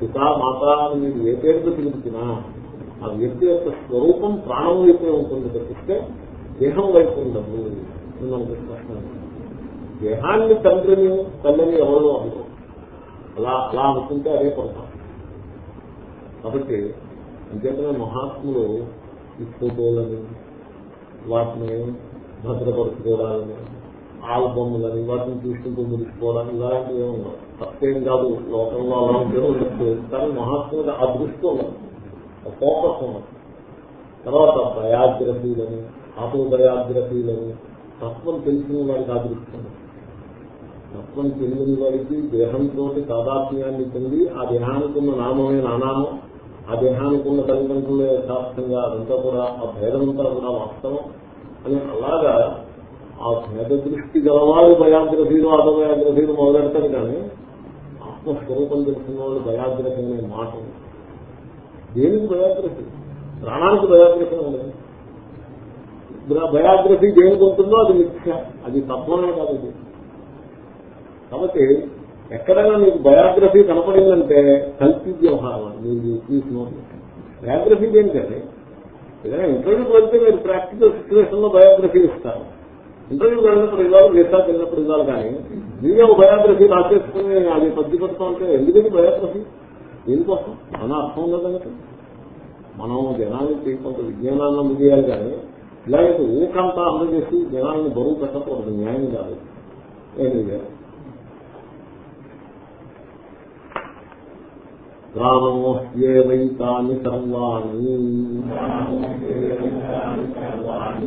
S1: పిత మాత మీరు ఏ పేరుతో పిలుపుతున్నా ఆ వ్యక్తి యొక్క స్వరూపం ప్రాణం వైపే ఉంటుంది తప్పిస్తే దేహం వైపు ఉండదు మనకు స్పష్టమైంది. దేహాన్ని తండ్రిని తల్లిని ఎవరో అనుకో అలా అలా అనుకుంటే అదే పొరపాటు కాబట్టి అంతేకానే మహాత్ములు ఈ ఫోటోలని వాటిని భద్రపరుచుకోవడాలని ఆల్బమ్లని వాటిని చూసుకుంటూ మురిసిపోవడానికి ఇలాంటివి ఏమి ఉండవు. తప్పేం కాదు లోకంలో అలాంటి ఉండదు కానీ మహాత్ములు ఆ దృష్టి ఉన్నది ఫోకస్ ఉన్నది. తర్వాత బయాగ్రఫీలని ఆటోబయాగ్రఫీలని తత్వం తెలిసిన వాడికి ఆ దృష్టి ఉన్నది. తత్వం తెలియని వాడికి దేహంతో తాదాత్మ్యాన్ని పొంది ఆ దేహానికి ఉన్న నామమే నానామం ఆ దేహానికి ఉన్న తల్లిదండ్రులే యథార్థంగా అదంతా కూడా ఆ భేదమంతా కూడా వాస్తవం. అని అలాగా ఆ భేద దృష్టి గలవాళ్ళు భయాగ్రహీలు ఆటోబయాగ్రఫీలు మొదలెడతారు కానీ ఆత్మస్వరూపం తెలిసిన వాళ్ళు భయాగ్రఫీ అనే మాట. దేనికి భయాగ్రహి ప్రాణానికి భయాగ్రహం ఉండదు. బయోగ్రఫీ దేనికి ఉంటుందో అది మిథ్య. అది తత్వమే కాదు కాబట్టి ఎక్కడైనా నీకు బయోగ్రఫీ కనపడిందంటే కల్పిత వ్యవహారం అది మీరు తీసుకున్నాను బయోగ్రఫీ దేనికండి ఏదైనా ఇంటర్వ్యూకి వెళ్తే మీరు ప్రాక్టికల్ సిచ్యువేషన్లో బయోగ్రఫీ ఇస్తారు. ఇంటర్వ్యూకి వెళ్ళినప్పుడు ఇవ్వాలి రీసార్ట్ వెళ్ళినప్పుడు ఇవ్వాలి కానీ మీరే ఒక బయోగ్రఫీ రాసేసుకుని అది పద్ది పెడతా ఉంటే ఎందుకని బయోగ్రఫీ? దీనికోసం మన అర్థం ఉండదు మనం జనానికి కొంత విజ్ఞానాన్ని అందజేయాలి కానీ ఇలాగైతే ఊకంతా అందజేసి జనాన్ని బరువు పెట్టకూడదు. న్యాయం కాదు. ఏమి ప్రాణోహ్యేవైతాని సర్వాణి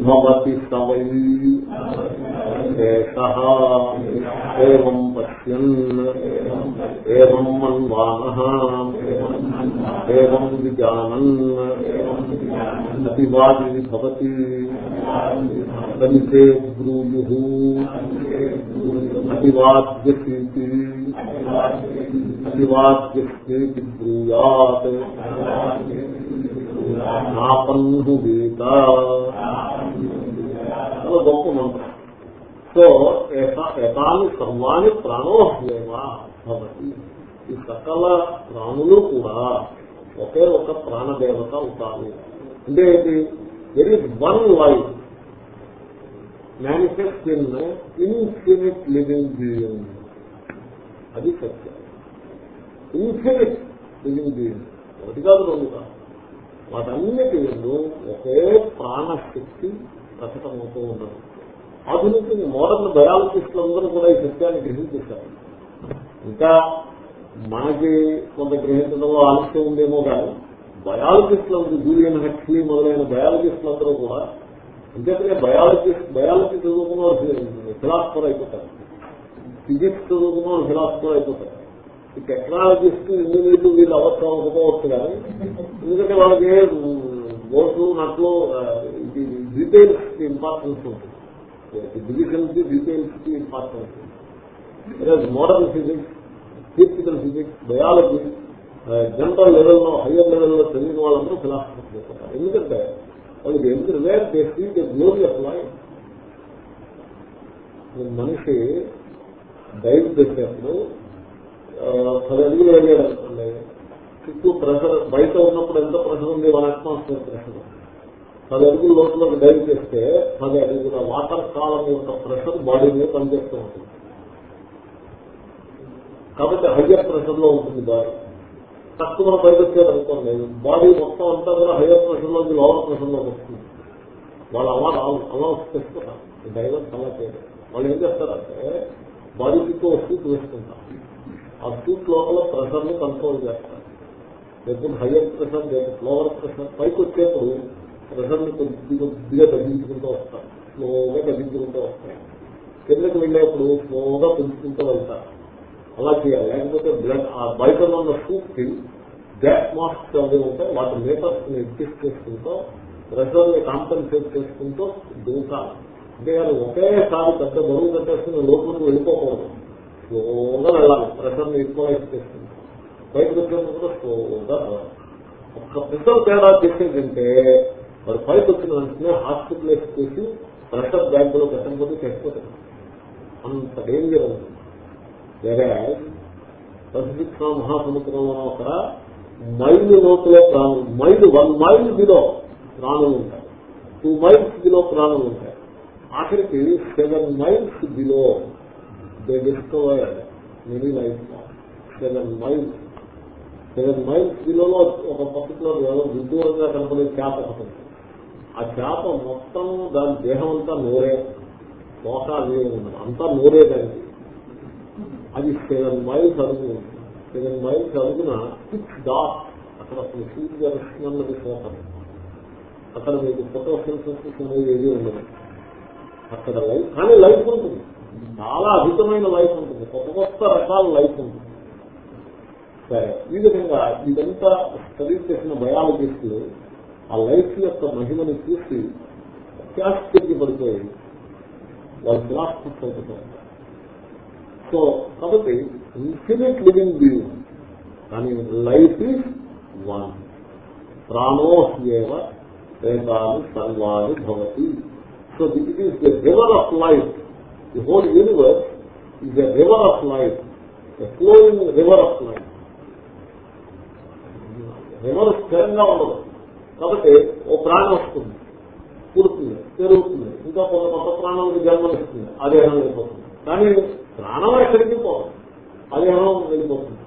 S1: భవతి సవై ఏం పశ్యన్ ఏం మన్వాన ఏం విజానన్ అతివాది భవతి తంతే బ్రూయు అతివాద్యసీతి అతివాద్యస్యేతి బ్రూయాత్. నాపన్ను చాలా గొప్ప మంత్రం. సో ఏతాన్ని సర్వాణి ప్రాణోహ్యేవా భవతి. ఈ సకల ప్రాణులు కూడా ఒకే ఒక ప్రాణదేవత అవుతారు. అంటే ఏంటి? There is one life manifest in infinite living being అది సత్యం. ఇన్ఫినిట్ లివింగ్ ఒకటి కాదు రెండు కాదు. వాటన్నిటి ఎందు ఒకే ప్రాణశక్తి ప్రకటమవుతూ ఉండదు ఆధునిక మోడర్న్ బయాలజిస్టులందరూ కూడా ఈ సత్యాన్ని గ్రహించేశారు ఇంకా మనకి కొంత గ్రహించడంలో ఆలస్యం ఉందేమో కానీ బయాలజిస్టులందరూ జూలియన్ హెక్స్లీ మొదలైన బయాలజిస్టులందరూ కూడా అంతేకానే బయాలజిస్ట్ బయాలజీ చదువుకున్న ఫిలాసఫర్ అయిపోతారు. ఫిజిక్స్ చదువుకున్న వాళ్ళు ఫిలాసఫర్ అయిపోతారు. ఈ టెక్నాలజిస్ట్ ఇంజనీర్లు వీళ్ళు అవసరం అవ్వకపోవచ్చు కానీ ఎందుకంటే వాళ్ళకి ఓట్లు నట్లు డీటెయిల్స్కి ఇంపార్టెన్స్ ఉంటుంది. డివిజన్కి డీటెయిల్స్కి ఇంపార్టెన్స్ ఉంటుంది. Modern physics theoretical physics biology general లెవెల్లో హయ్యర్ లెవెల్లో తెలియని వాళ్ళందరూ ఫిలాసఫర్స్ చేస్తారు ఎందుకంటే వాళ్ళకి ఎందుకు where they see the glory of life మనిషి డైవ్ చేసేప్పుడు పది అడుగులు వెళ్ళాడు అనుకోండి. చుట్టూ ప్రెషర్ బయట ఉన్నప్పుడు ఎంత ప్రెషర్ ఉంది వన్ అట్మాస్ఫియర్ ప్రెషర్. పది అడుగుల లోపల డైవ్ చేస్తే పది అడుగుల వాటర్ కాలం యొక్క ప్రెషర్ బాడీ మీద పనిచేస్తూ ఉంటుంది. కాబట్టి హయ్యర్ ప్రెషర్లో ఉంటుంది బాడీ. తక్కువ పైకి వచ్చేది బాడీ మొత్తం అంతా కూడా హయ్యర్ ప్రెషర్లోకి లోవర్ ప్రెషర్లోకి వస్తుంది వాళ్ళు అలా అలా చేస్తున్నారు డైవర్స్ అలా చేయరు. వాళ్ళు ఏం చేస్తారంటే బాడీ చుట్టూ వస్తూ చూసుకుంటారు ఆ లోపల ప్రెషర్ని కంట్రోల్ చేస్తారు ఎప్పుడు హయ్యర్ ప్రెషర్ లోవర్ ప్రెషర్ పైకి వచ్చేప్పుడు ప్రెషర్ని కొద్ది కొద్దిగా తగ్గించుకుంటూ వస్తారు స్లోగా తగ్గించుకుంటూ వస్తాను కిందకి వెళ్ళేప్పుడు స్లోగా పెంచుకుంటూ వెళ్తాను అలా చేయాలి. లేకపోతే బ్లడ్ ఆ బయట ఉన్న సూప్కి గ్యాస్ మాస్క్ అవి ఉంటాయి వాటి మేకర్స్ని అడ్జస్ట్ చేసుకుంటూ ప్రెషర్ని కాంపన్సేట్ చేసుకుంటూ దూకాలి. అంటే అది ఒకేసారి పెద్ద బరువు కట్టేసుకుని లోపలికి వెళ్ళిపోకూడదు. స్లోగా వెళ్ళాలి. ప్రెషర్ని ఈక్వలైజ్ చేసుకుంటాం బయటకు వచ్చేందుకు కూడా స్లోగా వెళ్ళాలి ఒక్క ప్రెషర్ తేడా చేసేదంటే మరి పైకి వచ్చిన వెంటనే హాస్పిటలైజ్ చేసి ప్రెషర్ బ్యాంకులో పెట్టకపోతే చచ్చిపోతారు అంత డేంజర్ ఉంది. వేరే పసిఫిక్ మహాసముద్రంలో ఒక మైల్ లోపల ప్రాణులు మైల్ వన్ మైల్ బిలో ప్రాణులు ఉంటాయి. టూ మైల్స్ బిలో ప్రాణులు ఉంటాయి. ఆఖరికి seven miles below they discover many life seven miles seven miles బిలోలో ఒక పర్టికులర్ విదూరంగా కనపడే చేప ఒకటి ఆ చేప మొత్తం దాని దేహం అంతా నోరే. తోక అంతా నోరే దానికి. అది సెవెన్ మైల్స్ అడుగు. సెవెన్ మైల్స్ అడుగున సిక్స్ డాట్ అక్కడ అసలు సూర్య రశ్మన్నది పోతారు అక్కడ మీకు ఫోటో సెన్సెస్ అనేది ఏది ఉండదు. అక్కడ లైఫ్ కానీ లైఫ్ ఉంటుంది. చాలా అధికమైన లైఫ్ ఉంటుంది. కొత్త కొత్త రకాల లైఫ్ ఉంటుంది. సరే ఈ విధంగా ఇదంతా స్టడీ చేసిన బయాలజిస్టులు ఆ లైఫ్ యొక్క మహిమని చూసి అత్యాశ్చర్యపడిపోయి వాళ్ళు ఫిలాసఫిక్స్ అవుతుంటారు సో కాబట్టి ఇన్ఫినిట్ లివింగ్ బీయింగ్ కానీ లైఫ్ ఈజ్ వన్ ప్రాణోహ్యేవ వేదాలు సర్వాలు భవతి. So that is the river of life the whole universe is a river of life a flowing river of life river స్థిరంగా ఉండదు. కాబట్టి ఓ ప్రాణం వస్తుంది పుడుతుంది పెరుగుతుంది ఇంకా కొంత కొత్త ప్రాణాలకు జన్మనిస్తుంది అదే వెళ్ళిపోతుంది. కానీ ప్రాణం ఎక్కడికి పోదు అదేహం వెళ్ళిపోతుంది.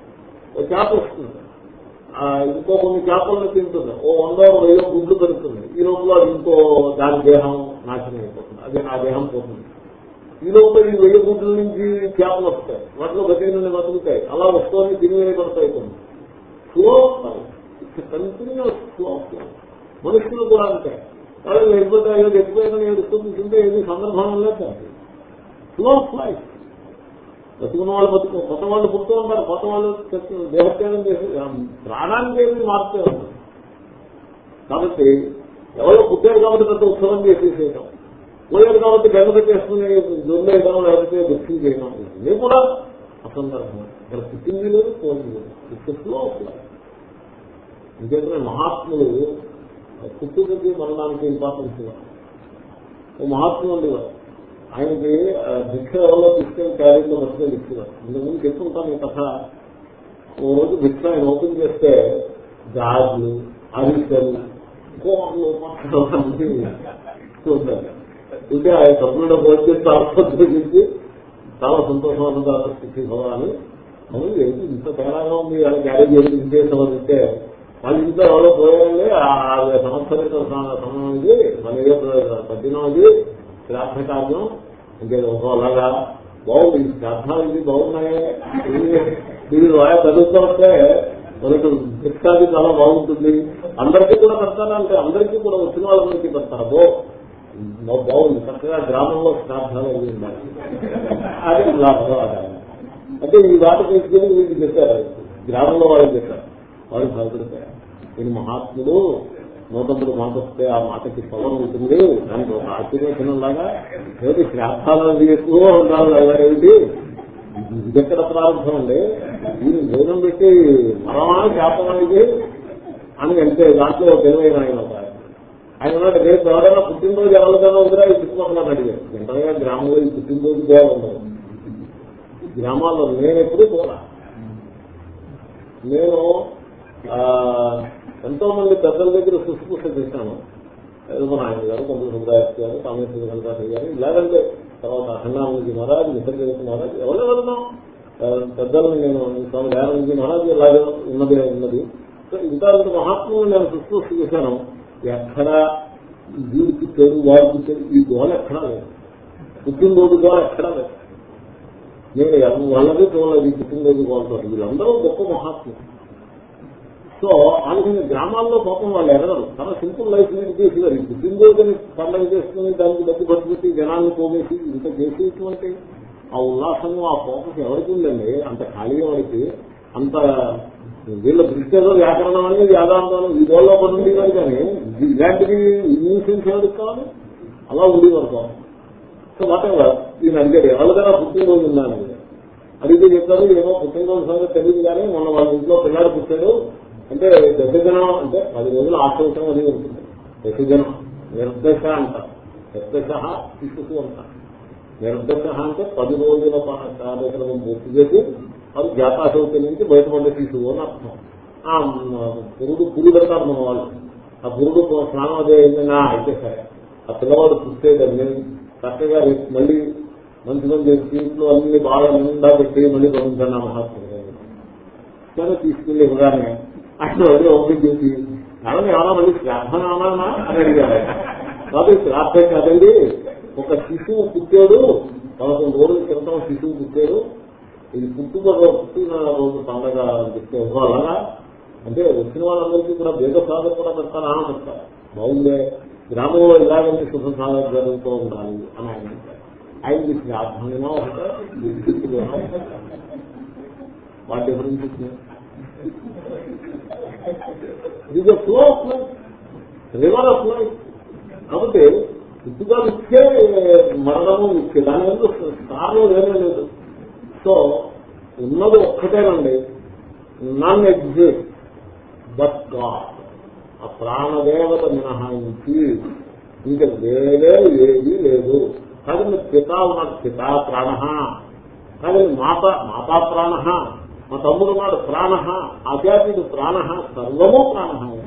S1: ఓ చేప వస్తుంది. ఇంకో కొన్ని చేపలను తింటుంది. ఓ వంద వెయ్యో గుడ్లు పెరుగుతుంది. ఈ లోపల ఇంకో దాని దేహం నాశనం అయిపోతుంది అది నా దేహం పోతుంది. ఈ లోపల ఈ వెయ్యి గుడ్ల నుంచి చేపలు వస్తాయి. వాటిలో బతికి నుండి బతుకుతాయి. అలా వస్తుంది తిని పడతాయి కొన్ని ఫ్లో కంటిన్యూస్ ఫ్లో మనుషులు కూడా అంతే. వాళ్ళు వెళ్ళిపోతాయి ఎత్తిపోయినా ఎడుస్తుంటే ఏది సందర్భం లేదు ఫ్లో ఆఫ్ లైఫ్ బతుకున్న వాళ్ళు బతుకు కొత్త వాళ్ళు పుడుతూ ఉంటారు. కొత్త వాళ్ళు దేహత్యాగం చేసి ప్రాణానికి ఏమి మారుతూ ఉంటారు కాబట్టి ఎవరో పుట్టారు కాబట్టి పెద్ద ఉత్సవం చేసేసేయడం పోయారు కాబట్టి గంట పెట్టేసుకుని దొంగేయడం లేకపోతే దుఃఖం చేయడం ఇవన్నీ కూడా అసందర్భం. ఇక్కడ పుట్టింది లేదు పోయింది లేదు. ఇట్స్ ఫ్లో ఇంకేంటంటే మహాత్ములు పుట్టుకకి మరణానికి ఇంపార్టెన్స్ ఓ మహాత్ములు ఉండేవారు. ఆయనకి భిక్ష ఎవరో తీసుకెళ్ళి క్యారీలో బతికే ఇచ్చేవారు ఇంతకుముందు చెప్పుకుంటాను ఈ కథ. ఓ రోజు భిక్ష ఆయన ఓపెన్ చేస్తే జాజులు అరిసెలు కోట్లు చూద్దాం ఇంకా ఆయన తప్పులో భోజనం ఆస్పత్రికి చాలా సంతోషం స్థితి భవాన్ని అవును ఇంత తేడాగా ఉంది వాళ్ళ గ్యారేజ్ ఏది విశేషం వాళ్ళు ఇంట్లో ఎవరో పోయాలి ఆ సంవత్సరం సమయం ఇది మన పద్దినం ఇది శ్రాద్ధ కార్యం ఇంకేదో అలాగా బాగుంది ఈ శ్రాద్ధాలు ఇది బాగున్నాయి. మీరు ఆయన చదువుతూ వస్తే మనకు శిక్షాది చాలా బాగుంటుంది. అందరికీ కూడా పెడతారా అంటే అందరికీ కూడా వచ్చిన వాళ్ళందరికీ పెడతారు? బో బాగుంది. చక్కగా గ్రామంలో శ్రాద్ధాలు అవి ఉండాలి అది లాభం అంటే ఈ మాట తీసుకుని వీళ్ళు చెప్పారు. గ్రామంలో వాళ్ళు చెప్పారు. వాళ్ళు భయపడతారు ఈయన మహాత్ముడు నూతముడు మాట వస్తే ఆ మాటకి పవర్ ఉంటుంది. దానికి ఒక ఆశ్చర్యచనం లాగా ఏది శ్రాద్ధాలు ఎక్కువ ఉండాలి ఏమిటి? ఇదెక్కడ ప్రారంభం అండి? దీన్ని భోజనం పెట్టి మరమా శాపనానికి అని అంటే దాంట్లో తెలివైన ఆయన ఒక ఆయన ఉన్నాడు. రేపు ఎవరైనా పుట్టినరోజు ఎవరికైనా ఉందిరా? ఈ చుట్టుపక్కల అడిగారు జనరల్గా గ్రామంలో ఈ పుట్టినరోజు కూడా ఉండదు గ్రామాల్లో నేను ఎప్పుడూ పోరా నేను ఎంతో మంది పెద్దల దగ్గర శుశ్రూష చేశాను. ఆయన గారు కొంత సుబ్రాయస్ గారు కామేశ్వర గణపతి గారు. ఇలాగంటే తర్వాత అఖండానందజీ మహారాజ్ నిసర్గదత్త మహారాజ్ ఎవరు వెళ్దాం పెద్దలను నేను స్వామి దయానందజీ మహారాజ్ ఇలాగే ఉన్నది ఉన్నది. సో ఇంత మహాత్ములు నేను శుశ్రూష చేశాను. ఎక్కడా వీడికి పేరు వారికి పేరు ఈ గోల ఎక్కడా లేదు. పుట్టినరోజు గోల ఎక్కడా లేదు. నేను వాళ్ళదే చూడలేదు ఈ పుట్టినరోజు గోలతో వీళ్ళందరూ గొప్ప మహాత్ములు. సో అందుకని గ్రామాల్లో పాపం వాళ్ళు ఎగరరు చాలా సింపుల్ లైఫ్ లీడ్ చేసేవారు. ఈ పుట్టినరోజుని పండుగ చేసుకుని దానికి డబ్బు పట్టుబెట్టి జనాన్ని పోగేసి ఇంత చేసేటువంటి ఆ ఉల్లాసము ఆ ఫోకస్ ఎవరికి ఉందండి? అంత ఖాళీ వాడికి అంత వీళ్ళ దృష్టిలో వ్యాకరణం అనేది వేదాంతం ఈ గోల్లో పని ఉండేవారు కానీ ఇలాంటివి న్యూసెన్స్ ఎవరికి అలా ఉండేవారు కావాలి సో వాట్ ఎవర్ ఈయన అడిగాడు ఎవరిదైనా పుట్టినరోజు ఉన్నాను అడిగితే చెప్తారు ఏమో పుట్టినరోజు సంగతి తెలియదు కానీ మొన్న వాళ్ళ ఇంట్లో పిల్లాడు పుట్టాడు. అంటే దశజనం అంటే పది రోజులు ఆశ్రయించడం అనేది ఉంటుంది. దశజనం నిర్దశ అంట. నిర్దశ శిశువు అంట. నిర్దశ అంటే పది రోజుల కార్యక్రమం పూర్తి చేసి అది జాతాశౌతి నుంచి బయటపడే శిశువు అని అర్థం. ఆ పురుడు పురుడు పెడతారు మన వాళ్ళు. ఆ పురుడు స్నానం అదే నా అయితే సరే. ఆ పిల్లవాడు పుట్టేదని చక్కగా మళ్ళీ మంచి మంచి సీట్లు అన్ని బాగా నిండా పెట్టి మళ్ళీ పంపించాను ఆ మహాత్ముడు. సరే తీసుకెళ్ళి ఇవ్వగానే ఆయన వదిలి ఓపెన్ చేసి ఎవరైనా ఎవరో మళ్ళీ శ్రాద్ధనామా అని అడిగారు. కాబట్టి శ్రాద్ధం కాదండి. ఒక శిశువు పుట్టాడు పదకొండు రోజుల క్రితం శిశువు పుట్టాడు. ఇది పుట్టుక పుట్టిన రోజు పండగ అని చెప్తే అలాగా? అంటే వచ్చిన వాళ్ళందరికీ కూడా భేద సాధన కూడా పెడతానా అని చెప్తారు బాగుందే గ్రామంలో ఇలాగంటే శుభ సాధన జరుగుతూ ఉండాలి అని ఆయన ఆయనకి శ్రాద్ధమైనా ఒకటే? వాటి గురించి ఇది flow of life river of life కాబట్టి పుట్టుగా ఇచ్చే మరణము ఇచ్చే దాని ఎందుకు స్థానం వేరే లేదు. సో ఉన్నది ఒక్కటేనండి. నన్ ఎగ్జిస్ట్ బట్ గాడ్ ఆ ప్రాణదేవత మినహాయించి ఇంకా వేరే ఏది లేదు. కానీ పిత ఉన్నాడు. పిత ప్రాణ. కానీ మాత మాతా ప్రాణ. మా తమ్ముడు ఉన్నాడు. ప్రాణ. ఆధ్యాత్మిక ప్రాణ. సర్వము ప్రాణ.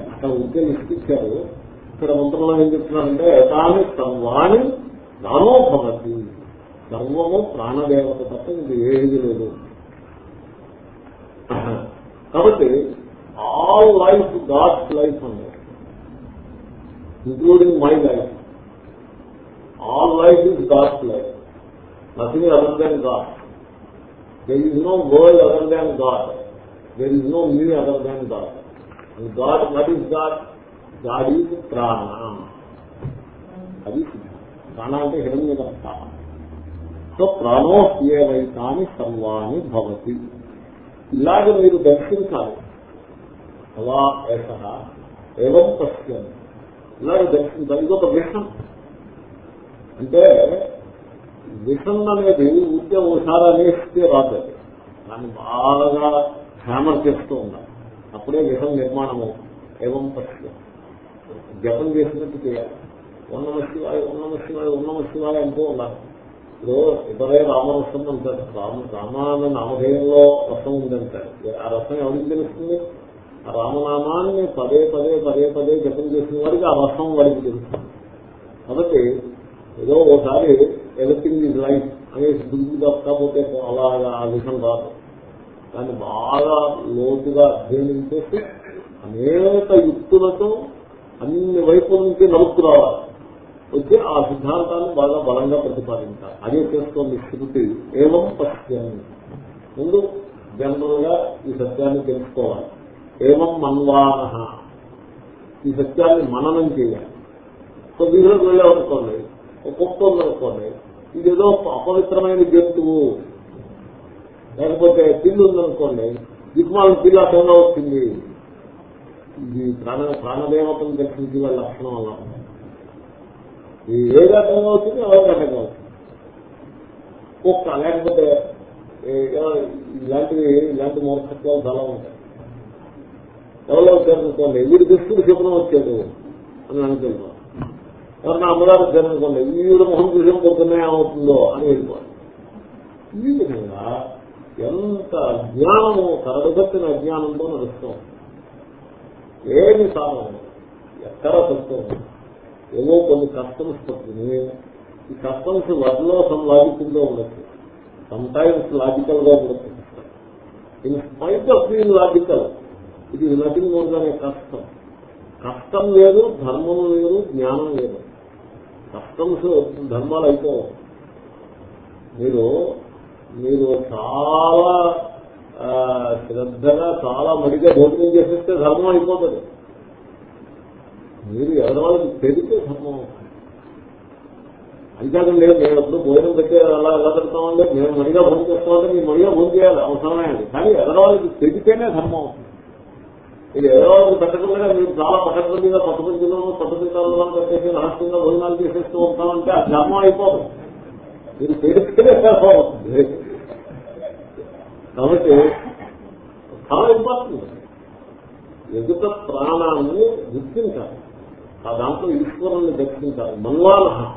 S1: అక్కడ ఉంటే నిష్ఠించారు ఇక్కడ మంత్రంలో ఏం చెప్తున్నారంటే ఏతాని సర్వాణి నానోభవతి సర్వము ప్రాణదేవత తప్ప ఇది ఏది లేదు. కాబట్టి ఆల్ లైఫ్ గాడ్స్ లైఫ్ అండి. Including my life. All life is God's life. Nothing other than God. There is no world other than God. There is no me other than God. And God what is God? God is prana. అది ప్రాణ అంటే హిరణ్యకర్త. So ప్రాణోహ్యేవైతాని సర్వాణి భవతి. ఇలాగ మీరు దర్శించాలి. అలా ఏష ఏవం పశ్యం ఇలాగ దర్శించాలి. ఇదొక విషం. అంటే విషం అనేది ఊరికే ఓసారి అనేస్తే రాదు దాన్ని బాగా హ్యామర్ చేస్తూ ఉండాలి. అప్పుడే విషం నిర్మాణము ఏవం పశ్యం జపం చేసినట్టు చేయాలి. ఉన్నమ శివాయ ఉన్నమ శివాయ ఉన్నమ శివాయ అంటూ ఉండాలి. ఇప్పుడు ఇతరే రామరసం అంటారు రామ రామాన నామధేయంలో రసం ఉందంటారు ఆ రసం ఎవరికి తెలుస్తుంది? ఆ రామనామాన్ని పదే పదే పదే పదే జపం చేసిన వాడికి ఆ రసం వాడికి తెలుస్తుంది. కాబట్టి ఏదో ఒకసారి ఎవ్రీథింగ్ ఈజ్ లైఫ్ అనేసి దుగ్గు తప్పకపోతే అలాగా ఆ విషయం రాదు. దాన్ని బాగా లోతుగా అధ్యయనం చేసి అనేక యుక్తులతో అన్ని వైపుల నుంచి నలుపు రావాలి వచ్చి ఆ సిద్ధాంతాన్ని బాగా బలంగా ప్రతిపాదించాలి అదే చేస్తోంది శృతి ఏమం పశ్యం ముందు జనరల్గా ఈ సత్యాన్ని తెలుసుకోవాలి. ఏమం మన్వాన ఈ సత్యాన్ని మననం చేయాలి. ఒక వీధిలోకి వెళ్ళామనుకోండి ఒక కుక్క ఉందనుకోండి ఇదేదో అపవిత్రమైన జంతువు. లేకపోతే పిల్లు ఉందనుకోండి దిక్మాల పిల్ల అర్థంగా వచ్చింది. ఇది ప్రాణ ప్రాణదేవతను దర్శించి వాళ్ళ లక్షణం అలా ఉంది. ఏ రకంగా అవుతుంది ఎవరి రకంగా అవుతుంది కుక్క లేకపోతే ఇలాంటివి ఇలాంటి మూర్ఖత్వాలు చాలా ఉంటాయి. ఎవరో వచ్చారనుకోండి వీడి దుస్తుడు శుభ్రం వచ్చేది అని అనుకుంటున్నాం ఎవరన్నా అమ్మగారు వచ్చారనుకోండి వీడు మొహం చూసిన పొద్దున్నే ఏమవుతుందో అని వెళ్ళిపోవాలి ఈ విధంగా ఎంత అజ్ఞానము కరడుగట్టిన అజ్ఞానంతో నడుస్తాం ఏమి సాధనం ఎక్కడ తత్వం ఏవో కొన్ని కస్టమ్స్ పట్టుకుని ఈ కస్టమ్స్ వరలో సమ్ లాజికల్గా ఉండొచ్చు. సమ్ టైమ్స్ లాజికల్గా ఉండొచ్చు in spite of being logical ఇది నథింగ్ మోర్ దాన్ కష్టం కష్టం లేదు ధర్మం లేదు జ్ఞానం లేదు. కస్టమ్స్ ధర్మాలు అయిపోవు మీరు మీరు చాలా ఆ, శ్రద్ధగా చాలా మడిగా భోజనం చేసేస్తే ధర్మం అయిపోతుంది. మీరు ఎదరవాళ్ళకి పెరిగితే ధర్మం. అవుతుంది అంతేకాదు లేదు మేము ఎప్పుడు భోజనం పెట్టే అలా ఎలా పెడతామంటే మేము మరిగా భోజనం చేస్తామంటే మీరు మరిగా భోజనం చేయాలి అవసరమే అది కానీ ఎదరవాళ్ళకి పెరిగితేనే ధర్మం. అవుతుంది ఇది ఎదరవాళ్ళకి పెట్టకుండా మీరు చాలా పట్టకుండా పట్టుకుంటున్నాము పట్టుకుంటాను పెట్టేసి రహస్యంగా భోజనాలు చేసేస్తూ ఉంటామంటే ఆ ధర్మం అయిపోదు. మీరు పెరిగితేనే ధర్మం. అవుతుంది కాబట్టి చాలా ఇంపార్టెంట్. ఎదుట ప్రాణాన్ని గుర్తించాలి? ఆ దాంట్లో ఈశ్వరుణ్ణి దర్శించాలి. మన్వాన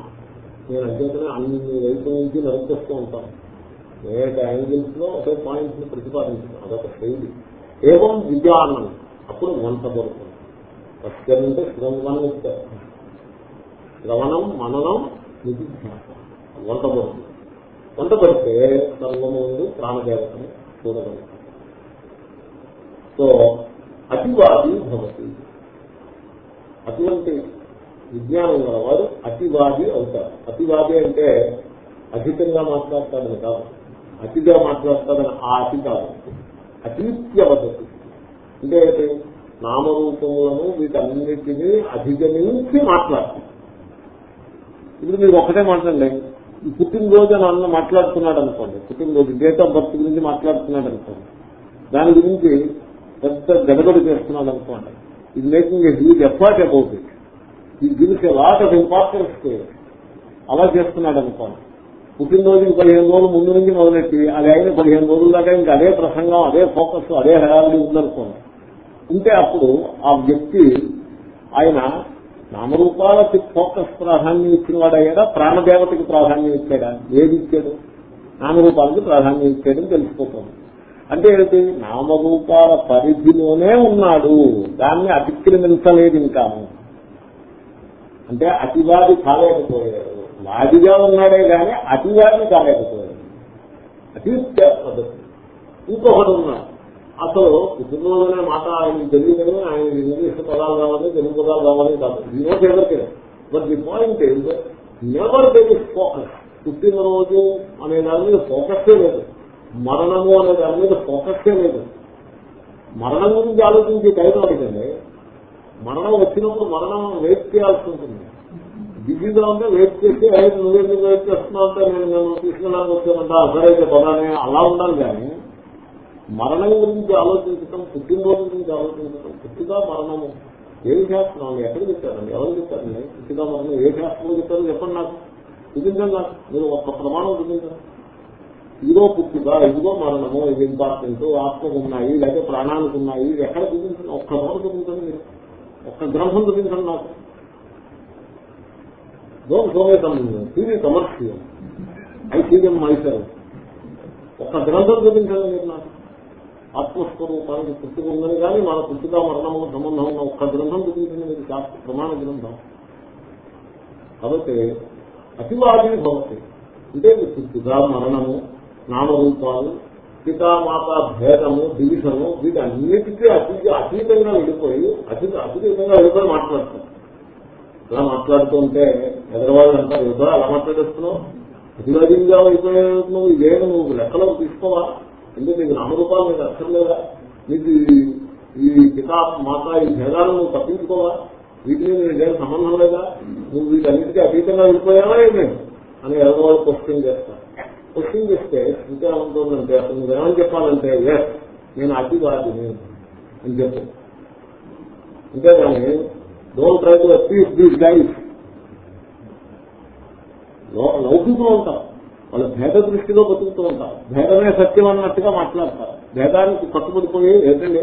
S1: నేను అంచేతనే అన్ని వైపు నుంచి నడిపిస్తూ ఉంటాను. అనేక యాంగిల్స్లో ఒకే పాయింట్ని ప్రతిపాదించడం. అదొక శైలి. ఏవం విజ్ఞానం అప్పుడు వంట దొరుకుతుంది. ఫస్ట్ అంటే శ్రవణం ఇస్తారు. శ్రవణం మననం నిధిధ్యాస. వంట పడుతుంది వంట పడితే సర్వముందు ప్రాణదేవతను చూడగలుగుతాం. సో అతివాది భవతి. అటువంటి విజ్ఞానం గలవారు అతివాది అవుతారు. అతివాది అంటే అధికంగా మాట్లాడతాడని కాదు. అతిగా మాట్లాడతాడని ఆ అతి కాదు. అతీత్య పద్ధతి అంటే ఏంటి? నామరూపములను వీటన్నిటినీ అధిగమించి మాట్లాడతాం ఇప్పుడు మీరు ఒకటే మాట్లాడండి ఈ పుట్టినరోజు అని అన్న మాట్లాడుతున్నాడు అనుకోండి పుట్టినరోజు డేట్ ఆఫ్ బర్త్ గురించి మాట్లాడుతున్నాడు అనుకోండి దాని గురించి పెద్ద గడబడి చేస్తున్నాడు అనుకోండి ఇది making a huge effort about it ఇది gives a lot of importance అలా చేస్తున్నాడు అనుకోండి. పుట్టినరోజుకి పదిహేను రోజులు ముందు నుంచి మొదలెట్టి అది అయిన పదిహేను రోజుల దాకా ఇంకా అదే ప్రసంగం అదే ఫోకస్ అదే హడాలి ఉందనుకోండి. ఉంటే అప్పుడు ఆ వ్యక్తి ఆయన నామరూపాలకి ఫోకస్ ప్రాధాన్యం ఇచ్చిన వాడయ్యాడా ప్రాణదేవతకి ప్రాధాన్యం ఇచ్చాడా? ఏది ఇచ్చాడు? నామరూపాలకి ప్రాధాన్యం ఇచ్చాడని తెలిసిపోతుంది. అంటే ఏంటి నామరూపాల పరిధిలోనే ఉన్నాడు. దాన్ని అతిక్రమించలేదు ఇంకా. అంటే అతివాది కాలేకపోయాడు. వాదిగా ఉన్నాడే గాని అతివాదిని కాలేకపోయాడు. అతి ఇంకొకటి ఉన్నాడు. అసలు పుట్టినరోజు అనే మాట ఆయన తెలియదు ఆయన ఇంగ్లీష్ పదాలు కావాలి తెలుగు పదాలు కావాలి కాదు. ఈరోజు ఎవరికే బట్ ది పాయింట్ ఏంటంటే నెవర్ టేక్ ఫోకస్ పుట్టినరోజు అనే దాని మీద ఫోకస్ లేదు. మరణము అనే దాని మీద ఫోకస్సే లేదు. మరణం గురించి ఆలోచించే టైం అడిగండి మరణం వచ్చినప్పుడు మరణం వెయిట్ చేయాల్సి ఉంటుంది. బిజీగా ఉంటే వెయిట్ చేసి ఐదు నువ్వెందుకు వెయిట్ చేస్తున్నావు అంటే నేను నేను తీసుకెళ్ళడానికి వచ్చానంటే. అసలైతే పదానే అలా ఉండాలి కానీ మరణం గురించి ఆలోచించటం పుట్టినరోజు గురించి ఆలోచించటం పుట్టిగా మరణము? ఏం శాస్త్రం ఎక్కడ చెప్పారండి? ఎవరు చెప్పారండి? పుట్టిగా మరణం ఏ శాస్త్రంలో చెప్పారు చెప్పండి నాకు. చూపించండి నాకు. మీరు ఒక్క ప్రమాణం చూపించండి ఇదిగో పుట్టుక ఇదిగో మరణము ఇది ఇంపార్టెంట్ ఆత్మకు ఉన్నాయి లేకపోతే ప్రాణానికి ఉన్నాయి. ఇది ఎక్కడ చూపించండి ఒక్క రోజు చూపించండి మీరు. ఒక్క గ్రంథం చూపించండి నాకు. డోంట్ సోమేతం టీవీ కమర్షియల్ ఐ సీఎం మైసర్. ఒక్క గ్రంథం చూపించండి మీరు నాకు. ఆత్మస్వరూపానికి పుట్టుక ఉందని కానీ మన పుట్టుక మరణము సంబంధం ఉన్న ఒక్క గ్రంథం చూపించండి మీరు. శాస్త్ర ప్రమాణ గ్రంథం. కాబట్టి అతివాది భవతి. అంటే పుట్టుక మరణము నామరూపాలు పితామాత భేదము డివిజను వీటన్నిటికీ అతి అతీతంగా వెళ్ళిపోయి అతి అతీతంగా వెళ్ళిపోయి మాట్లాడతాం ఇలా మాట్లాడుతుంటే ఎదరవాళ్ళు అంటారు యుద్ధం అలా మాట్లాడేస్తున్నావు? అతివాదిగా అయిపోయే నువ్వు నువ్వు లెక్కలో తీసుకోవా? అంటే నీకు నామరూపాలు నీకు అర్థం లేదా? నీకు ఈ- పితా మాత ఈ భేదాలను నువ్వు తప్పించుకోవా? వీటిని నీకేం సంబంధం లేదా? నువ్వు వీటన్నిటికీ అతీతంగా వెళ్ళిపోయావా ఏమే? అని ఎదరవాళ్ళు క్వశ్చన్ చేస్తారు క్వశ్చన్ చేస్తే ఇంకా ఉంటుందంటే అసలు నువ్వు ఏమని చెప్పాలంటే ఎస్ నేను అతివాదిని అని చెప్పు. అంతేగాని don't try to appease these guys లౌకికం ఉంటారు. వాళ్ళు భేద దృష్టిలో బతుకుతూ ఉంటారు. భేదమే సత్యం అన్నట్టుగా మాట్లాడతారు. భేదానికి కట్టుబడిపోయి ఏంటండి?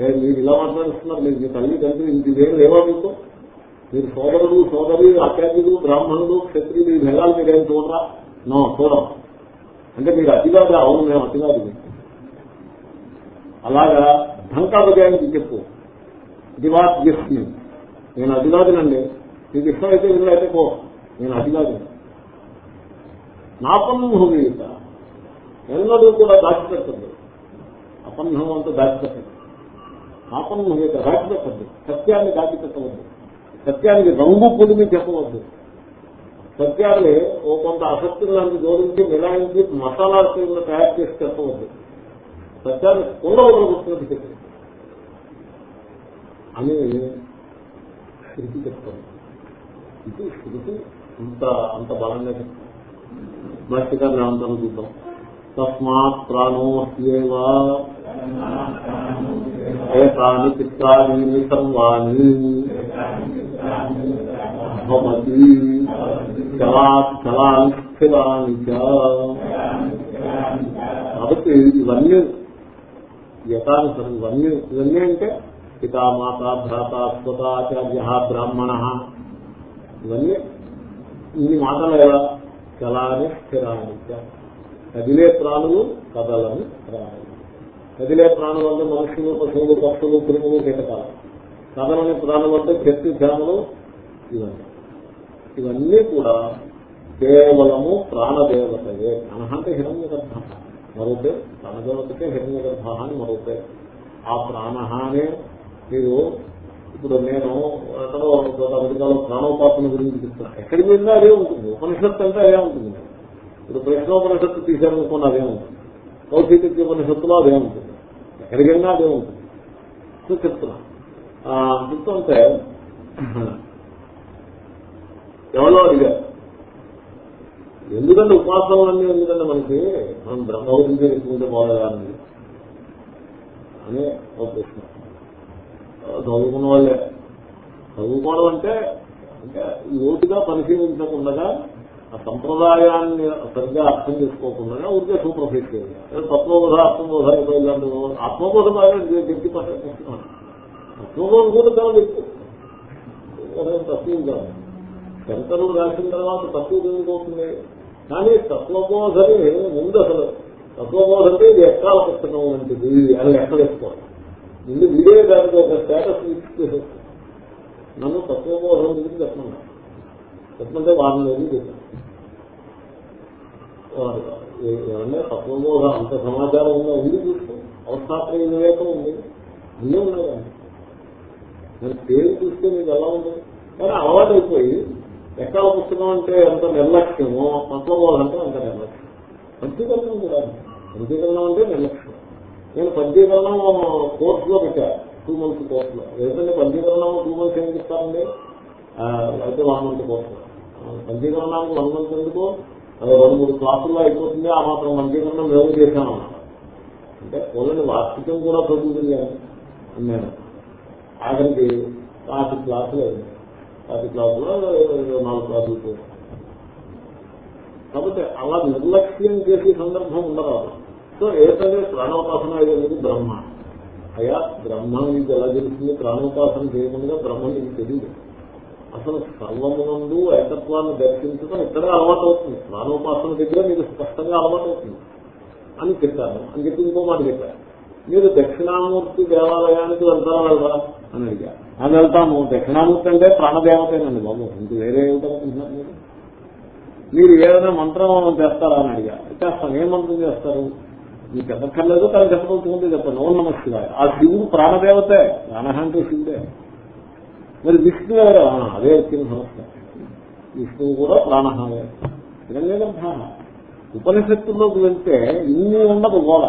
S1: ఏ, మీరు ఇలా మాట్లాడుతున్నారు. మీరు మీ తల్లి తండ్రి ఇంటి ఇదేం లేవా మీకు? మీరు సోదరుడు సోదరి ఆచార్యులు బ్రాహ్మణుడు క్షత్రియులు ఈ భేదాలు మీరేం చూడరా? నో చూడం అంటే మీరు అతిగాది అవును మేము అతిగాది అలాగా ఢంకా బజానికి చెప్పు దివాత్ గిఫ్ట్ని నేను అతిగాదినండి నీకు ఇష్టమైతే అయితే పో. నేను అతిగాదు నాపన్నం భూమిత ఎన్నడూ కూడా దాచిపెట్టద్దు. అపన్నం అంతా దాచిపెట్టదు నాపన్నం దాచిపెట్టద్దు. సత్యాన్ని దాచిపెట్టవద్దు. సత్యానికి రంగు పొడిమి చెప్పవద్దు. సత్యాన్ని ఓ కొంత ఆసక్తి లాంటి జోడించి మిలాయించి మసాలా కింద తయారు చేసి చెప్పవద్దు. సత్యాన్ని కుండ వదలగొచ్చినట్టు చెప్పి. అని శృతి చెప్తాను ఇది శృతి అంత అంత బలంగా చెప్తాను భాష్యకారులు ఏమంటారో చూద్దాం. తస్మాత్ ప్రాణోస్యేవ ఏతాని చిత్తాని సర్వాణి భవతి చలాత్ కాబట్టి ఇవన్నీ యథానుసరం ఇవన్నీ ఇవన్నీ అంటే పితామాత భ్రాత స్వతాచార్య బ్రాహ్మణ. ఇవన్నీ ఇన్ని మాటలు ఎలా? చలాని స్థిరాని కదిలే ప్రాణులు కదలని ప్రాణులు. కదిలే ప్రాణులు అంటే మనుషులు పశువులు పక్షులు క్రిములు కీటకాలు. కదలని ప్రాణులు అంటే శక్తి ధ్యానులు ఇవన్నీ. ఇవన్నీ కూడా కేవలము ప్రాణదేవతయే. ప్రాణ అంటే హిరణ్య గర్భ మరొకే ప్రాణదేవతకే హిరణ్య గర్భ అని మరొకే ఆ ప్రాణ అనే మీరు ఇప్పుడు నేను ఎక్కడో అమెరికాలో ప్రాణోపాసన గురించి చెప్తున్నాను ఎక్కడి మీద అదే ఉంటుంది. ఉపనిషత్తు అంటే అదే ఉంటుంది. ఇప్పుడు ప్రశ్నోపనిషత్తు తీశారనుకున్న అదే ఉంటుంది. కౌశిక ఉపనిషత్తులో అదే ఉంటుంది. ఎక్కడికైనా అదే ఉంటుంది. చెప్తున్నా. చెప్తుంటే ఎవరో అడిగారు ఎందుకంటే ఉపాసనలన్నీ ఎందుకంటే మనకి మనం బ్రహ్మ గురించి తెలుసుకుంటే బాగుంది అని ఒక ప్రశ్న. చదువుకున్న వాళ్ళే. చదువుకోవడం అంటే అంటే లోతుగా పరిశీలించకుండా ఆ సంప్రదాయాన్ని సరిగ్గా అర్థం చేసుకోకుండా ఊరికే సూప్రఫిట్ చేయాలి. తత్వబోధ ఆత్మబోధ ఇలాంటి ఆత్మబోధ బాగా వ్యక్తి ఆత్మబోధ కూడా చాలా వ్యక్తి తక్కువ శంకరుడు రాసిన తర్వాత తక్కువ ఎందుకవుతుంది కానీ తత్వబోధని ముందు అసలు తత్వబోధ అంటే ఇది ఎక్కాల పుస్తకం వంటిది అని లెక్కలేసుకోవాలి. ముందు వీడే దానికి ఒక స్టేటస్ ఇచ్చేసేస్తుంది నన్ను తత్వబోధం గురించి చెప్పమన్నా చెప్పమంటే వారం ఏమి చెప్పాను? వారు ఏమన్నా తత్వబోధ అంత సమాచారం ఉందా? ఉంది చూసుకో. అవస్థాత్మక వివేకం ఉంది. అన్నీ ఉన్నాయి. నేను పేరు చూస్తే మీకు ఎలా ఉంది కానీ అలవాటు అయిపోయి ఎక్కడ పుస్తకం అంటే ఎంత నిర్లక్ష్యమో తత్వబోధ అంటే అంత నిర్లక్ష్యం. పంచీకరణం కూడా పంచీకరణం అంటే నిర్లక్ష్యం. నేను పంచీకరణం కోర్సులో పెట్టాను టూ మంత్స్ కోర్సులో. ఎందుకంటే పంచీకరణం టూ మంత్స్ ఏం చెప్తారండి అయితే వన్ మంత్ కోర్సు పంచీకరణానికి వన్ మంత్ ఎందుకు? రెండు మూడు క్లాసుల్లో అయిపోతుంది ఆ మాత్రం పంచీకరణం మేము చేశాను అంటే ఓన్లీ వార్షికం కూడా చదువుతుంది నేను ఆఖరికి పాతి క్లాసులు అయింది. పాతి క్లాసులో నాలుగు క్లాసులు చేశాను కాబట్టి అలా నిర్లక్ష్యం చేసే సందర్భం ఉండరాదు. సో ఏదైతే ప్రాణోపాసన అయ్యేది బ్రహ్మ. అయా బ్రహ్మ నీకు ఎలా తెలుస్తుంది? ప్రాణోపాసన చేయకుండా బ్రహ్మ నీకు తెలియదు. అసలు సర్వమునందు ఏకత్వాన్ని దర్శించడం ఇక్కడే అలవాటు అవుతుంది ప్రాణోపాసన దగ్గర మీకు స్పష్టంగా అలవాటు అవుతుంది అని చెప్పాను. అని చెప్పి ఇంకో మాట చెప్పారు మీరు దక్షిణామూర్తి దేవాలయానికి వెళ్తారా? వెళ్దా అని అడిగారు అని వెళ్తాము. దక్షిణామూర్తి అంటే ప్రాణదేవతేనండి బాబు. ఇంక వేరే ఏమిటనుకుంటున్నారు మీరు? మీరు ఏదైనా మంత్రం చేస్తారా అని అడిగా చేస్తాం ఏ మంత్రం చేస్తారు? మీకు ఎదక్కర్లేదు తన చెప్పదలుచుకుంటే చెప్పండి. ఓం నమ శివాయ. ఆ శివుడు ప్రాణదేవతే. ప్రాణ అంటే శివుడే. మరి విష్ణు ఎవరు? అదే వచ్చిన సమస్య విష్ణువు కూడా ప్రాణహాయ హిరణ్యగర్భ ఉపనిషత్తుల్లోకి వెళ్తే ఇన్ని ఉండదు గోడ.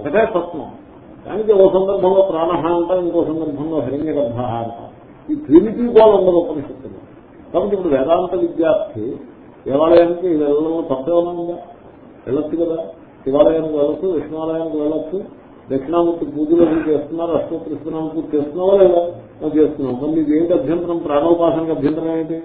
S1: ఒకటే తత్వం. దానికి ఓ సందర్భంలో ప్రాణహ అంటాం ఇంకో సందర్భంలో హిరణ్యగర్భ అంటాం. ఈ ట్రినిటీ గోడ ఉండదు ఉపనిషత్తులు. కాబట్టి ఇప్పుడు వేదాంత విద్యార్థి దేవాలయానికి వెళ్ళడంలో తప్పేమన్నా ఉందా? వెళ్ళొచ్చు కదా. శివాలయానికి వెళ్ళొచ్చు విష్ణువాలయానికి వెళ్ళొచ్చు. దక్షిణామూర్తి పూజలు అవి చేస్తున్నారు? అష్టోత్తర కృష్ణామూర్తి చేస్తున్నావా లేదా? మనం చేస్తున్నాం. మరి నీకు ఏంటి అభ్యంతరం? ప్రాణోపాసనకి అభ్యంతరం ఏంటి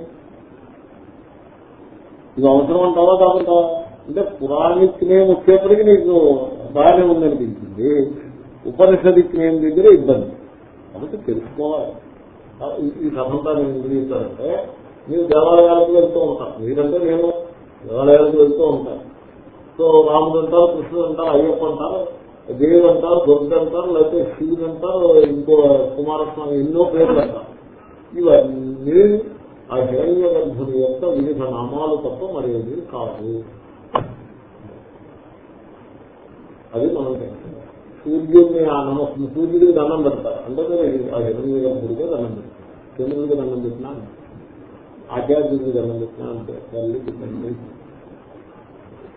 S1: ఇది అవసరం అంటావా కాదంటావా? అంటే పురాణిక్ నేమ్ వచ్చేప్పటికి నీకు బాగానే ఉందనిపించింది. ఉపనిషదిక్ నేమ్ దగ్గర ఇబ్బంది. కాబట్టి తెలుసుకోవాలి. ఈ సభంతా నేను ఎందుకు చెప్తానంటే మీరు దేవాలయాలకు వెళ్తూ ఉంటారు. మీరంటే నేను దేవాలయాలకు వెళ్తూ ఉంటాను. సో రాముడు అంటారు కృష్ణుడు అంటారు అయ్యప్ప అంటారు దేవుడు అంటారు దొరికి అంటారు లేకపోతే శివుడు అంటారు ఇంకో కుమారస్వామి ఎన్నో పేర్లు అంటారు. ఇవన్నీ ఆ హిరణ్య గర్భుడి యొక్క వివిధ నామాలు తప్ప మరేది కాదు. అది మనం తెలుసు సూర్యుడిని ఆ నమస్కారం సూర్యుడికి దండం పెడతారు. అంటే ఆ హిరణ్య గర్భుడిగా దండం పెడతారు. చంద్రుడికి దండం పెట్టినా ఆచార్యుడికి దండం పెట్టినా అంటే తల్లి తండ్రి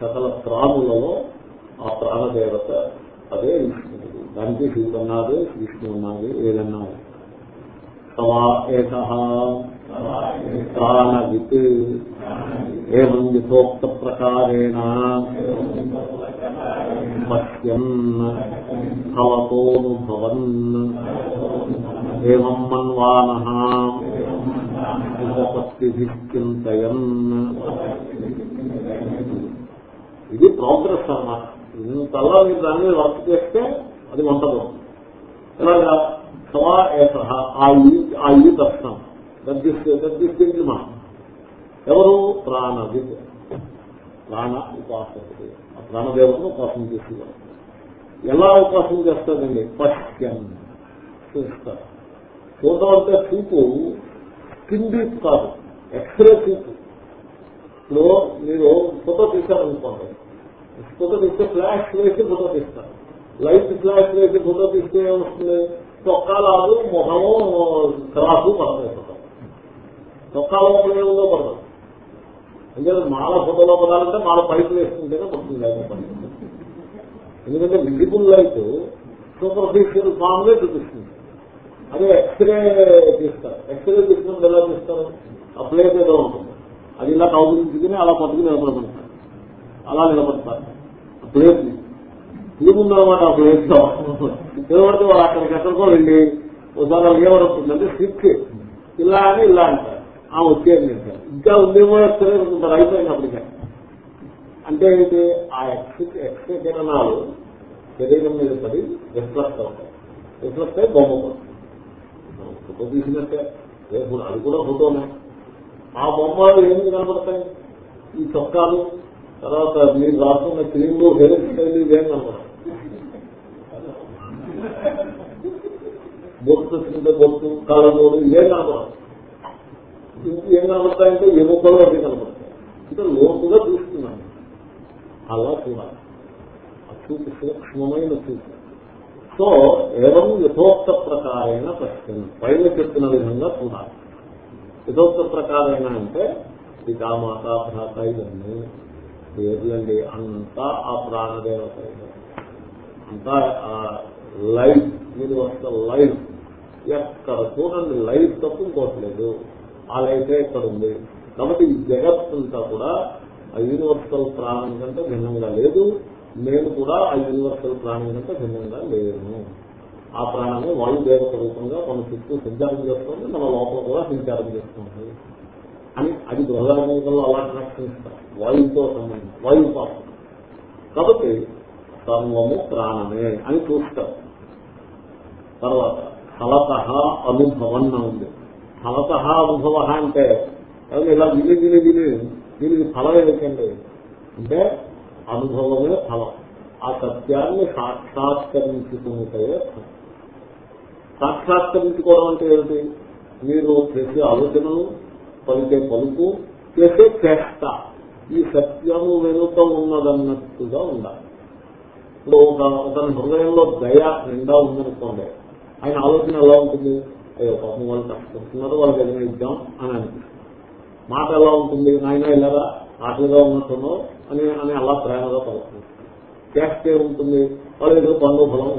S1: సకల ప్రాణులలో ఆ ప్రాణదేవత అదే విష్ణుడు దానికి శివుడు అన్నాడు విష్ణు అన్నారు ఏదన్నా. సవా ఏక ప్రాణవిత్ ఏం యథోక్త ప్రకారేణ పశ్యన్ ఫలతోనుభవన్ ఏమం మన్వాన ఉపపత్తిభిశ్చింతయన్ ఇది ప్రోగ్రెస్ అన్నమాట ఇంతలా మీరు దాన్ని వర్క్ చేస్తే అది వంటదు. ఇలాగా సవా ఏస ఆ ఈ దర్శనం. దర్శిస్తే దర్శిస్తుంది మనం ఎవరు ప్రాణవిత్ ప్రాణ ఉపాసకుడు ఆ ప్రాణదేవతను ఉపాసన చేసేవారు ఎలా ఉపాసన చేస్తారండి పశ్యం చూస్తారు చూడటం అంటే చూపు స్కిన్ డీప్ కాదు ఎక్స్రే చూపు ఇప్పుడు మీరు ఫోటో తీశారనుకోండి ఫోటో తీస్తే ఫ్లాష్ వేసి ఫోటో తీస్తారు లైట్ ఫ్లాష్ వేసి ఫోటో తీస్తే ఏమొస్తుంది తొక్కాలాదు మొహము క్రాసు పడతాయి ఫోటో తొక్కాల పడదు ఎందుకంటే మాల ఫోటోలో పడాలంటే మాల పైకి వేసుకుంటేనే పడుతుంది లేకపోతే ఎందుకంటే విజిబుల్ లైట్ సూపర్ఫిషియల్ ఫామ్గా చూపిస్తుంది. అదే ఎక్స్రే తీస్తారు. ఎక్స్రే తీసుకున్నప్పుడు ఎలా తీస్తారు? ఆ ప్లేస్ ఏదో ఉంటుంది. అది ఇలా కౌగులించుకుని అలా పట్టుకుని నిలబడమంటారు. అలా నిలబడతారు. ప్లేస్ ఏముందన్నమాట ఆ ప్లేస్లో నిలబడితే వాళ్ళు అక్కడికి ఎక్కడికో వెళ్ళి ఒకసారి వాళ్ళు ఏమవుతుందంటే స్విచ్ ఇలా అని ఇలా అంటారు. ఆ వచ్చేది అంటారు ఇంకా ఉందేమో ఎక్స్రే అయిపోయింది అప్పటికే అంటే ఏంటి? ఆ ఎక్స్ ఎక్స్రే కిరణాలు శరీరం మీద పడి రిఫ్లెక్ట్ అవుతాయి. రిఫ్లెక్ట్ అయి బొమ్మ పడుతుంది. ఫోటో తీసినట్టే. రేపు అది కూడా ఫోటోనే ఆ బొమ్మలు ఏమి కనపడతాయి ఈ చొక్కాలు. తర్వాత మీరు రాసుకున్న క్రీమ్లు హెయిర్ స్టైల్ ఇవేం కనపడతాయి బొట్టు తింటే బొట్టు కాళ్ళమూడు ఇవేం కనపడదు ఏం కనపడతాయంటే ఎముకలు అవి కనబడతాయి అంటే లోతుగా చూస్తున్నాను. అలా చూడాలి. ఆ చూపు సూక్ష్మమైన చూపు. సో ఏవం యథోక్త ప్రకారైన ప్రశ్న పైన చెప్పిన విధంగా చూడాలి. యథోక్త ప్రకారైన అంటే పితామాత భ్రాత ఇవన్నీ పేర్లండి అంతా ఆ ప్రాణదేవత అంతా లైఫ్ మీరు వస్తే లైఫ్. ఎక్కడ చూడండి లైఫ్ తప్పు ఇంకోట్లేదు ఆ లైఫే ఇక్కడ ఉంది. కాబట్టి ఈ జగత్తంతా కూడా ఆ యూనివర్సల్ ప్రాణం కంటే భిన్నంగా లేదు. నేను కూడా ఆ యూనివర్సల్ ప్రాణం కంటే భిన్నంగా లేను. ఆ ప్రాణాన్ని వాయుదేవత రూపంగా మన చుట్టూ సంచారం చేస్తుంది మన లోపల కూడా సంచారం చేస్తుంది. అని అది బృహదారంగంలో అలా కనెక్షన్ వాయువుతో సంబంధం వాయువు పాపం కాబట్టి సర్వము ప్రాణమే అని చూస్తారు. తర్వాత ఫలత అనుభవం ఉంది. ఫలత అనుభవ అంటే ఇలా విని విని విని దీనికి ఫలం ఏమిటండి? అంటే అనుభవమే ఫలం. ఆ సత్యాన్ని సాక్షాత్కరించుకుంటే సాక్షాత్కరించుకోవడం అంటే ఏమిటి? మీరు చేసే ఆలోచనలు పలికే పలుకు చేసే చేష్ట. ఈ సత్యము వెనుక ఉన్నదన్నట్టుగా ఉండాలి. ఇప్పుడు ఒక అతని హృదయంలో దయ నిండా ఉందనుకోండి ఆయన ఆలోచన ఎలా ఉంటుంది? అయ్యో పాపం వాళ్ళు కష్టపడుతున్నారు వాళ్ళకి ఏదైనా ఇద్దాం అని అనిపిస్తుంది మాట ఎలా ఉంటుంది? నాయన ఇలాగా ఆటలుగా ఉన్నట్టున్నావు అని అని అలా ప్రేమగా పలుకుతుంది చేస్తే ఉంటుంది వాళ్ళు ఏదో పండుగ ఫలం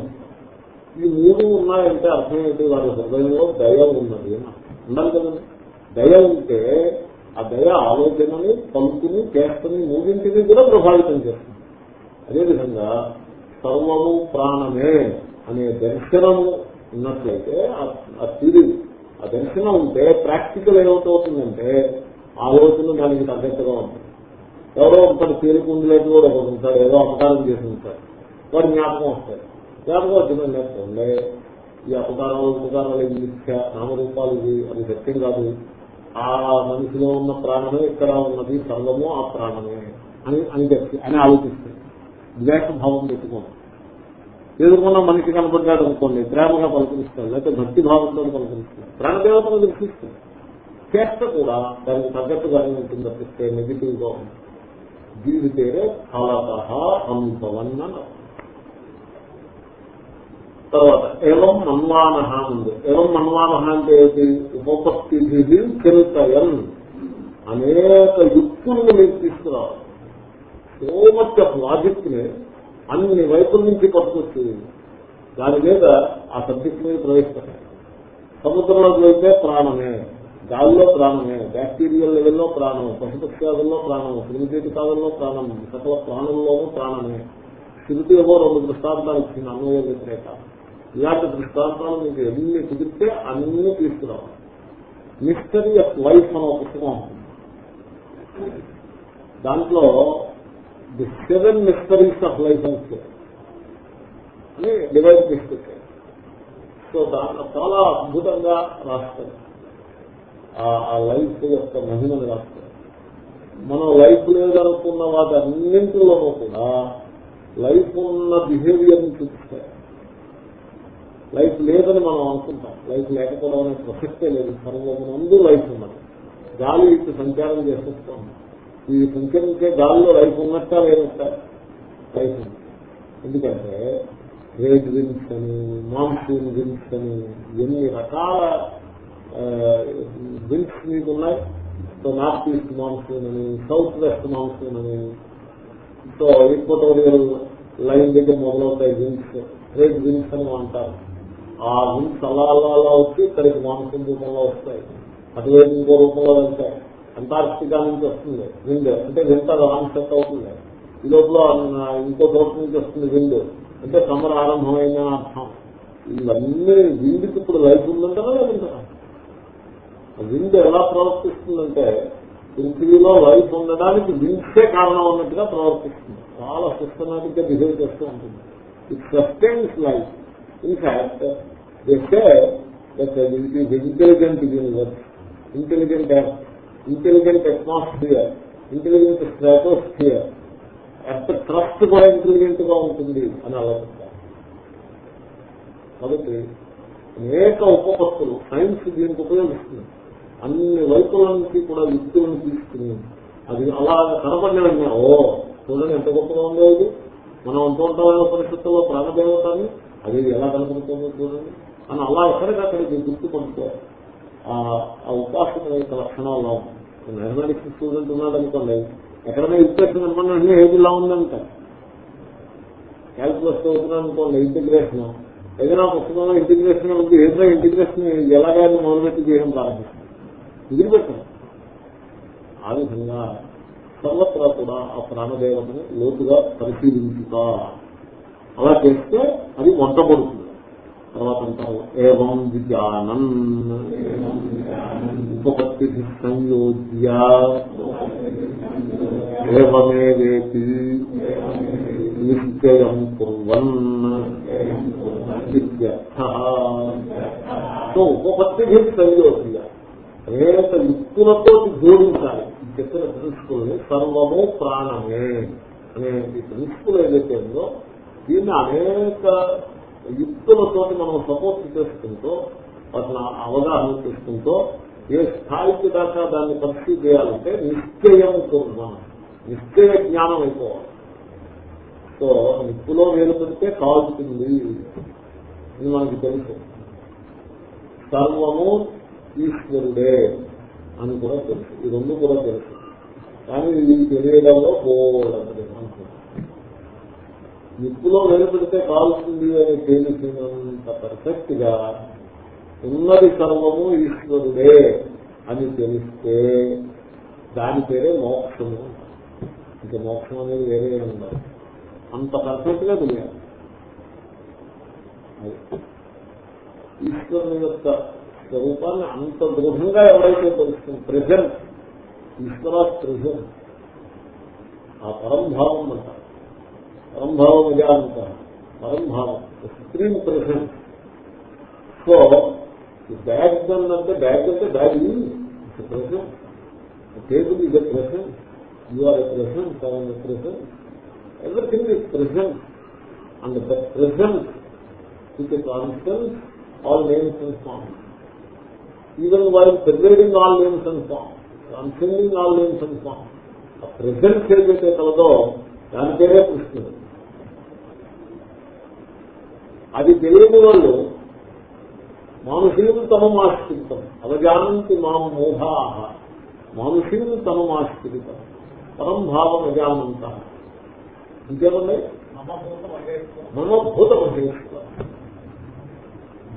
S1: ఈ మూడు ఉన్నాయంటే అర్థం ఏంటి? వాళ్ళ హృదయంలో దయ ఉన్నది ఉండాలి కదండి. దయ ఉంటే ఆ దయ ఆలోచనని పలుకుని చేస్తని మూడింటిని కూడా ప్రభావితం చేస్తుంది. అదేవిధంగా సర్వము ప్రాణమే అనే దర్శనము ఉన్నట్లయితే ఆ తిరిగి ఆ దర్శనం ఉంటే ప్రాక్టికల్ ఏమవుతుందంటే ఆలోచన దానికి తగ్గట్టుగా ఉంటుంది. ఎవరో ఒకటి తేలికుండలేదు కూడా ఒకటి ఉంటారు ఏదో అపకారం చేసి ఉంటారు. వాడు జ్ఞాపకం వస్తాడు జ్ఞాపకం వచ్చిందంటే ఈ అపకారాలు ఉపకారాలు మిథ్య? నామరూపాలు ఇవి అది సత్యం కాదు. ఆ మనిషిలో ఉన్న ప్రాణమే ఇక్కడ ఉన్నది సర్వము ఆ ప్రాణమే అని అని చెప్పి అని ఆలోచిస్తుంది ద్వేషభావం పెట్టుకోండి. ఎదుర్కొన్న మనిషి కనపడ్డాడు అనుకోండి ప్రేమగా పలకరిస్తాడు లేకపోతే భక్తి భావంతో పలకరిస్తాడు ప్రాణదేవతను దర్శిస్తుంది చేష్ట కూడా దానికి తగ్గట్టుగానే ఉంటుంది తప్పిస్తే నెగిటివ్గా ఉంటుంది. దీని పేరే ఫలత అనుభవన్న తర్వాత ఏవం మన్వాన ఉంది ఏవం మన్వాన అంటే ఏంటి ఉపపత్తి చింతయన్. అనేక యుక్తులను మీరు తీసుకురావాలి. సో మచ్ ఆఫ్ లాజిక్ని అన్ని వైపుల నుంచి పట్టుకొచ్చి దాని మీద ఆ సబ్జెక్ట్ మీద ప్రవేశపెట్టాలి సముద్రంలోకి వెళ్తే ప్రాణమే గాలిలో ప్రాణమే బ్యాక్టీరియల్ లెవెల్లో ప్రాణం పశుపక్ష్యాదుల్లో ప్రాణం క్రిమికీటకాదుల్లో ప్రాణం సకల ప్రాణుల్లోనూ ప్రాణమే. శృతి ఏవో రెండు దృష్టాంతాలు ఇచ్చింది అన్వయ వ్యతిరేక. ఇలాంటి దృష్టాంతాలు మీకు ఎన్ని కుదిరితే అన్ని తీసుకురావాలి. మిస్టరీ ఆఫ్ లైఫ్ అనే ఒక పుస్తకం ఉంటుంది దాంట్లో the seven mysteries of life అని డివైడ్ చేసి సో దాంట్లో చాలా అద్భుతంగా రాస్తారు ఆ లైఫ్ యొక్క మహిమను రాస్తారు మనం లైఫ్ లేదనుకున్న వాటి అన్నింటిలోనూ కూడా లైఫ్ ఉన్న బిహేవియర్ని లైఫ్ లేదని మనం అనుకుంటాం లైఫ్ లేకపోవడం అనే ప్రసక్తే లేదు సర్వమునందు లైఫ్ ఉన్నది గాలి ఇటు సంచారం ఉన్నాం ఈ సంచరించే గాలిలో లైఫ్ ఉన్నట్ట లేనట్ట లైఫ్ ఎందుకంటే రేట్ విన్స్ అని మాన్సూన్ విన్స్ అని ఎన్ని రకాల విన్స్ మీకు ఉన్నాయి? సో నార్త్ ఈస్ట్ మాన్సూన్ అని సౌత్ వెస్ట్ మాన్సూన్ అని. సో ఈక్వటోరియల్ లైన్ దగ్గర మొదలవుతాయి విన్స్ రేట్ విన్స్ అని అంటారు. ఆ విన్స్ అలా అలా అలా వచ్చి ఇక్కడికి మాన్సూన్ రూపంలో వస్తాయి. అటువైపు ఇంకో రూపంలో వెళ్తాయి. అంటార్క్టికా నుంచి వస్తుంది విండ్. అంటే వింత ఆన్సెట్ అవుతుంది. ఈ లోపల ఇంకో చోట నుంచి వస్తుంది విండ్. అంటే సమ్మర్ ఆరంభమైన అర్థం. ఇవన్నీ విండ్కి ఇప్పుడు లైఫ్ ఉందంటారా లేదంటారా? విండ్ ఎలా ప్రవర్తిస్తుందంటే పృథ్వీలో లైఫ్ ఉండడానికి విండ్సే కారణం అన్నట్టుగా ప్రవర్తిస్తుంది. చాలా సిస్టమాటిక్గా బిహేవ్ చేస్తూ ఉంటుంది. It sustains life in fact intelligent universe intelligent intelligent atmosphere intelligent stratosphere ఎంత ట్రస్ట్ కూడా ఇంటెలిజెంట్గా ఉంటుంది అని ఆలోచిస్తారు. కాబట్టి అనేక ఉపపత్తులు సైన్స్ దీనికి ఉపయోగిస్తుంది. అన్ని వైపుల నుంచి కూడా యుక్తులను తీసుకుని అది అలా కనపడినవన్నీ ఓ చూడండి ఎంత గొప్పగా ఉందో ఇది. మనం అంటూ ఉంటాం పరిస్థితుల్లో ప్రాణదేవత అని అది ఎలా కనపడుతుందో చూడండి. అని అలా ఎక్కడికక్కడికి గుర్తుపడుకోవాలి ఆ ఉపాసన యొక్క లక్షణాలు మ్యాథమెటిక్స్ స్టూడెంట్ ఉన్నాడు అనుకోండి ఎక్కడైనా ఇంటిగ్రేషన్ అనుకున్న అన్ని ఏదిలా ఉందంట క్యాల్కులస్ చదువుతున్నాను అనుకోండి ఇంటిగ్రేషన్ ఏదైనా పుస్తకంలో ఇంటిగ్రేషన్ ఉంది ఏదైనా ఇంటిగ్రేషన్ ఎలాగైనా మొదలుపెట్టి చేయడం ప్రారంభిస్తుంది వదిలిపెట్టాను ఆ విధంగా సర్వత్రా కూడా ఆ ప్రాణదేవతను లోతుగా పరిశీలించుతా. అలా చేస్తే అది వంట పడుతుంది తర్వాత ఏం విజ్ఞానం ఉపపత్తి సంయోజ్య ఏమేవేతి నిశ్చయం కుర్వన్ సో ఉపపత్తి సంయోజ్య అనేక యుక్తులతో జోడించాలి. ఈ చెప్పిన ప్రిన్సిపుల్ని సర్వము ప్రాణమే అనే ఈ ప్రిన్సిపుల్ ఏదైతే ఉందో దీన్ని అనేక యుక్తులతో మనం సపోర్ట్ చేసుకుంటూ వాటిని అవగాహన చేసుకుంటూ ఏ స్థాయికి దాకా దాన్ని పరిస్థితి చేయాలంటే నిశ్చయం మనం నిశ్చయ జ్ఞానం అయిపోవాలి. సో నిప్పులో వేలు పెడితే కాల్చుతుంది ఇది మనకి తెలుసు. సర్వము ఈశ్వరుడే అని కూడా తెలుసు. ఈ రెండు కూడా తెలుసు. కానీ ఇది తెలియడంలో పోలేదు నిప్పులో వేలు పెడితే అని తేలిసినంత పర్ఫెక్ట్గా ఉన్నది సర్వము ఈశ్వరుడే అని తెలిస్తే దాని పేరే మోక్షము ఇంకా మోక్షం అనేది వేరే ఉండదు. అంత పర్ఫెక్ట్గా తెలియాలి ఈశ్వరుని యొక్క స్వరూపాన్ని అంత దృఢంగా ఎవరైతే తెలుస్తుంది ప్రజెంట్ ఈశ్వర ప్రజెంట్ ఆ పరంభావం అంటారు. పరంభావం. ఇదే అంటారు పరంభావం సుప్రీం ప్రెసెంట్ సో బ్యాగ్ అంటే బ్యాగ్ అంటే బ్యాగ్ ప్రెసెంట్ టేబుల్ ఇదే a present you are a present I a present everything is present and the present with constants all names and forms even వారి pervading all names and forms transcending all names and forms ఆ present ఏదైతే కలదో దాని పేరే కృష్ణుడు. అది తెలియని వాళ్ళు మానుషులు తమ మాస్తితం అవజానంతి మాం మోహాహ. మానుషీలు తమమాశ్రితం పరం భావం అజానంత. ఇంకేముంది? మమ భూత మహేశ్వరం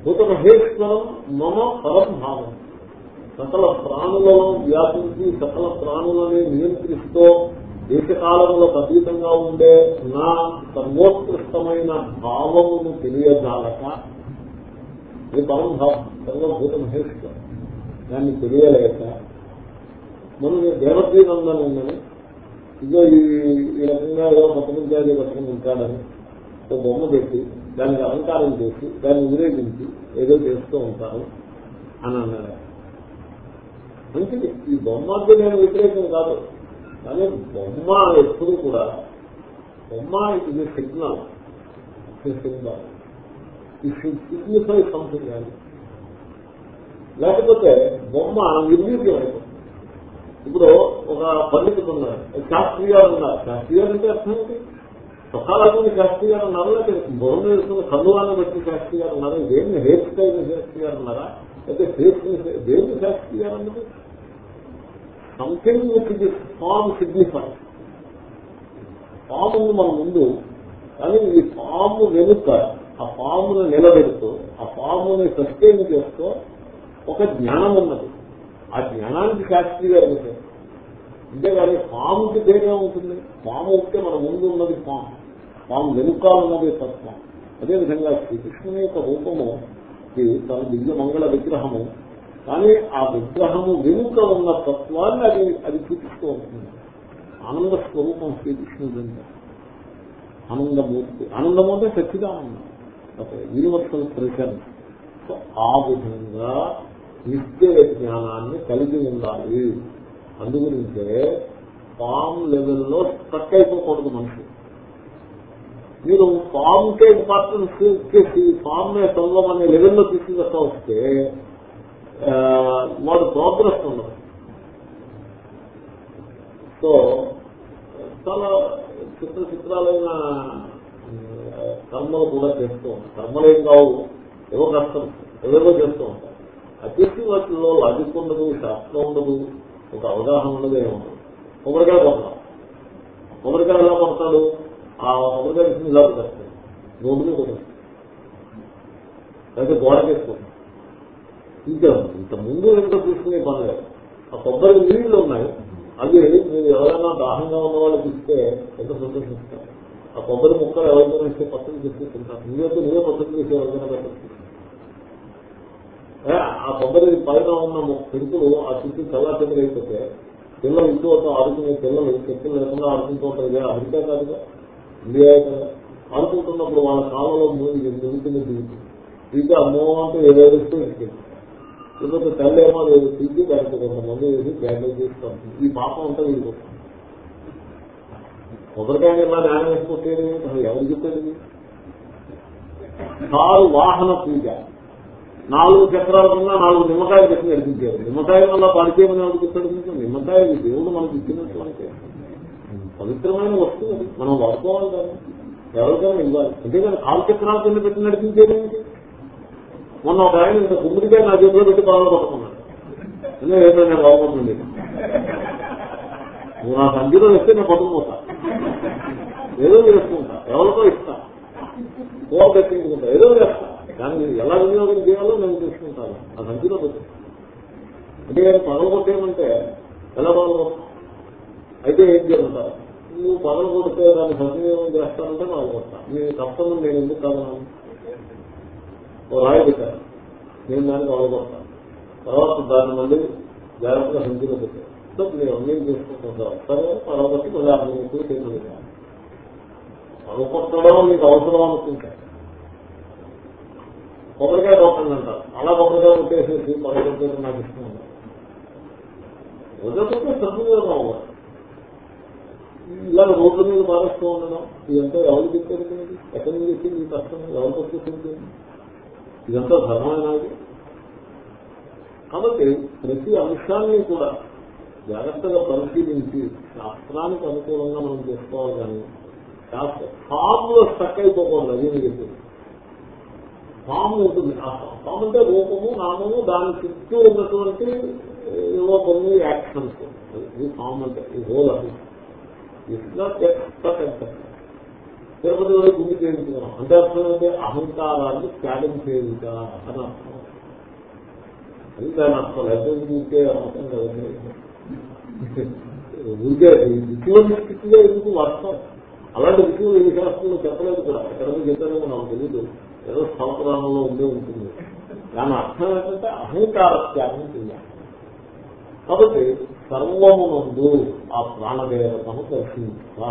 S1: భూత మహేశ్వరం మమ పరం భావం. సకల ప్రాణులను వ్యాపించి సకల ప్రాణులని నియంత్రిస్తూ దేశకాలములకు అతీతంగా ఉండే నా సర్వోత్కృష్టమైన భావమును తెలియజాలక ఇది పరం భావం సర్వభూత మహేశ్వరం దాన్ని తెలియలేక మనం దేవతీనందన ఉందని ఇదో ఈ రకంగా ఏదో మతమించాలి రకంగా ఉంటాడని ఒక బొమ్మ పెట్టి దానికి అలంకారం చేసి దాన్ని ఊరేగించి ఏదో చేస్తూ ఉంటారు అని అన్నాడు. మంచిది ఈ బొమ్మకి నేను వ్యతిరేకం కాదు. కానీ బొమ్మ ఎప్పుడు కూడా బొమ్మ ఇది సిగ్నల్ సిగ్నల్ ఈ సిగ్నిఫై సంథింగ్ కానీ లేకపోతే బొమ్మ నిర్వీర్యం అయిపోతుంది ఇప్పుడు ఒక పండితుడు ఉన్నారు శాస్త్రీయాలు ఉన్నారు శాస్త్రీయాలు అంటే అర్థం ఏంటి? సకాలంలో శాస్త్రీయాలు ఉన్నారు లేకపోతే బొమ్మ వేసుకున్న కన్నువాన్ని బట్టి శాస్త్రీయాలు ఉన్నారు దేన్ని హెయిర్ స్టైల్ శాస్త్రీయాలు ఉన్నారా అయితే ఫేస్ దేని శాస్త్రీయాలు అన్నది? Something with this form signify. Form మన ముందు కానీ ఈ ఫామ్ వెనుక ఆ ఫామ్ను నిలబెడుతూ ఆ ఫామ్ని సస్టైన్ చేస్తూ ఒక జ్ఞానం ఉన్నది. ఆ జ్ఞానానికి శాస్త్రీయ విషయం అంతేగాని ఫామ్కి ధైర్యం ఉంటుంది. ఫామ్ ఉంటే మన ముందు ఉన్నది ఫామ్. ఫామ్ వెనుక ఉన్నది తత్వం. అదేవిధంగా శ్రీకృష్ణుని యొక్క రూపము తన దివ్య మంగళ విగ్రహము కానీ ఆ విగ్రహము వెనుక ఉన్న తత్వాన్ని అది అది చూపిస్తూ ఉంటుంది. ఆనంద స్వరూపం శ్రీకృష్ణుడు ఆనందమూర్తి. ఆనందం అంటే సచ్చిదానందం. ఓకే యూనివర్సల్ ప్రెషర్ సో ఆ విధంగా నిత్య జ్ఞానాన్ని కలిగి ఉండాలి. అందుగురించే ఫామ్ లెవెల్లో స్ట్రక్ అయిపోకూడదు మనిషి మీరు ఫామ్ కే ఇంపార్టెన్స్ ఇచ్చేసి ఫామ్ నే సంగం అనే లెవెల్లో తీసుకొస్తా వస్తే వాడు ప్రోగ్రెస్ ఉండదు సో చాలా చిత్ర చిత్రాలైన కర్మలు కూడా చేస్తూ ఉంటాం ఏం కావు ఏవో కష్టం ఏవేవో చేస్తూ ఉంటాం ఆ చేసి వాటిలో లాజిక్ ఉండదు శాస్త్రం ఉండదు ఒక అవగాహన ఉండదు ఏముండదు కొబ్బరికాయ కొడతాం కొబ్బరికాయ ఎలా కొడతాడు ఆ కొబ్బరికాయ తీసుకుని ఇలా కొడతాడు రోడ్డు మీద కొడతాడు అయితే గోడ చేసుకుంటాం ఇంకా ఇంత ముందు ఎంత చూసుకునే పని లేదు. ఆ కొబ్బరి నీళ్ళు ఉన్నాయి. అవి మీరు ఎవరైనా దాహంగా ఉన్న వాళ్ళకి ఇస్తే ఎంత సంతోషిస్తారు. ఆ కొబ్బరి ముక్కలు ఎవరికైనా ఇస్తే పక్కన చేసి తింటారు. నువ్వైతే నువ్వే పక్కన చేసి ఎవరికైనా పెట్టచ్చు? ఆ కొబ్బరి పైన ఉన్న మొక్క ఆ చుట్టూ చల్లా చెక్కలు అయిపోతే పిల్లలు ఇంటి వద్ద ఆడుకునే పిల్లలు చెప్పులు లేకుండా ఆడుకుంటూ ఉంటారు కదా అమెరికా కాదుగా? ఇండియా కదా? ఆడుకుంటున్నప్పుడు వాళ్ళ కాలంలో ముందు దిగుతుంది దిగుతుంది ఇంకా అమ్మో అంటే ఏదేస్తూ ఇంటికి ఇంకొక తల్లి ఏమో లేదు తిరిగి దానికి కొంతమంది వేసి బ్యాగులు తీస్తాం ఈ పాపం అంతా వీడికి వస్తుంది కొబ్బరికాయ ఇలా న్యాయం వేసుకుంటే ఎవరు చెప్పేది? కారు వాహన పూజ. నాలుగు చక్రాల కింద నాలుగు నిమ్మకాయలు పెట్టి నడిపించారు నిమ్మకాయల వల్ల పరిచయం ఎవరు చెప్పాడు మీకు? నిమ్మకాయ దేవుడు మనకి ఇచ్చినట్లయితే పవిత్రమైన వస్తువు మనం వాడుకోవాలి కదా. ఎవరికైనా ఇవ్వాలి. అంతేకాదు కాలు చక్రాల కింద పెట్టి నడిపించేది ఏంటి మొన్న ఒక ఆయన ఇంత గుమ్మడికాయ నా చేతిలో పెట్టి బాగా పట్టుకున్నాడు. ఎందుకంటే ఏదో నేను బాగుపడుతుంది నువ్వు నా సంగీతం ఇస్తే నేను పట్టుకుపోతా. ఏదో చేసుకుంటా. ఎవరితో ఇస్తా. కూర పెట్టించుకుంటా ఏదో చేస్తా. కానీ ఎలా వినియోగం చేయాలో నేను చూసుకుంటాను. ఆ సంగీతం పెట్టు అంటే పగల కొట్టేయమంటే ఎలా పగల అయితే ఏం చేయాలంటారు? నువ్వు పగల కొడితే దాన్ని సద్వినియోగం చేస్తానంటే పగల కొడతా. నీ తప్పని నేను ఎందుకు కాదన్నాను ఓ రాయి పెట్టాను నేను దానికి అవగొడతాను. తర్వాత దాన్ని మళ్ళీ జాగ్రత్తగా సంఖ్యలో పెట్టాను సో నేను అన్నీ చేసుకుంటుంటాను సరే పగల మళ్ళీ అర్థం చేసుకుని చేతులు పగల కొట్టడం నీకు అవసరం అనుకుంటాను కొబ్బరికాయ కొట్టండి అంటారు. అలా కొబ్బరికాయ కొట్టేసేసి పగలకొట్టేది నాకు ఇష్టం ఉంది వదిలిపోతే సద్వినియోగం అవ్వాలి ఇలా రోడ్ల మీద మారుస్తూ ఉండడం ఇదంతా ఎవరు చెప్పారు? ఎక్కడి నుంచి చెప్పింది కష్టం? ఎవరికి వచ్చేసింది? ఇదంతా ధర్మమైనది కాబట్టి ప్రతి అంశాన్ని కూడా జాగ్రత్తగా పరిశీలించి శాస్త్రానికి అనుకూలంగా మనం చేసుకోవాలి కానీ శాస్త్ర ఫామ్లో స్టక్ అయిపోకూడదు అది నేను చెప్పింది. ఫామ్ ఉంటుంది. ఆ ఫామ్ అంటే రూపము నామము దాని చుట్టూ ఉన్నటువంటి ఏవో కొన్ని యాక్షన్స్ ఈ ఫామ్ అంటే ఈ హోల్ అది తిరుపతి వెళ్ళి గుండి చేయించుకున్నాం. అంటే అర్థం ఏంటంటే అహంకారాన్ని త్యాగం చేయుట అని అర్థం. అది దాని అర్థం. లేకపోతే ఊరికే అర్థం కదండి ఊరికే విజువలిస్టిక్గా ఎందుకు వర్షం అలాంటి విషయం ఏ శాస్త్రంలో చెప్పలేదు కూడా. ఎక్కడ చెప్పారో నాకు తెలియదు ఏదో స్థలపురాణంలో ఉండే ఉంటుంది. దాని అర్థం ఏంటంటే అహంకార త్యాగం చేయాలి. కాబట్టి సర్వమునందు ఆ ప్రాణదేవతను దర్శించ.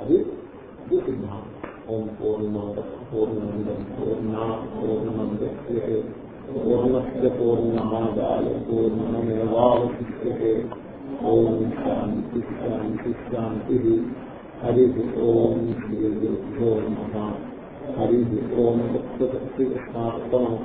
S1: అది ఇది సిద్ధాంతం. ఓం పూర్ణమద పూర్ణమిద పూర్ణ పూర్ణమందే పూర్ణస్ పూర్ణమాదాయ పూర్ణమేవాశిష్యే ఓం శాంతి శాంతి శాంతి. హరి ఓం శ్రీ గురుభ్యో నమ. హరి ఓం దత్త శ్రీ